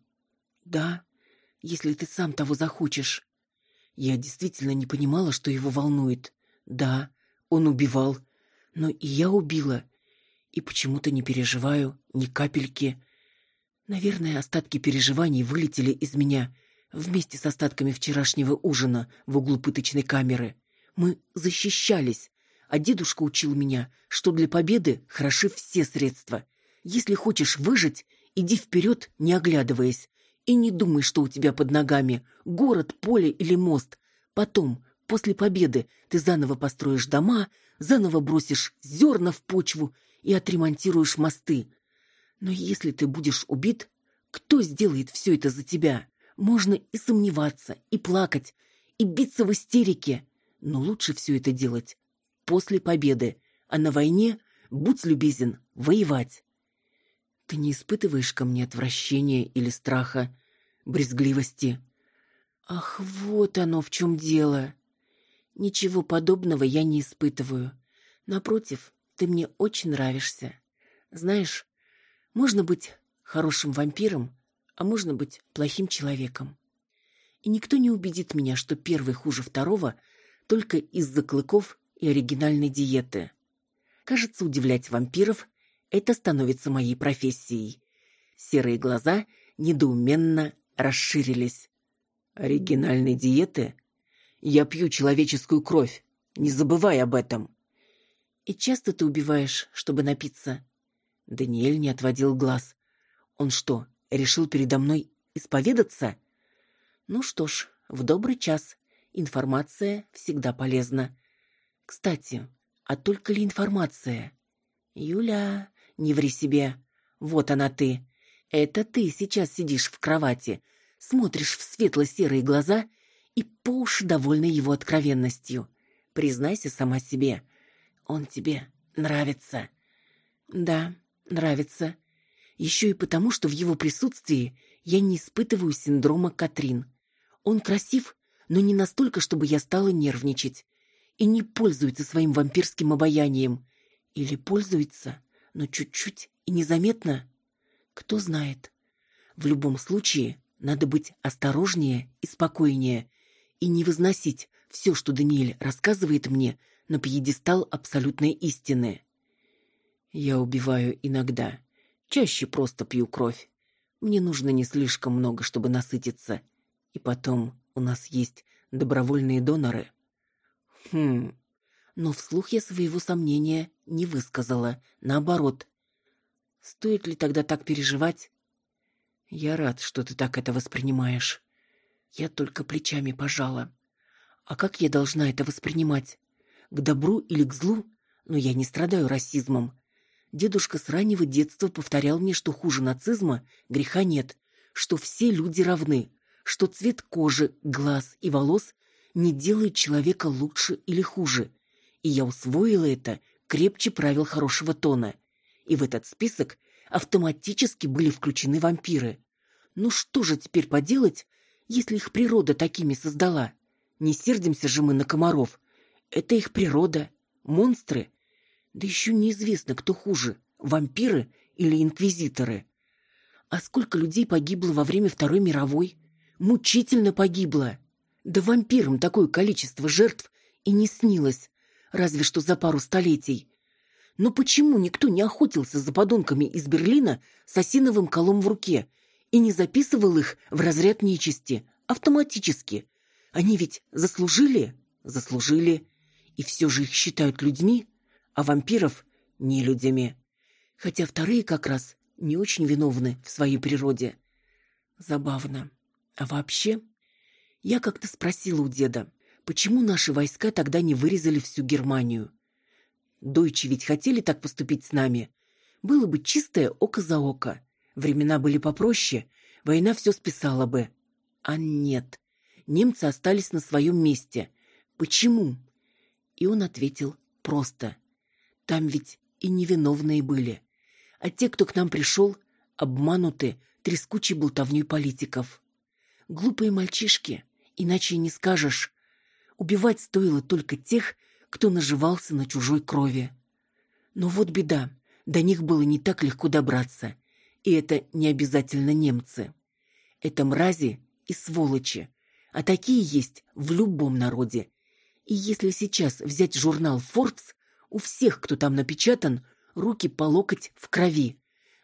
[SPEAKER 2] «Да», если ты сам того захочешь. Я действительно не понимала, что его волнует. Да, он убивал, но и я убила. И почему-то не переживаю ни капельки. Наверное, остатки переживаний вылетели из меня вместе с остатками вчерашнего ужина в углу пыточной камеры. Мы защищались, а дедушка учил меня, что для победы хороши все средства. Если хочешь выжить, иди вперед, не оглядываясь, и не думай, что у тебя под ногами город, поле или мост. Потом, после победы, ты заново построишь дома, заново бросишь зерна в почву и отремонтируешь мосты. Но если ты будешь убит, кто сделает все это за тебя? Можно и сомневаться, и плакать, и биться в истерике. Но лучше все это делать после победы, а на войне, будь любезен, воевать. Ты не испытываешь ко мне отвращения или страха, брезгливости? Ах, вот оно в чем дело. Ничего подобного я не испытываю. Напротив, ты мне очень нравишься. Знаешь, можно быть хорошим вампиром, а можно быть плохим человеком. И никто не убедит меня, что первый хуже второго только из-за клыков и оригинальной диеты. Кажется, удивлять вампиров это становится моей профессией. Серые глаза недоуменно расширились. Оригинальной диеты? Я пью человеческую кровь. Не забывай об этом. И часто ты убиваешь, чтобы напиться? Даниэль не отводил глаз. Он что, решил передо мной исповедаться? Ну что ж, в добрый час. Информация всегда полезна. Кстати, а только ли информация? Юля, не ври себе. Вот она ты. Это ты сейчас сидишь в кровати, смотришь в светло-серые глаза и по уши довольна его откровенностью. Признайся сама себе, он тебе нравится. Да, нравится. Еще и потому, что в его присутствии я не испытываю синдрома Катрин. Он красив, но не настолько, чтобы я стала нервничать. И не пользуется своим вампирским обаянием. Или пользуется, но чуть-чуть и незаметно. Кто знает. В любом случае, надо быть осторожнее и спокойнее и не возносить все, что Даниэль рассказывает мне, на пьедестал абсолютной истины. Я убиваю иногда, чаще просто пью кровь. Мне нужно не слишком много, чтобы насытиться. И потом у нас есть добровольные доноры. Хм. Но вслух я своего сомнения не высказала, наоборот. Стоит ли тогда так переживать? Я рад, что ты так это воспринимаешь. Я только плечами пожала. А как я должна это воспринимать? К добру или к злу? Но я не страдаю расизмом. Дедушка с раннего детства повторял мне, что хуже нацизма греха нет, что все люди равны, что цвет кожи, глаз и волос не делает человека лучше или хуже. И я усвоила это крепче правил хорошего тона – и в этот список автоматически были включены вампиры. Ну что же теперь поделать, если их природа такими создала? Не сердимся же мы на комаров. Это их природа. Монстры. Да еще неизвестно, кто хуже, вампиры или инквизиторы. А сколько людей погибло во время Второй мировой? Мучительно погибло. Да вампирам такое количество жертв и не снилось, разве что за пару столетий. Но почему никто не охотился за подонками из Берлина с осиновым колом в руке и не записывал их в разряд нечисти автоматически? Они ведь заслужили? Заслужили. И все же их считают людьми, а вампиров — не людьми. Хотя вторые как раз не очень виновны в своей природе. Забавно. А вообще, я как-то спросила у деда, почему наши войска тогда не вырезали всю Германию. Дойчи ведь хотели так поступить с нами. Было бы чистое око за око. Времена были попроще, война все списала бы. А нет. Немцы остались на своем месте. Почему? И он ответил просто. Там ведь и невиновные были. А те, кто к нам пришел, обмануты трескучей болтовней политиков. Глупые мальчишки, иначе не скажешь. Убивать стоило только тех, кто наживался на чужой крови. Но вот беда, до них было не так легко добраться. И это не обязательно немцы. Это мрази и сволочи. А такие есть в любом народе. И если сейчас взять журнал Forbes, у всех, кто там напечатан, руки по локоть в крови.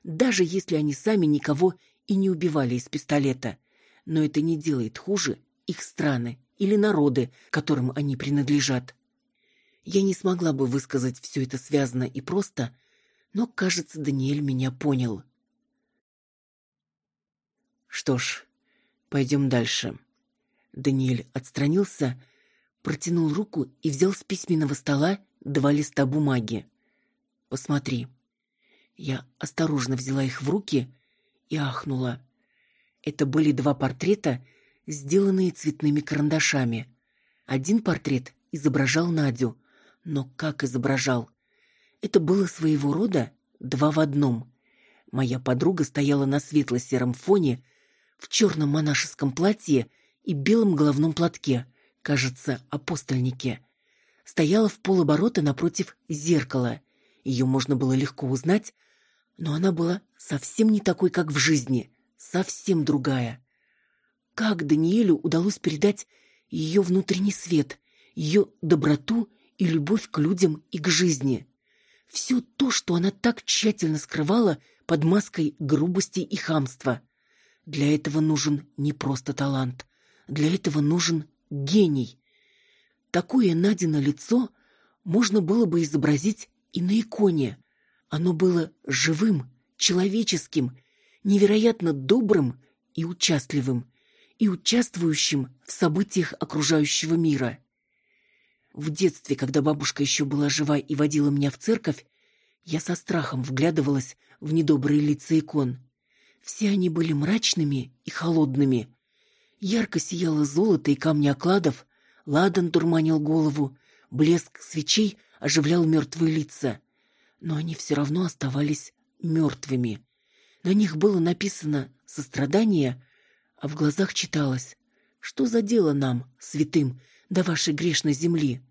[SPEAKER 2] Даже если они сами никого и не убивали из пистолета. Но это не делает хуже их страны или народы, которым они принадлежат. Я не смогла бы высказать все это связно и просто, но, кажется, Даниэль меня понял. Что ж, пойдем дальше. Даниэль отстранился, протянул руку и взял с письменного стола два листа бумаги. Посмотри. Я осторожно взяла их в руки и ахнула. Это были два портрета, сделанные цветными карандашами. Один портрет изображал Надю, но как изображал? Это было своего рода два в одном. Моя подруга стояла на светло-сером фоне в черном монашеском платье и белом головном платке, кажется, апостольнике. Стояла в полоборота напротив зеркала. Ее можно было легко узнать, но она была совсем не такой, как в жизни, совсем другая. Как Даниэлю удалось передать ее внутренний свет, ее доброту и любовь к людям и к жизни. Все то, что она так тщательно скрывала под маской грубости и хамства. Для этого нужен не просто талант. Для этого нужен гений. Такое Надино лицо можно было бы изобразить и на иконе. Оно было живым, человеческим, невероятно добрым и участливым, и участвующим в событиях окружающего мира. В детстве, когда бабушка еще была жива и водила меня в церковь, я со страхом вглядывалась в недобрые лица икон. Все они были мрачными и холодными. Ярко сияло золото и камни окладов, ладан дурманил голову, блеск свечей оживлял мертвые лица. Но они все равно оставались мертвыми. На них было написано «сострадание», а в глазах читалось «Что за дело нам, святым, до вашей грешной земли.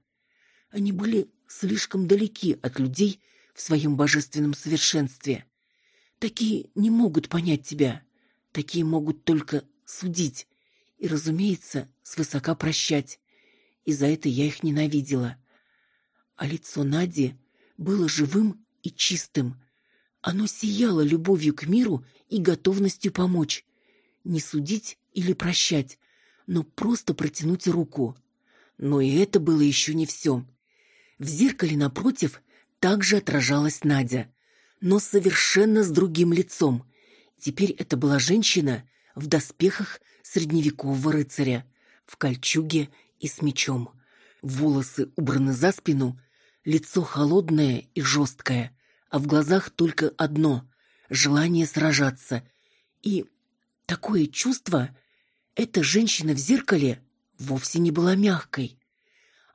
[SPEAKER 2] Они были слишком далеки от людей в своем божественном совершенстве. Такие не могут понять тебя. Такие могут только судить и, разумеется, свысока прощать. И за это я их ненавидела. А лицо Нади было живым и чистым. Оно сияло любовью к миру и готовностью помочь. Не судить или прощать, но просто протянуть руку. Но и это было еще не все. В зеркале напротив также отражалась Надя, но совершенно с другим лицом. Теперь это была женщина в доспехах средневекового рыцаря, в кольчуге и с мечом. Волосы убраны за спину, лицо холодное и жесткое, а в глазах только одно — желание сражаться. И такое чувство — эта женщина в зеркале вовсе не была мягкой.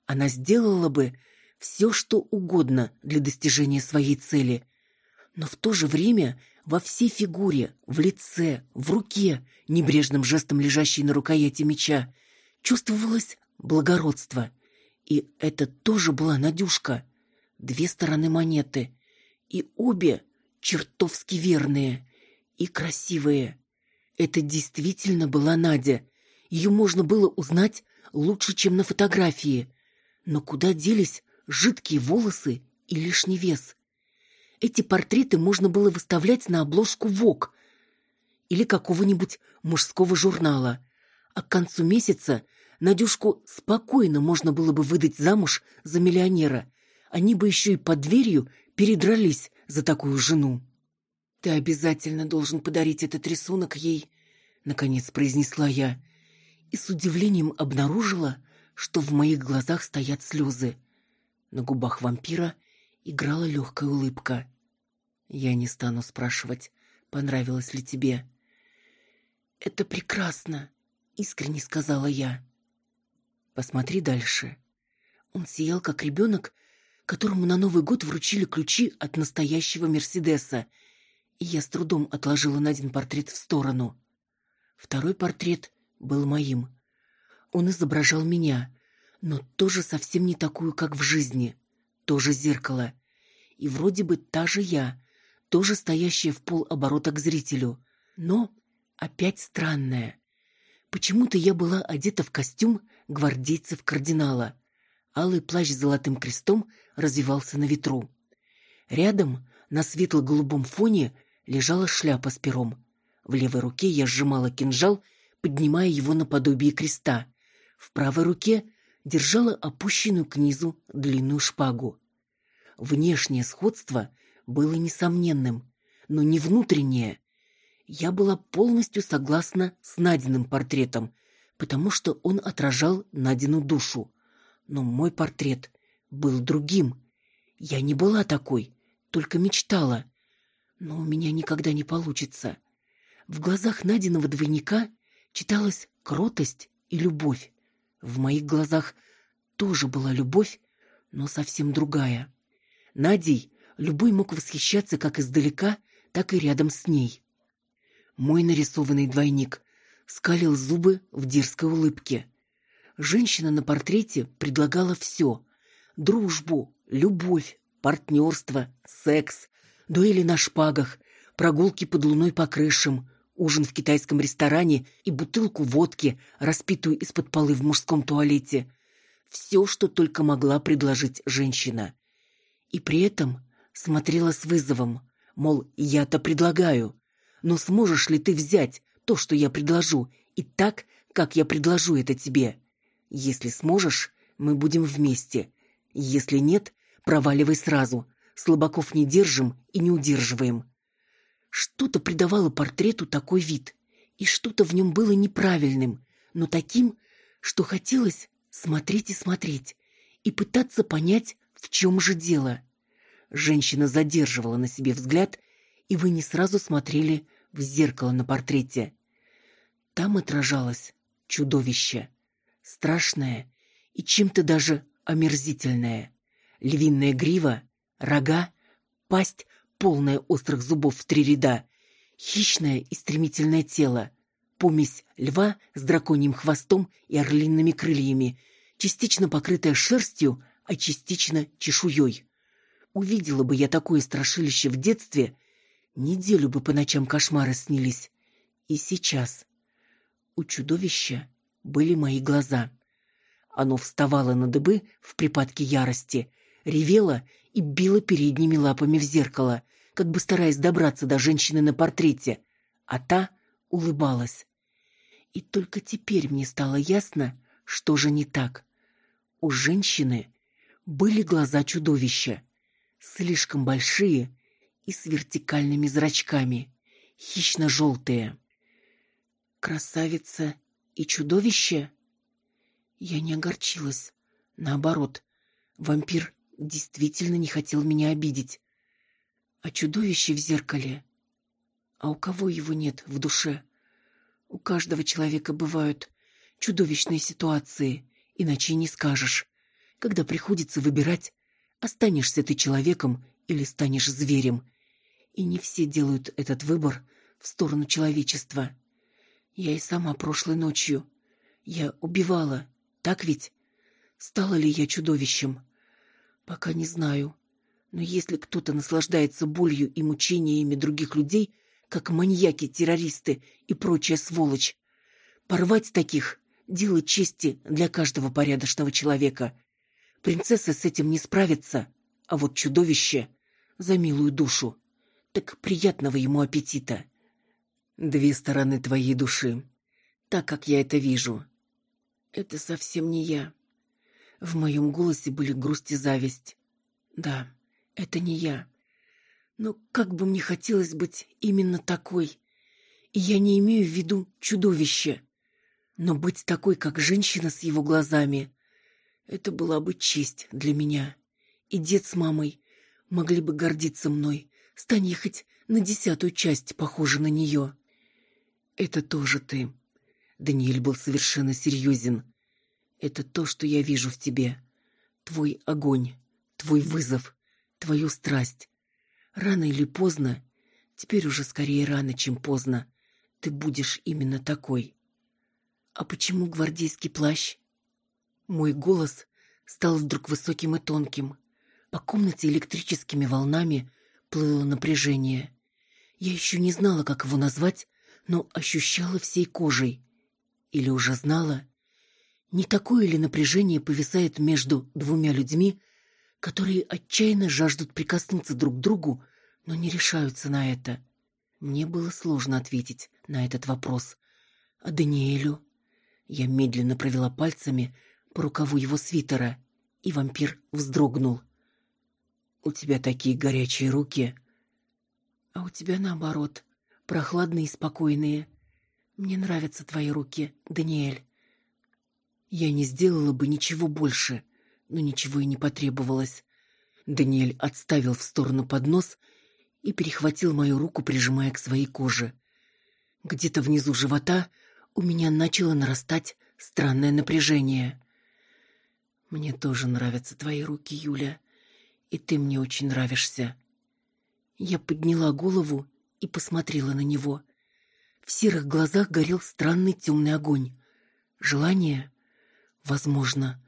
[SPEAKER 2] Она сделала бы все, что угодно для достижения своей цели. Но в то же время во всей фигуре, в лице, в руке, небрежным жестом лежащей на рукояти меча, чувствовалось благородство. И это тоже была Надюшка. Две стороны монеты. И обе чертовски верные и красивые. Это действительно была Надя. Ее можно было узнать лучше, чем на фотографии. Но куда делись жидкие волосы и лишний вес? Эти портреты можно было выставлять на обложку ВОК или какого-нибудь мужского журнала. А к концу месяца Надюшку спокойно можно было бы выдать замуж за миллионера. Они бы еще и под дверью передрались за такую жену. «Ты обязательно должен подарить этот рисунок ей», — наконец произнесла я. И с удивлением обнаружила, что в моих глазах стоят слезы. На губах вампира играла легкая улыбка. «Я не стану спрашивать, понравилось ли тебе». «Это прекрасно», — искренне сказала я. Посмотри дальше. Он сиял, как ребенок, которому на Новый год вручили ключи от настоящего Мерседеса, и я с трудом отложила на один портрет в сторону. Второй портрет был моим. Он изображал меня, но тоже совсем не такую, как в жизни. Тоже зеркало. И вроде бы та же я, тоже стоящая в полоборота к зрителю, но опять странная. Почему-то я была одета в костюм гвардейцев кардинала. Алый плащ с золотым крестом развивался на ветру. Рядом, на светло-голубом фоне, лежала шляпа с пером. В левой руке я сжимала кинжал, поднимая его наподобие креста. В правой руке держала опущенную к низу длинную шпагу. Внешнее сходство было несомненным, но не внутреннее. Я была полностью согласна с Надиным портретом, потому что он отражал Надину душу. Но мой портрет был другим. Я не была такой, только мечтала. Но у меня никогда не получится. В глазах Надиного двойника читалась кротость и любовь. В моих глазах тоже была любовь, но совсем другая. Надей любой мог восхищаться как издалека, так и рядом с ней. Мой нарисованный двойник скалил зубы в дерзкой улыбке. Женщина на портрете предлагала все: дружбу, любовь, партнерство, секс, дуэли на шпагах, прогулки под луной по крышам, ужин в китайском ресторане и бутылку водки, распитую из-под полы в мужском туалете. Все, что только могла предложить женщина. И при этом смотрела с вызовом, мол, я-то предлагаю. Но сможешь ли ты взять то, что я предложу, и так, как я предложу это тебе? Если сможешь, мы будем вместе. Если нет, проваливай сразу. Слабаков не держим и не удерживаем. Что-то придавало портрету такой вид, и что-то в нем было неправильным, но таким, что хотелось смотреть и смотреть, и пытаться понять, в чем же дело. Женщина задерживала на себе взгляд и вы не сразу смотрели в зеркало на портрете. Там отражалось чудовище, страшное и чем-то даже омерзительное. Львиная грива, рога, пасть, полная острых зубов в три ряда, хищное и стремительное тело, помесь льва с драконьим хвостом и орлиными крыльями, частично покрытая шерстью, а частично чешуей. Увидела бы я такое страшилище в детстве, Неделю бы по ночам кошмары снились. И сейчас. У чудовища были мои глаза. Оно вставало на дыбы в припадке ярости, ревело и било передними лапами в зеркало, как бы стараясь добраться до женщины на портрете, а та улыбалась. И только теперь мне стало ясно, что же не так. У женщины были глаза чудовища, слишком большие и с вертикальными зрачками, хищно-желтые. Красавица и чудовище? Я не огорчилась. Наоборот, вампир действительно не хотел меня обидеть. А чудовище в зеркале? А у кого его нет в душе? У каждого человека бывают чудовищные ситуации, иначе не скажешь. Когда приходится выбирать, останешься ты человеком или станешь зверем, и не все делают этот выбор в сторону человечества. Я и сама прошлой ночью. Я убивала, так ведь? Стала ли я чудовищем? Пока не знаю. Но если кто-то наслаждается болью и мучениями других людей, как маньяки, террористы и прочая сволочь, порвать таких — дело чести для каждого порядочного человека. Принцесса с этим не справится, а вот чудовище — за милую душу. Так приятного ему аппетита. Две стороны твоей души, так как я это вижу. Это совсем не я. В моем голосе были грусть и зависть. Да, это не я. Но как бы мне хотелось быть именно такой. И я не имею в виду чудовище. Но быть такой, как женщина с его глазами, это была бы честь для меня. И дед с мамой могли бы гордиться мной, стань хоть на десятую часть похожа на нее. Это тоже ты. Даниэль был совершенно серьезен. Это то, что я вижу в тебе. Твой огонь, твой вызов, твою страсть. Рано или поздно, теперь уже скорее рано, чем поздно, ты будешь именно такой. А почему гвардейский плащ? Мой голос стал вдруг высоким и тонким. По комнате электрическими волнами плыло напряжение. Я еще не знала, как его назвать, но ощущала всей кожей. Или уже знала, не такое ли напряжение повисает между двумя людьми, которые отчаянно жаждут прикоснуться друг к другу, но не решаются на это? Мне было сложно ответить на этот вопрос. А Даниэлю? Я медленно провела пальцами по рукаву его свитера, и вампир вздрогнул. «У тебя такие горячие руки!» «А у тебя наоборот, прохладные и спокойные. Мне нравятся твои руки, Даниэль». Я не сделала бы ничего больше, но ничего и не потребовалось. Даниэль отставил в сторону поднос и перехватил мою руку, прижимая к своей коже. Где-то внизу живота у меня начало нарастать странное напряжение. Мне тоже нравятся твои руки, Юля, и ты мне очень нравишься. Я подняла голову и посмотрела на него. В серых глазах горел странный темный огонь. Желание Возможно.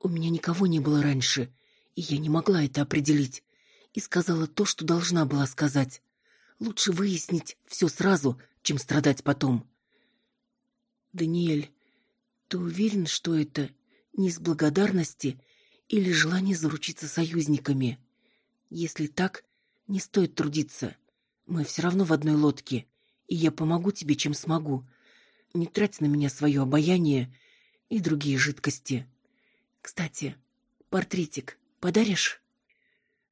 [SPEAKER 2] У меня никого не было раньше, и я не могла это определить. И сказала то, что должна была сказать. Лучше выяснить все сразу, чем страдать потом. Даниэль, ты уверен, что это не из благодарности или желание заручиться союзниками? Если так, не стоит трудиться. Мы все равно в одной лодке, и я помогу тебе, чем смогу. Не трать на меня свое обаяние и другие жидкости. Кстати, портретик подаришь?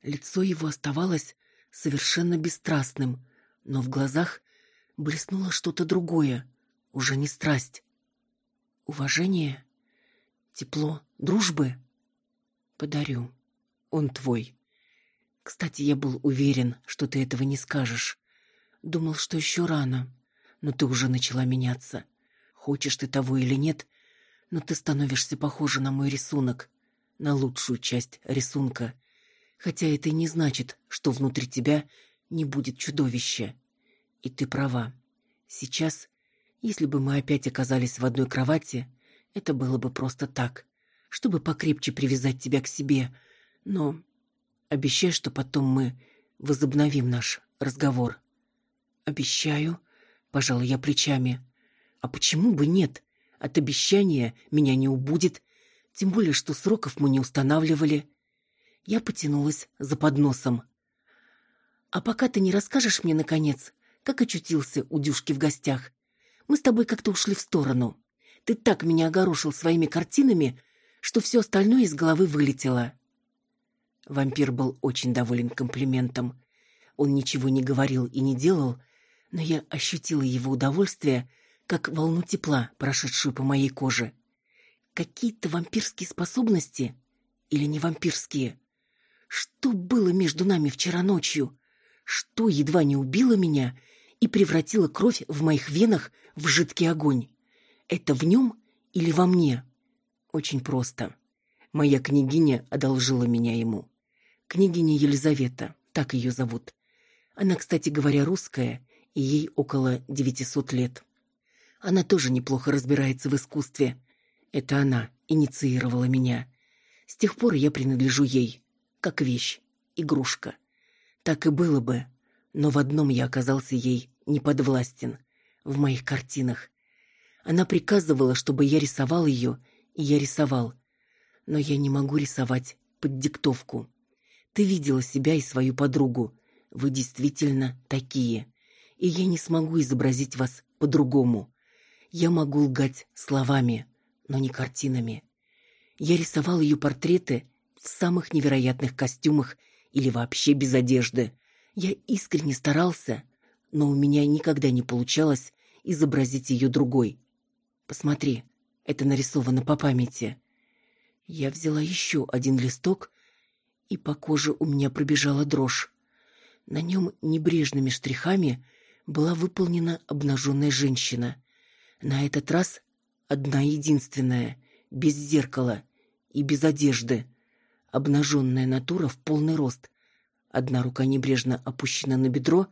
[SPEAKER 2] Лицо его оставалось совершенно бесстрастным, но в глазах блеснуло что-то другое, уже не страсть. Уважение, тепло, дружбы. Подарю. Он твой. Кстати, я был уверен, что ты этого не скажешь. Думал, что еще рано, но ты уже начала меняться. Хочешь ты того или нет, но ты становишься похожа на мой рисунок, на лучшую часть рисунка. Хотя это и не значит, что внутри тебя не будет чудовища. И ты права. Сейчас, если бы мы опять оказались в одной кровати, это было бы просто так, чтобы покрепче привязать тебя к себе. Но обещай, что потом мы возобновим наш разговор. Обещаю, пожалуй, я плечами. А почему бы нет? От обещания меня не убудет, тем более что сроков мы не устанавливали. Я потянулась за подносом. А пока ты не расскажешь мне наконец, как очутился у Дюшки в гостях. Мы с тобой как-то ушли в сторону. Ты так меня огорошил своими картинами, что все остальное из головы вылетело. Вампир был очень доволен комплиментом. Он ничего не говорил и не делал, но я ощутила его удовольствие как волну тепла, прошедшую по моей коже. Какие-то вампирские способности или не вампирские? Что было между нами вчера ночью? Что едва не убило меня и превратило кровь в моих венах в жидкий огонь? Это в нем или во мне? Очень просто. Моя княгиня одолжила меня ему. Княгиня Елизавета, так ее зовут. Она, кстати говоря, русская, и ей около девятисот лет. Она тоже неплохо разбирается в искусстве. Это она
[SPEAKER 1] инициировала меня. С тех пор я принадлежу ей, как вещь, игрушка. Так и было бы, но в одном я оказался ей неподвластен в моих картинах. Она приказывала, чтобы я рисовал ее, и я рисовал. Но я не могу рисовать под диктовку. Ты видела себя и свою подругу. Вы действительно такие. И я не смогу изобразить вас по-другому. Я могу лгать словами, но не картинами. Я рисовал ее портреты в самых невероятных костюмах или вообще без одежды. Я искренне старался, но у меня никогда не получалось изобразить ее другой. Посмотри, это нарисовано по памяти. Я взяла еще один листок, и по коже у меня пробежала дрожь. На нем небрежными штрихами была выполнена обнаженная женщина. На этот раз одна единственная, без зеркала и без одежды. Обнаженная натура в полный рост. Одна рука небрежно опущена на бедро,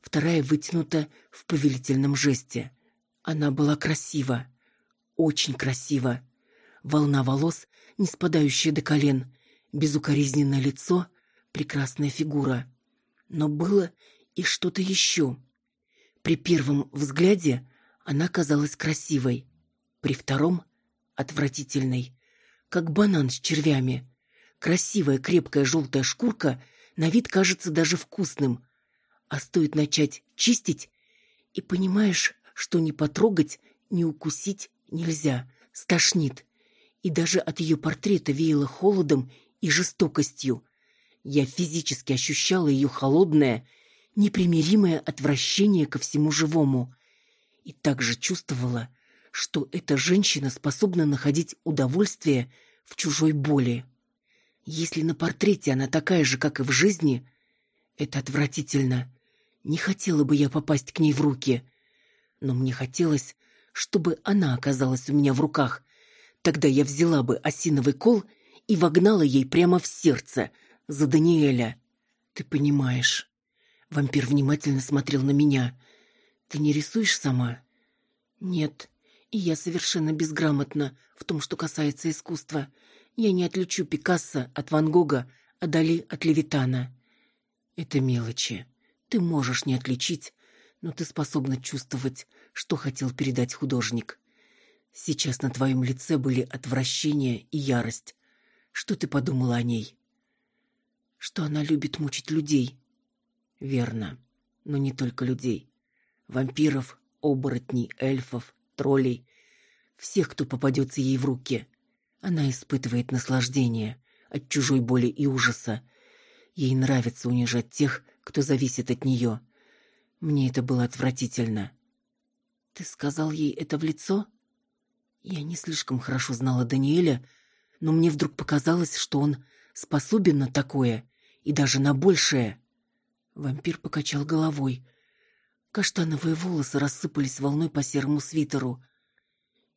[SPEAKER 1] вторая вытянута в повелительном жесте. Она была красива, очень красива. Волна волос, не спадающая до колен, безукоризненное лицо, прекрасная фигура. Но было и что-то еще. При первом взгляде она казалась красивой, при втором — отвратительной, как банан с червями. Красивая крепкая желтая шкурка на вид кажется даже вкусным, а стоит начать чистить, и понимаешь, что не потрогать, не укусить нельзя, стошнит. И даже от ее портрета веяло холодом и жестокостью. Я физически ощущала ее холодное, непримиримое отвращение ко всему живому. И также чувствовала, что эта женщина способна находить удовольствие в чужой боли. Если на портрете она такая же, как и в жизни, это отвратительно. Не хотела бы я попасть к ней в руки, но мне хотелось, чтобы она оказалась у меня в руках. Тогда я взяла бы осиновый кол и вогнала ей прямо в сердце за Даниэля. Ты понимаешь. Вампир внимательно смотрел на меня. Ты не рисуешь сама? Нет. И я совершенно безграмотна в том, что касается искусства. Я не отличу Пикассо от Ван Гога, а Дали от Левитана. Это мелочи. Ты можешь не отличить, но ты способна чувствовать, что хотел передать художник. Сейчас на твоем лице были отвращение и ярость. Что ты подумала о ней? Что она любит мучить людей. Верно, но не только людей. Вампиров, оборотней, эльфов, троллей, всех, кто попадется ей в руки. Она испытывает наслаждение от чужой боли и ужаса. Ей нравится унижать тех, кто зависит от нее. Мне это было отвратительно. Ты сказал ей это в лицо? Я не слишком хорошо знала Даниэля, но мне вдруг показалось, что он способен на такое и даже на большее. Вампир покачал головой. Каштановые волосы рассыпались волной по серому свитеру.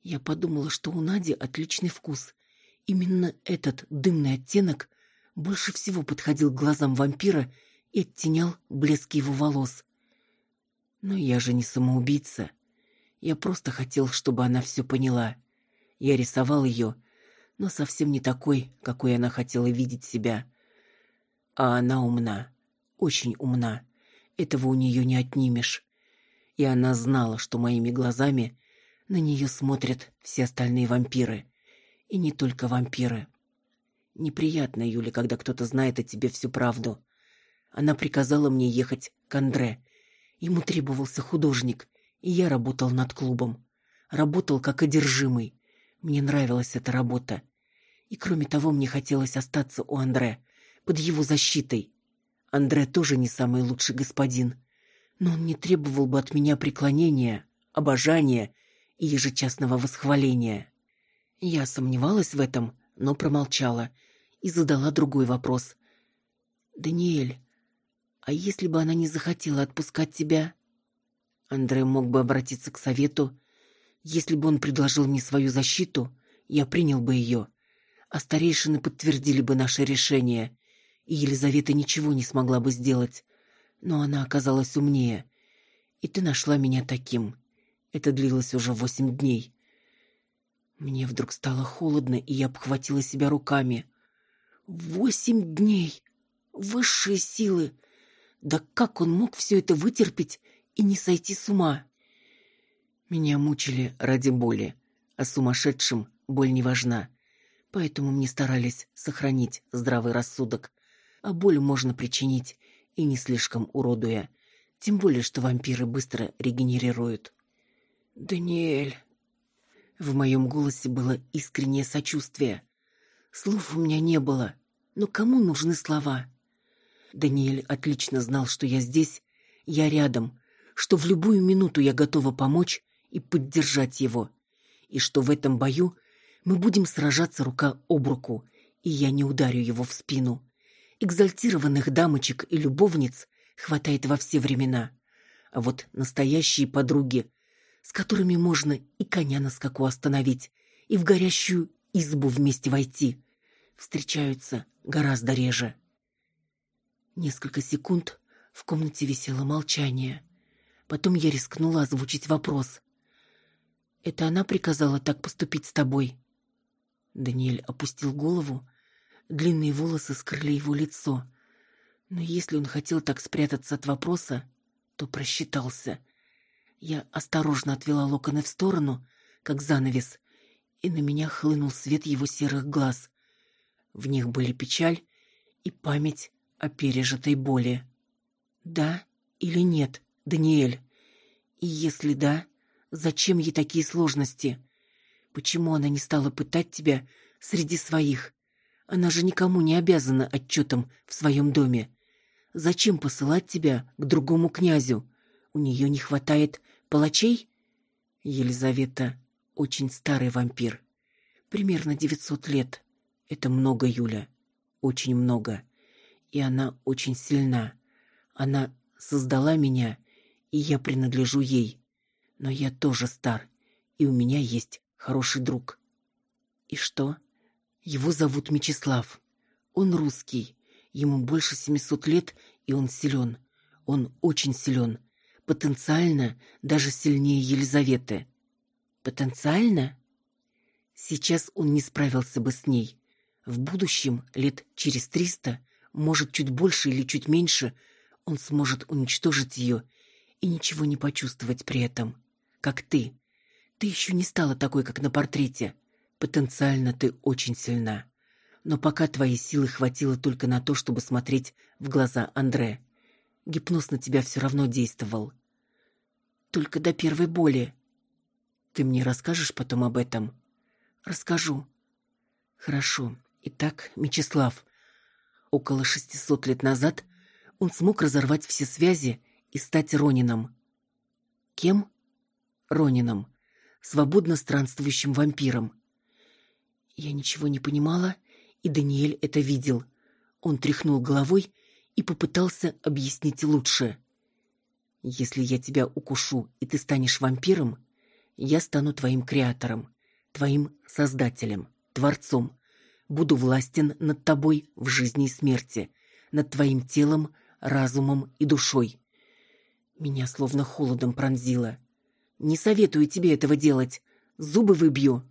[SPEAKER 1] Я подумала, что у Нади отличный вкус. Именно этот дымный оттенок больше всего подходил к глазам вампира и оттенял блеск его волос. Но я же не самоубийца. Я просто хотел, чтобы она все поняла. Я рисовал ее, но совсем не такой, какой она хотела видеть себя. А она умна, очень умна. Этого у нее не отнимешь. И она знала, что моими глазами на нее смотрят все остальные вампиры. И не только вампиры. Неприятно, Юля, когда кто-то знает о тебе всю правду. Она приказала мне ехать к Андре. Ему требовался художник, и я работал над клубом. Работал как одержимый. Мне нравилась эта работа. И кроме того, мне хотелось остаться у Андре, под его защитой. Андре тоже не самый лучший господин, но он не требовал бы от меня преклонения, обожания и ежечасного восхваления. Я сомневалась в этом, но промолчала и задала другой вопрос. «Даниэль, а если бы она не захотела отпускать тебя?» Андрей мог бы обратиться к совету. Если бы он предложил мне свою защиту, я принял бы ее, а старейшины подтвердили бы наше решение, и Елизавета ничего не смогла бы сделать. Но она оказалась умнее, и ты нашла меня таким. Это длилось уже восемь дней.
[SPEAKER 2] Мне вдруг стало холодно, и я обхватила себя руками. Восемь дней! Высшие силы! Да как он мог все это вытерпеть и не сойти с ума? Меня мучили ради боли, а сумасшедшим боль не важна. Поэтому мне старались сохранить здравый рассудок. А боль можно причинить и не слишком уродуя. Тем более, что вампиры быстро регенерируют. «Даниэль...» В моем голосе было искреннее сочувствие. Слов у меня не было, но кому нужны слова? Даниэль отлично знал, что я здесь, я рядом, что в любую минуту я готова помочь и поддержать его, и что в этом бою мы будем сражаться рука об руку, и я не ударю его в спину. Экзальтированных дамочек и любовниц хватает во все времена, а вот настоящие подруги с которыми можно и коня на скаку остановить, и в горящую избу вместе войти, встречаются гораздо реже. Несколько секунд в комнате висело молчание. Потом я рискнула озвучить вопрос. «Это она приказала так поступить с тобой?» Даниэль опустил голову. Длинные волосы скрыли его лицо. Но если он хотел так спрятаться от вопроса, то просчитался — я осторожно отвела локоны в сторону, как занавес, и на меня хлынул свет его серых глаз. В них были печаль и память о пережитой боли. Да или нет, Даниэль? И если да, зачем ей такие сложности? Почему она не стала пытать тебя среди своих? Она же никому не обязана отчетом в своем доме. Зачем посылать тебя к другому князю? У нее не хватает Палачей? Елизавета очень старый вампир. Примерно 900 лет. Это много, Юля. Очень много. И она очень сильна. Она создала меня, и я принадлежу ей. Но я тоже стар, и у меня есть хороший друг. И что? Его зовут Мечислав. Он русский. Ему больше 700 лет, и он силен. Он очень силен потенциально даже сильнее Елизаветы. Потенциально? Сейчас он не справился бы с ней. В будущем, лет через триста, может, чуть больше или чуть меньше, он сможет уничтожить ее и ничего не почувствовать при этом. Как ты. Ты еще не стала такой, как на портрете. Потенциально ты очень сильна. Но пока твоей силы хватило только на то, чтобы смотреть в глаза Андре. Гипноз на тебя все равно действовал только до первой боли. Ты мне расскажешь потом об этом? Расскажу. Хорошо. Итак, Мечислав. Около шестисот лет назад он смог разорвать все связи и стать Ронином. Кем? Ронином. Свободно странствующим вампиром. Я ничего не понимала, и Даниэль это видел. Он тряхнул головой и попытался объяснить лучше. Если я тебя укушу, и ты станешь вампиром, я стану твоим креатором, твоим создателем, творцом. Буду властен над тобой в жизни и смерти, над твоим телом, разумом и душой. Меня словно холодом пронзило. Не советую тебе этого делать. Зубы выбью.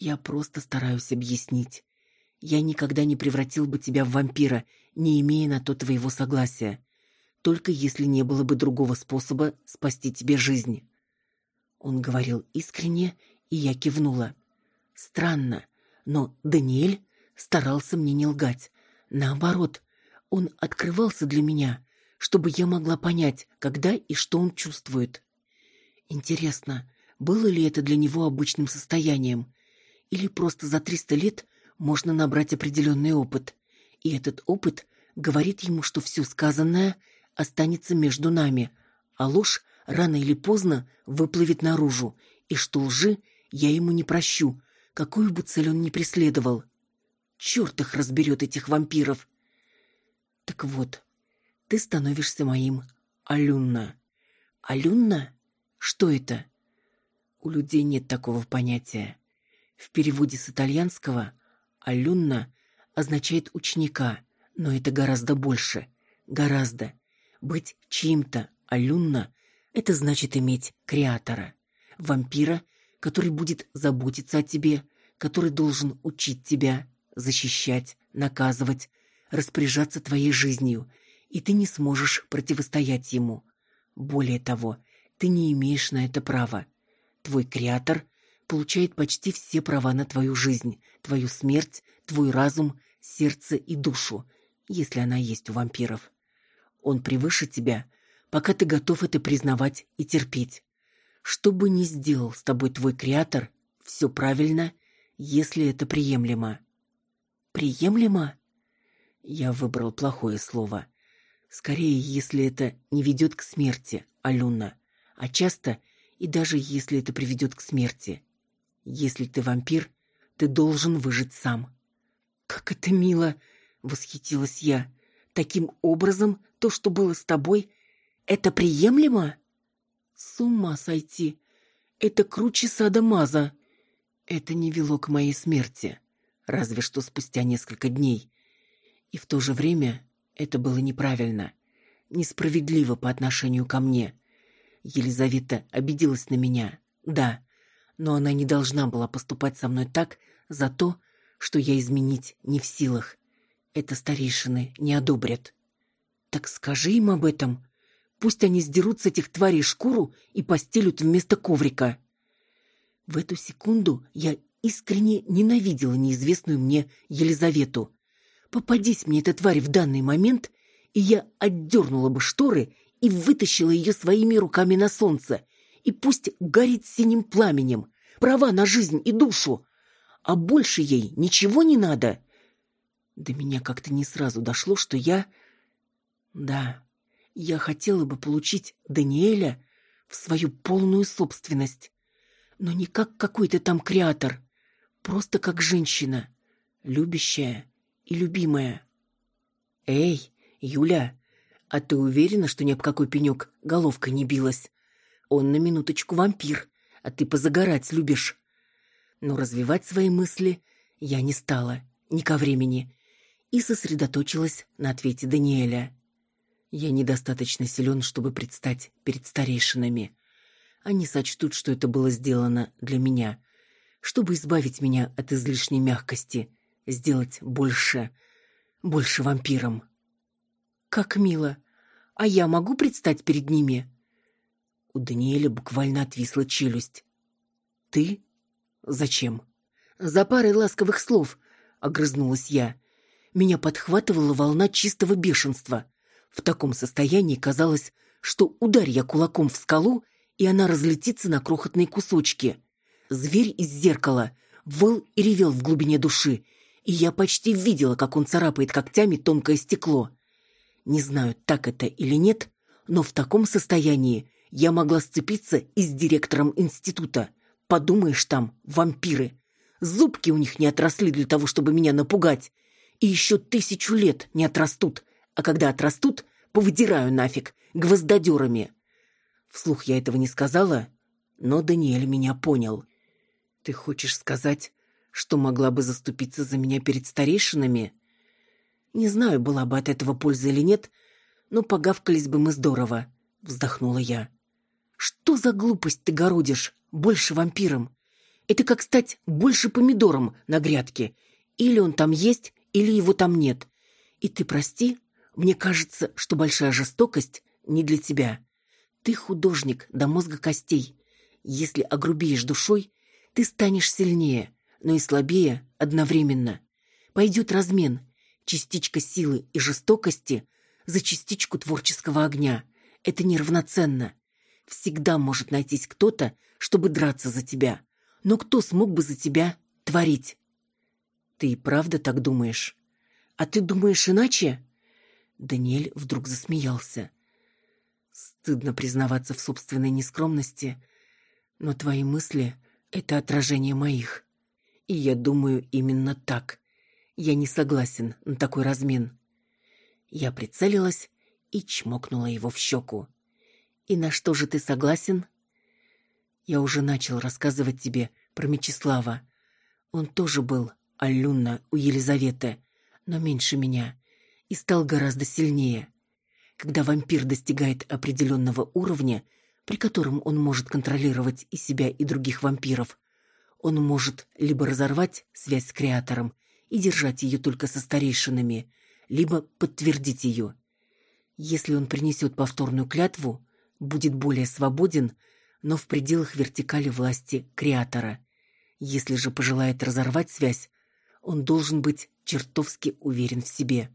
[SPEAKER 2] Я просто стараюсь объяснить. Я никогда не превратил бы тебя в вампира, не имея на то твоего согласия только если не было бы другого способа спасти тебе жизнь. Он говорил искренне, и я кивнула. Странно, но Даниэль старался мне не лгать. Наоборот, он открывался для меня, чтобы я могла понять, когда и что он чувствует. Интересно, было ли это для него обычным состоянием, или просто за триста лет можно набрать определенный опыт, и этот опыт говорит ему, что все сказанное останется между нами, а ложь рано или поздно выплывет наружу, и что лжи я ему не прощу, какую бы цель он ни преследовал. Черт их разберет, этих вампиров. Так вот, ты становишься моим Алюнна. Алюнна? Что это? У людей нет такого понятия. В переводе с итальянского «алюнна» означает «ученика», но это гораздо больше. Гораздо. Быть чьим-то алюнна — это значит иметь креатора, вампира, который будет заботиться о тебе, который должен учить тебя, защищать, наказывать, распоряжаться твоей жизнью, и ты не сможешь противостоять ему. Более того, ты не имеешь на это права. Твой креатор получает почти все права на твою жизнь, твою смерть, твой разум, сердце и душу, если она есть у вампиров. Он превыше тебя, пока ты готов это признавать и терпеть. Что бы ни сделал с тобой твой креатор, все правильно, если это приемлемо. Приемлемо? Я выбрал плохое слово. Скорее, если это не ведет к смерти, Алюна, а часто и даже если это приведет к смерти. Если ты вампир, ты должен выжить сам. Как это мило, восхитилась я. Таким образом, то, что было с тобой, это приемлемо? С ума сойти. Это круче сада Маза. Это не вело к моей смерти, разве что спустя несколько дней. И в то же время это было неправильно, несправедливо по отношению ко мне. Елизавета обиделась на меня. Да, но она не должна была поступать со мной так за то, что я изменить не в силах. Это старейшины не одобрят. Так скажи им об этом. Пусть они сдерут с этих тварей шкуру и постелют вместо коврика. В эту секунду я искренне ненавидела неизвестную мне Елизавету. Попадись мне эта тварь в данный момент, и я отдернула бы шторы и вытащила ее своими руками на солнце, и пусть горит синим пламенем, права на жизнь и душу, а больше ей ничего не надо. До меня как-то не сразу дошло, что я... Да, я хотела бы получить Даниэля в свою полную собственность но не как какой-то там креатор, просто как женщина, любящая и любимая. Эй, Юля, а ты уверена, что ни об какой пенек головка не билась? Он на минуточку вампир, а ты позагорать любишь. Но развивать свои мысли я не стала, ни ко времени, и сосредоточилась на ответе Даниэля. Я недостаточно силен, чтобы предстать перед старейшинами. Они сочтут, что это было сделано для меня, чтобы избавить меня от излишней мягкости, сделать больше, больше вампиром. Как мило. А я могу предстать перед ними? У Даниэля буквально отвисла челюсть. Ты? Зачем? За парой ласковых слов, огрызнулась я. Меня подхватывала волна чистого бешенства. В таком состоянии казалось, что ударь я кулаком в скалу, и она разлетится на крохотные кусочки. Зверь из зеркала выл и ревел в глубине души, и я почти видела, как он царапает когтями тонкое стекло. Не знаю, так это или нет, но в таком состоянии я могла сцепиться и с директором института. Подумаешь там, вампиры. Зубки у них не отросли для того, чтобы меня напугать. И еще тысячу лет не отрастут. А когда отрастут, повыдираю нафиг, гвоздодерами. Вслух я этого не сказала, но Даниэль меня понял. Ты хочешь сказать, что могла бы заступиться за меня перед старейшинами? Не знаю, была бы от этого польза или нет, но погавкались бы мы здорово, вздохнула я. Что за глупость ты городишь, больше вампиром? Это как стать больше помидором на грядке. Или он там есть, или его там нет. И ты прости, мне кажется, что большая жестокость не для тебя. Ты художник до мозга костей. Если огрубеешь душой, ты станешь сильнее, но и слабее одновременно. Пойдет размен, частичка силы и жестокости за частичку творческого огня. Это неравноценно. Всегда может найтись кто-то, чтобы драться за тебя. Но кто смог бы за тебя творить? Ты и правда так думаешь? А ты думаешь иначе? Даниэль вдруг засмеялся. Стыдно признаваться в собственной нескромности, но твои мысли — это отражение моих. И я думаю именно так. Я не согласен на такой размен. Я прицелилась и чмокнула его в щеку. «И на что же ты согласен?» «Я уже начал рассказывать тебе про Мечислава. Он тоже был Алюнна у Елизаветы, но меньше меня, и стал гораздо сильнее. Когда вампир достигает определенного уровня,
[SPEAKER 1] при котором он может контролировать и себя, и других вампиров. Он может либо разорвать связь с креатором и держать ее только со старейшинами, либо подтвердить ее. Если он принесет повторную клятву, будет более свободен, но в пределах вертикали власти креатора. Если же пожелает разорвать связь, он должен быть чертовски уверен в себе.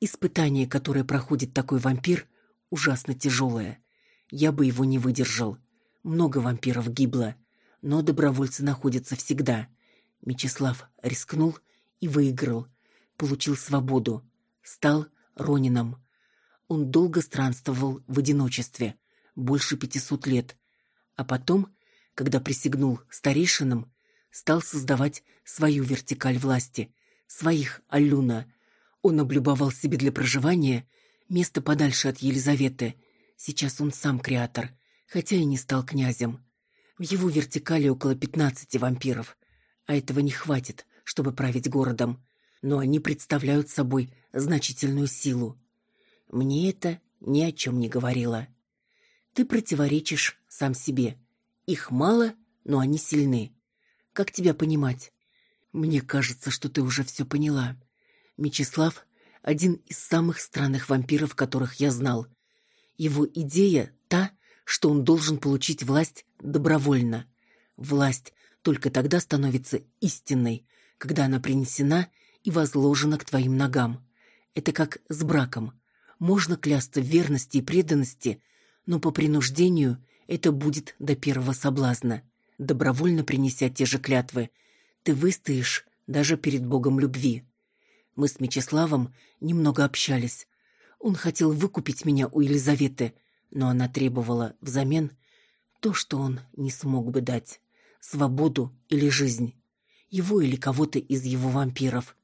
[SPEAKER 1] Испытание, которое проходит такой вампир, ужасно тяжелое. Я бы его не выдержал. Много вампиров гибло, но добровольцы находятся всегда. Мечислав рискнул и выиграл. Получил свободу. Стал Ронином. Он долго странствовал в одиночестве, больше пятисот лет. А потом, когда присягнул старейшинам, стал создавать свою вертикаль власти, своих Аллюна. Он облюбовал себе для проживания место подальше от Елизаветы. Сейчас он сам креатор, хотя и не стал князем. В его вертикали около пятнадцати вампиров, а этого не хватит, чтобы править городом. Но они представляют собой значительную силу. Мне это ни о чем не говорило. Ты противоречишь сам себе. Их мало, но они сильны. Как тебя понимать? Мне кажется, что ты уже все поняла. Мечислав — один из самых странных вампиров, которых я знал. Его идея та, что он должен получить власть добровольно. Власть только тогда становится истинной, когда она принесена и возложена к твоим ногам. Это как с браком. Можно клясться в верности и преданности, но по принуждению это будет до первого соблазна добровольно принеся те же клятвы, ты выстоишь даже перед Богом любви. Мы с Мечиславом немного общались. Он хотел выкупить меня у Елизаветы, но она требовала взамен то, что он не смог бы дать — свободу или жизнь, его или кого-то из его вампиров.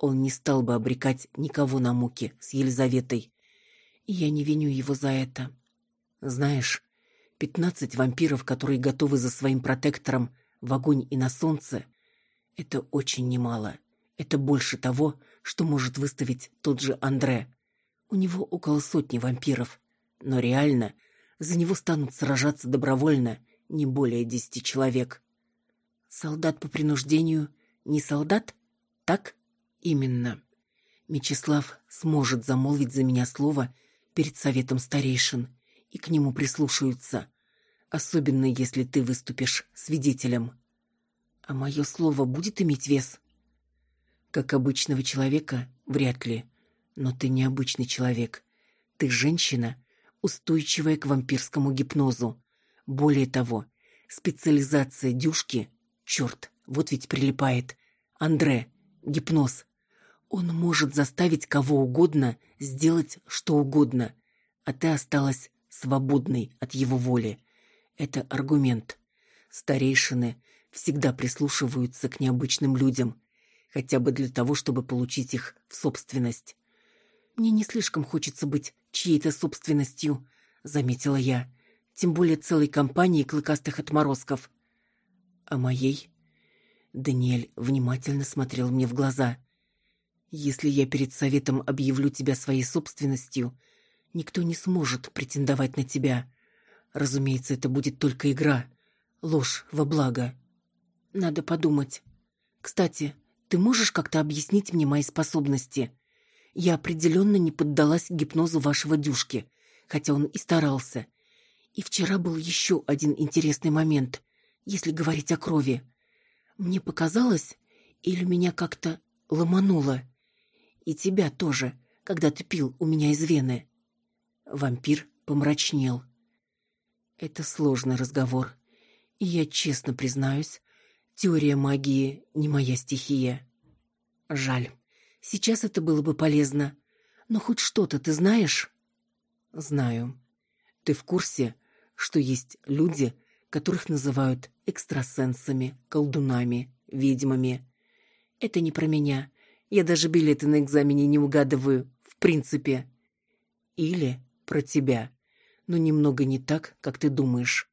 [SPEAKER 1] Он не стал бы обрекать никого на муки с Елизаветой, и я не виню его за это. Знаешь, Пятнадцать вампиров, которые готовы за своим протектором в огонь и на солнце, это очень немало. Это больше того, что может выставить тот же Андре. У него около сотни вампиров, но реально за него станут сражаться добровольно не более десяти человек. Солдат по принуждению не солдат? Так? Именно. Мечислав сможет замолвить за меня слово перед советом старейшин — и к нему прислушаются, особенно если ты выступишь свидетелем. А мое слово будет иметь вес? Как обычного человека, вряд ли. Но ты необычный человек. Ты женщина, устойчивая к вампирскому гипнозу. Более того, специализация дюшки, черт, вот ведь прилипает. Андре, гипноз. Он может заставить кого угодно сделать что угодно, а ты осталась свободной от его воли. Это аргумент. Старейшины всегда прислушиваются к необычным людям, хотя бы для того, чтобы получить их в собственность. Мне не слишком хочется быть чьей-то собственностью, заметила я, тем более целой компании клыкастых отморозков. А моей? Даниэль внимательно смотрел мне в глаза. Если я перед советом объявлю тебя своей собственностью, Никто не сможет претендовать на тебя. Разумеется, это будет только игра. Ложь во благо. Надо подумать. Кстати, ты можешь как-то объяснить мне мои способности? Я определенно не поддалась гипнозу вашего дюшки, хотя он и старался. И вчера был еще один интересный момент, если говорить о крови. Мне показалось, или меня как-то ломануло. И тебя тоже, когда ты пил у меня из вены. Вампир помрачнел. Это сложный разговор. И я честно признаюсь, теория магии не моя стихия. Жаль. Сейчас это было бы полезно. Но хоть что-то ты знаешь? Знаю. Ты в курсе, что есть люди, которых называют экстрасенсами, колдунами, ведьмами? Это не про меня. Я даже билеты на экзамене не угадываю, в принципе. Или про тебя, но немного не так, как ты думаешь.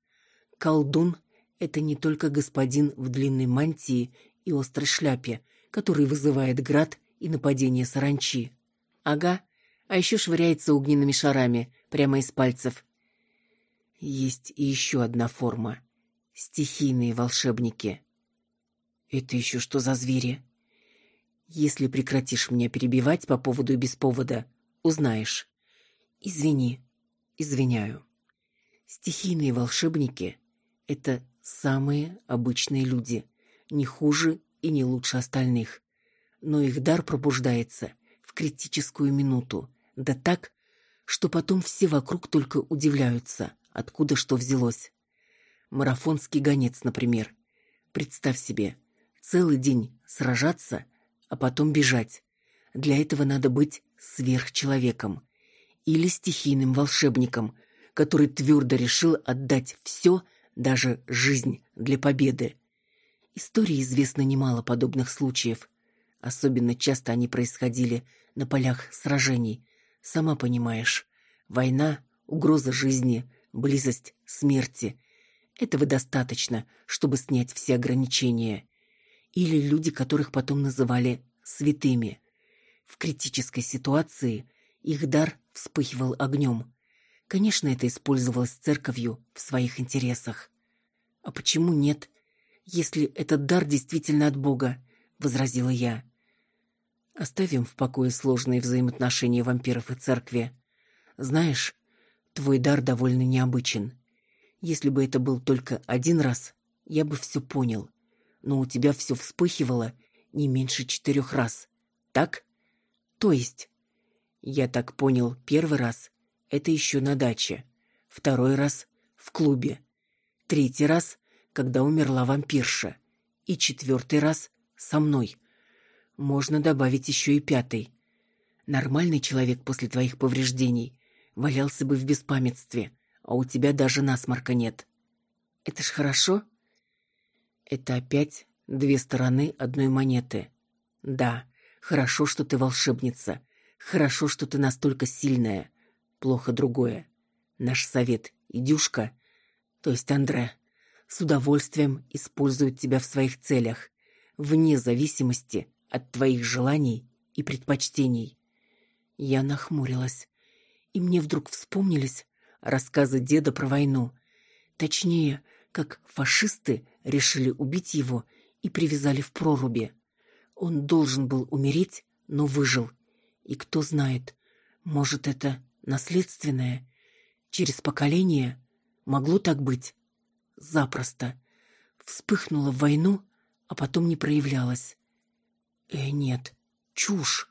[SPEAKER 1] Колдун — это не только господин в длинной мантии и острой шляпе, который вызывает град и нападение саранчи. Ага, а еще швыряется огненными шарами прямо из пальцев.
[SPEAKER 2] Есть и еще одна форма — стихийные волшебники. Это еще что за звери? Если прекратишь меня перебивать по поводу и без повода, узнаешь. Извини, извиняю. Стихийные волшебники — это самые обычные люди, не хуже и не лучше остальных. Но их дар пробуждается в критическую минуту, да так, что потом все вокруг только удивляются, откуда что взялось. Марафонский гонец, например. Представь себе, целый день сражаться, а потом бежать. Для этого надо быть сверхчеловеком или стихийным волшебником, который твердо решил отдать все, даже жизнь, для победы. Истории известно немало подобных случаев. Особенно часто они происходили на полях сражений. Сама понимаешь, война, угроза жизни, близость смерти. Этого достаточно, чтобы снять все ограничения. Или люди, которых потом называли святыми. В критической ситуации их дар вспыхивал огнем. Конечно, это использовалось церковью в своих интересах. А почему нет, если этот дар действительно от Бога? возразила я. Оставим в покое сложные взаимоотношения вампиров и церкви. Знаешь, Твой дар довольно необычен. Если бы это был только один раз, я бы все понял. Но у тебя все вспыхивало не меньше четырех раз. Так? То есть... Я так понял, первый раз — это еще на даче. Второй раз — в клубе. Третий раз — когда умерла вампирша. И четвертый раз — со мной. Можно добавить еще и пятый. Нормальный человек после твоих повреждений валялся бы в беспамятстве, а у тебя даже насморка нет. Это ж хорошо? Это опять две стороны одной монеты. Да, хорошо, что ты волшебница. Хорошо, что ты настолько сильная. Плохо другое. Наш совет Идюшка, то есть Андре, с удовольствием использует тебя в своих целях, вне зависимости от твоих желаний и предпочтений. Я нахмурилась и мне вдруг вспомнились рассказы деда про войну. Точнее, как фашисты решили убить его и привязали в проруби. Он должен был умереть, но выжил. И кто знает, может, это наследственное? Через поколение могло так быть? Запросто. Вспыхнула в войну, а потом не проявлялась. Э, нет, чушь.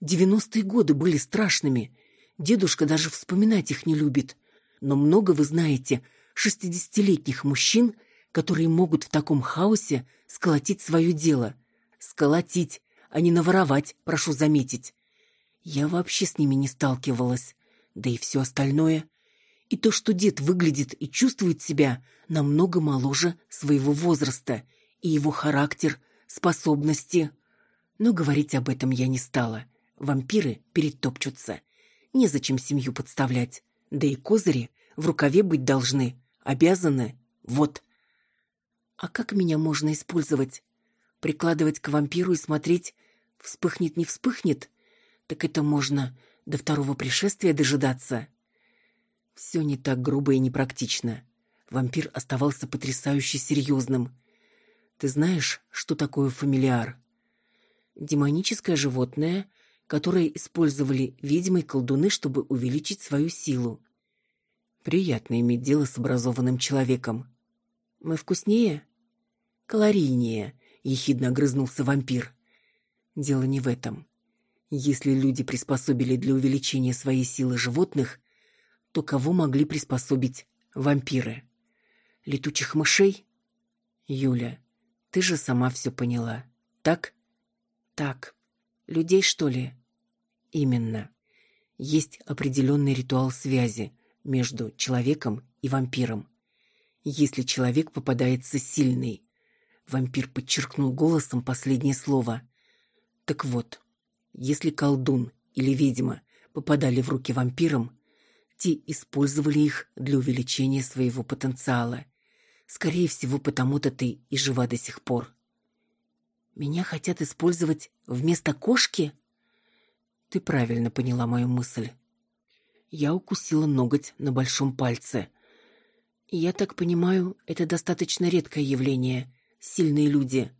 [SPEAKER 2] Девяностые годы были страшными, Дедушка даже вспоминать их не любит. Но много вы знаете шестидесятилетних мужчин, которые могут в таком хаосе сколотить свое дело. Сколотить, а не наворовать, прошу заметить. Я вообще с ними не сталкивалась. Да и все остальное. И то, что дед выглядит и чувствует себя намного моложе своего возраста, и его характер, способности. Но говорить об этом я не стала. Вампиры перетопчутся. Незачем семью подставлять. Да и козыри в рукаве быть должны. Обязаны. Вот. А как меня можно использовать? Прикладывать к вампиру и смотреть, вспыхнет, не вспыхнет? Так это можно до второго пришествия дожидаться. Все не так грубо и непрактично. Вампир оставался потрясающе серьезным. Ты знаешь, что такое фамилиар? Демоническое животное — которые использовали ведьмы и колдуны, чтобы увеличить свою силу. Приятно иметь дело с образованным человеком. Мы вкуснее? Калорийнее, ехидно огрызнулся вампир. Дело не в этом. Если люди приспособили для увеличения своей силы животных, то кого могли приспособить вампиры? Летучих мышей? Юля, ты же сама все поняла. Так? Так. Людей, что ли? Именно. Есть определенный ритуал связи между человеком и вампиром. Если человек попадается сильный, вампир подчеркнул голосом последнее слово. Так вот, если колдун или ведьма попадали в руки вампирам, те использовали их для увеличения своего потенциала. Скорее всего, потому-то ты и жива до сих пор. Меня хотят использовать вместо кошки? Ты правильно поняла мою мысль. Я укусила ноготь на большом пальце. Я так понимаю, это достаточно редкое явление. Сильные люди.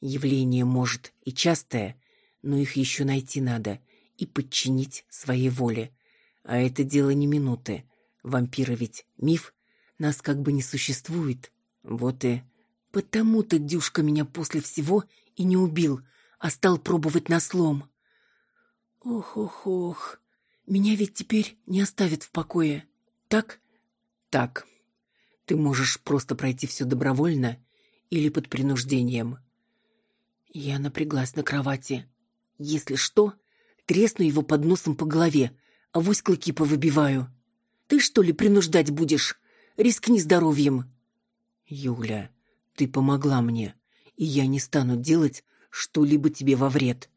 [SPEAKER 2] Явление может и частое, но их еще найти надо и подчинить своей воле. А это дело не минуты. Вампиры ведь миф, нас как бы не существует. Вот и... Потому-то Дюшка меня после всего и не убил, а стал пробовать на слом. Ох-ох-ох, меня ведь теперь не оставят в покое. Так?
[SPEAKER 1] Так. Ты можешь просто пройти все добровольно или под принуждением.
[SPEAKER 2] Я напряглась на кровати. Если что, тресну его под носом по голове, а вось клыки повыбиваю. Ты что ли принуждать будешь? Рискни здоровьем.
[SPEAKER 1] Юля, ты помогла мне, и я не стану делать что-либо тебе во вред.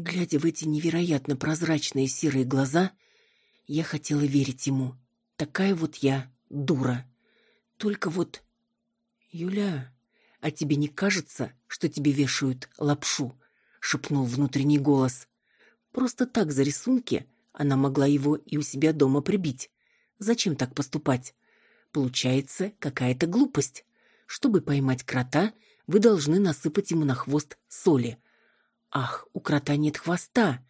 [SPEAKER 2] Глядя в эти невероятно прозрачные серые глаза, я хотела верить ему. Такая вот я, дура. Только вот... Юля, а тебе не кажется, что тебе вешают лапшу? Шепнул внутренний голос. Просто так за рисунки она могла его и у себя дома прибить. Зачем так поступать? Получается какая-то глупость. Чтобы поймать крота, вы должны насыпать ему на хвост соли. Ах, у крота нет хвоста.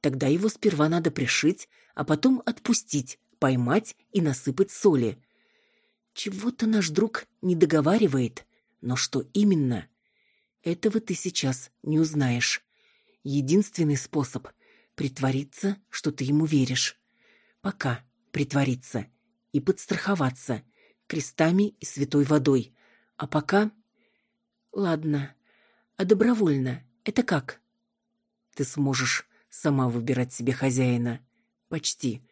[SPEAKER 2] Тогда его сперва надо пришить, а потом отпустить, поймать и насыпать соли. Чего-то наш друг не договаривает, но что именно? Этого ты сейчас не узнаешь. Единственный способ притвориться, что ты ему веришь. Пока притвориться и подстраховаться крестами и святой водой. А пока... Ладно. А добровольно это как? Ты сможешь сама выбирать себе хозяина. Почти.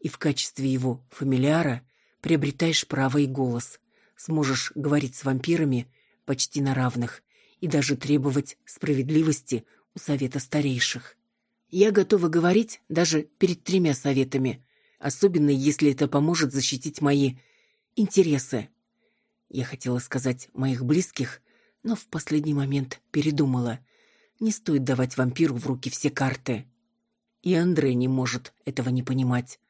[SPEAKER 2] И в качестве его фамилиара приобретаешь право и голос. Сможешь говорить с вампирами почти на равных и даже требовать справедливости у совета старейших. Я готова говорить даже перед тремя советами, особенно если это поможет защитить мои интересы. Я хотела сказать моих близких, но в последний момент передумала. Не стоит давать вампиру в руки все карты. И Андрей не может этого не понимать.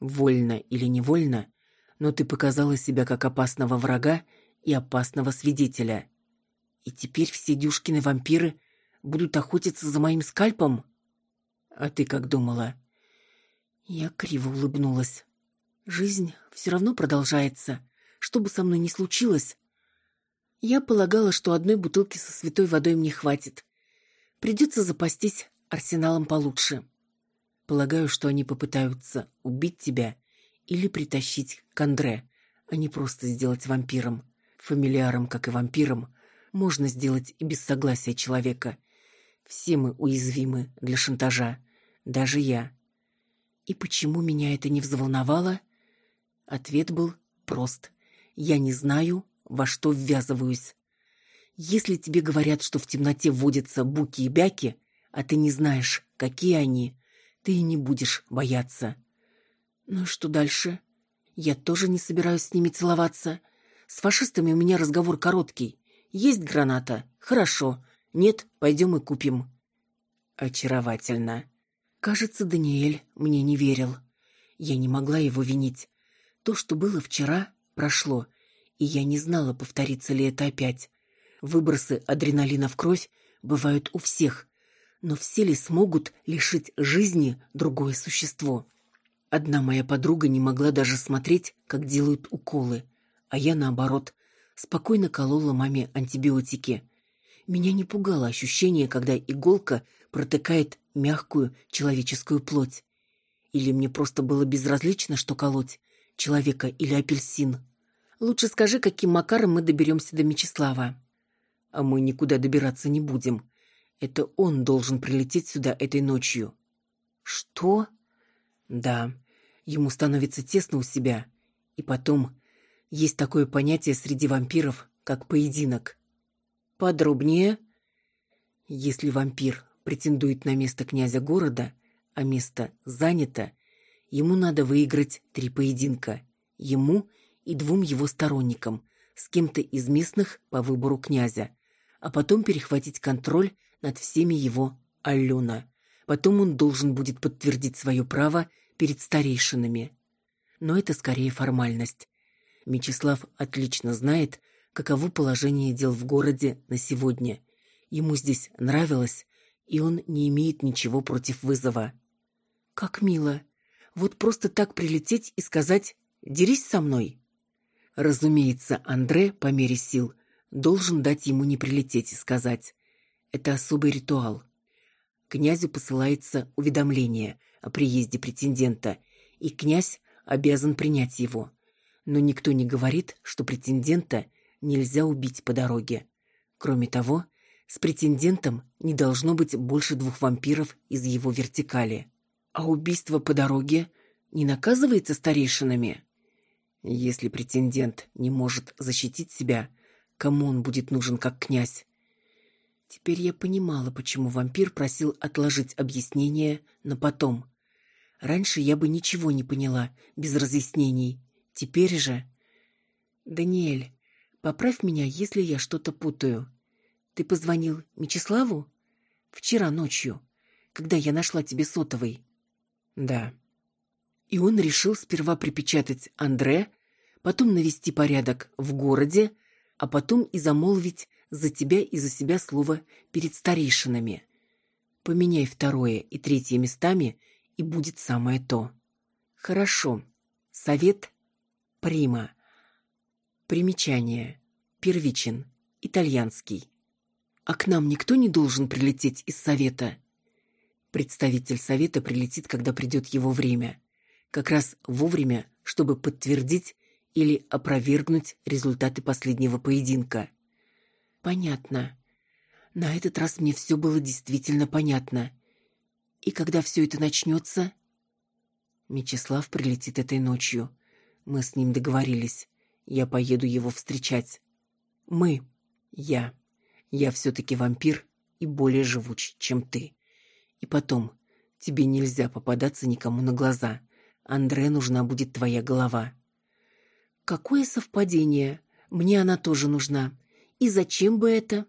[SPEAKER 2] Вольно или невольно, но ты показала себя как опасного врага и опасного свидетеля. И теперь все Дюшкины вампиры будут охотиться за моим скальпом? А ты как думала? Я криво улыбнулась. Жизнь все равно продолжается. Что бы со мной ни случилось, я полагала, что одной бутылки со святой водой мне хватит. Придется запастись арсеналом получше. Полагаю, что они попытаются убить тебя или притащить к Андре, а не просто сделать вампиром. Фамилиаром, как и вампиром, можно сделать и без согласия человека. Все мы уязвимы для шантажа даже я. И почему меня это не взволновало? Ответ был прост. Я не знаю, во что ввязываюсь. Если тебе говорят, что в темноте водятся буки и бяки, а ты не знаешь, какие они, ты и не будешь бояться. Ну и что дальше? Я тоже не собираюсь с ними целоваться. С фашистами у меня разговор короткий. Есть граната? Хорошо. Нет, пойдем и купим. Очаровательно. Кажется, Даниэль мне не верил. Я не могла его винить. То, что было вчера, прошло, и я не знала, повторится ли это опять. Выбросы адреналина в кровь бывают у всех, но все ли смогут лишить жизни другое существо? Одна моя подруга не могла даже смотреть, как делают уколы, а я, наоборот, спокойно колола маме антибиотики. Меня не пугало ощущение, когда иголка протыкает мягкую человеческую плоть. Или мне просто было безразлично, что колоть, человека или апельсин. Лучше скажи, каким макаром мы доберемся до Мечислава. А мы никуда добираться не будем. Это он должен прилететь сюда этой ночью. Что? Да, ему становится тесно у себя. И потом, есть такое понятие среди вампиров, как поединок. Подробнее. Если вампир претендует на место князя города, а место занято, ему надо выиграть три поединка. Ему и двум его сторонникам, с кем-то из местных по выбору князя, а потом перехватить контроль над всеми его Алена. Потом он должен будет подтвердить свое право перед старейшинами.
[SPEAKER 1] но это скорее формальность. Мечислав отлично знает, каково положение дел в городе на сегодня. Ему здесь нравилось, и он не имеет ничего против вызова.
[SPEAKER 2] Как мило. Вот просто так прилететь и сказать «дерись со мной».
[SPEAKER 1] Разумеется, Андре, по мере сил, должен дать ему не прилететь и сказать. Это особый ритуал. Князю посылается уведомление о приезде претендента, и князь обязан принять его. Но никто не говорит, что претендента нельзя убить по дороге. Кроме того, с претендентом не должно быть больше двух вампиров из его вертикали.
[SPEAKER 2] А убийство по дороге не наказывается старейшинами?
[SPEAKER 1] Если претендент не может защитить себя, кому он будет нужен как князь? Теперь я понимала, почему вампир просил отложить объяснение на потом. Раньше я бы ничего не поняла без разъяснений. Теперь же...
[SPEAKER 2] Даниэль, поправь меня, если я что-то путаю. Ты позвонил Мечиславу? Вчера ночью, когда я нашла тебе сотовый.
[SPEAKER 1] Да.
[SPEAKER 2] И он решил сперва припечатать Андре, потом навести порядок в городе, а потом и замолвить за тебя и за себя слово перед старейшинами. Поменяй второе и третье местами, и будет самое то. Хорошо. Совет Прима. Примечание. Первичен. Итальянский. А к нам никто не должен прилететь из совета. Представитель совета прилетит, когда придет его время. Как раз вовремя, чтобы подтвердить или опровергнуть результаты последнего поединка. Понятно. На этот раз мне все было действительно понятно. И когда все это начнется? Мечислав прилетит этой ночью. Мы с ним договорились. Я поеду его встречать. Мы. Я. Я все-таки вампир и более живуч, чем ты. И потом, тебе нельзя попадаться никому на глаза. Андре нужна будет твоя голова. Какое совпадение. Мне она тоже нужна. И зачем бы это?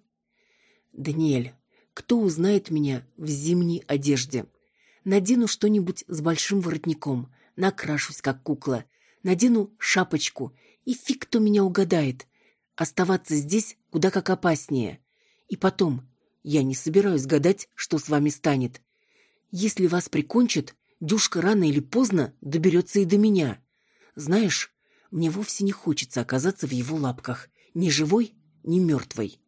[SPEAKER 2] Даниэль, кто узнает меня в зимней одежде? Надену что-нибудь с большим воротником, накрашусь как кукла, надену шапочку, и фиг кто меня угадает. Оставаться здесь куда как опаснее. И потом, я не собираюсь гадать, что с вами станет. Если вас прикончат, Дюшка рано или поздно доберется и до меня. Знаешь, мне вовсе не хочется оказаться в его лапках, ни живой, ни мертвой.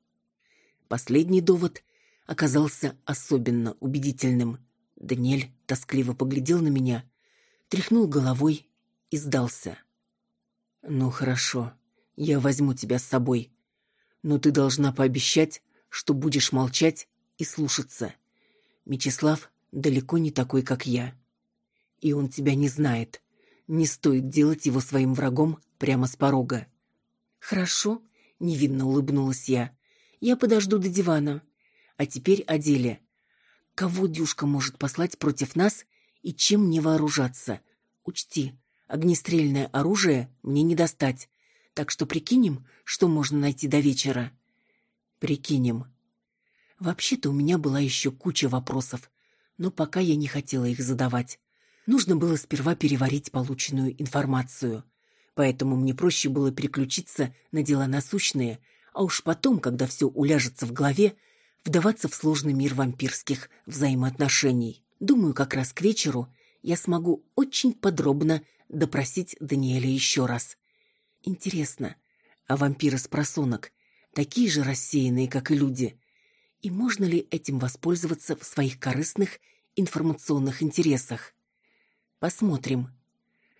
[SPEAKER 2] Последний довод оказался особенно убедительным. Даниэль тоскливо поглядел на меня, тряхнул головой и сдался. «Ну хорошо, я возьму тебя с собой. Но ты должна пообещать, что будешь молчать и слушаться. Мечислав далеко не такой, как я. И он тебя не знает. Не стоит делать его своим врагом прямо с порога. Хорошо, невинно улыбнулась я. Я подожду до дивана. А теперь о деле. Кого Дюшка может послать против нас и чем мне вооружаться? Учти, огнестрельное оружие мне не достать. Так что прикинем, что можно найти до вечера. Прикинем. Вообще-то у меня была еще куча вопросов, но пока я не хотела их задавать. Нужно было сперва переварить полученную информацию. Поэтому мне проще было переключиться на дела насущные, а уж потом, когда все уляжется в голове, вдаваться в сложный мир вампирских взаимоотношений. Думаю, как раз к вечеру я смогу очень подробно допросить Даниэля еще раз. Интересно, а вампиры с просонок такие же рассеянные, как и люди. И можно ли этим воспользоваться в своих корыстных информационных интересах? Посмотрим.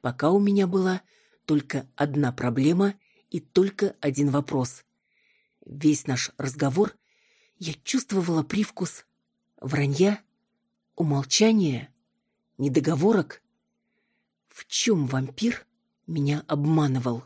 [SPEAKER 2] Пока у меня была только одна проблема и только один вопрос. Весь наш разговор я чувствовала привкус вранья, умолчания, недоговорок. В чем вампир меня обманывал?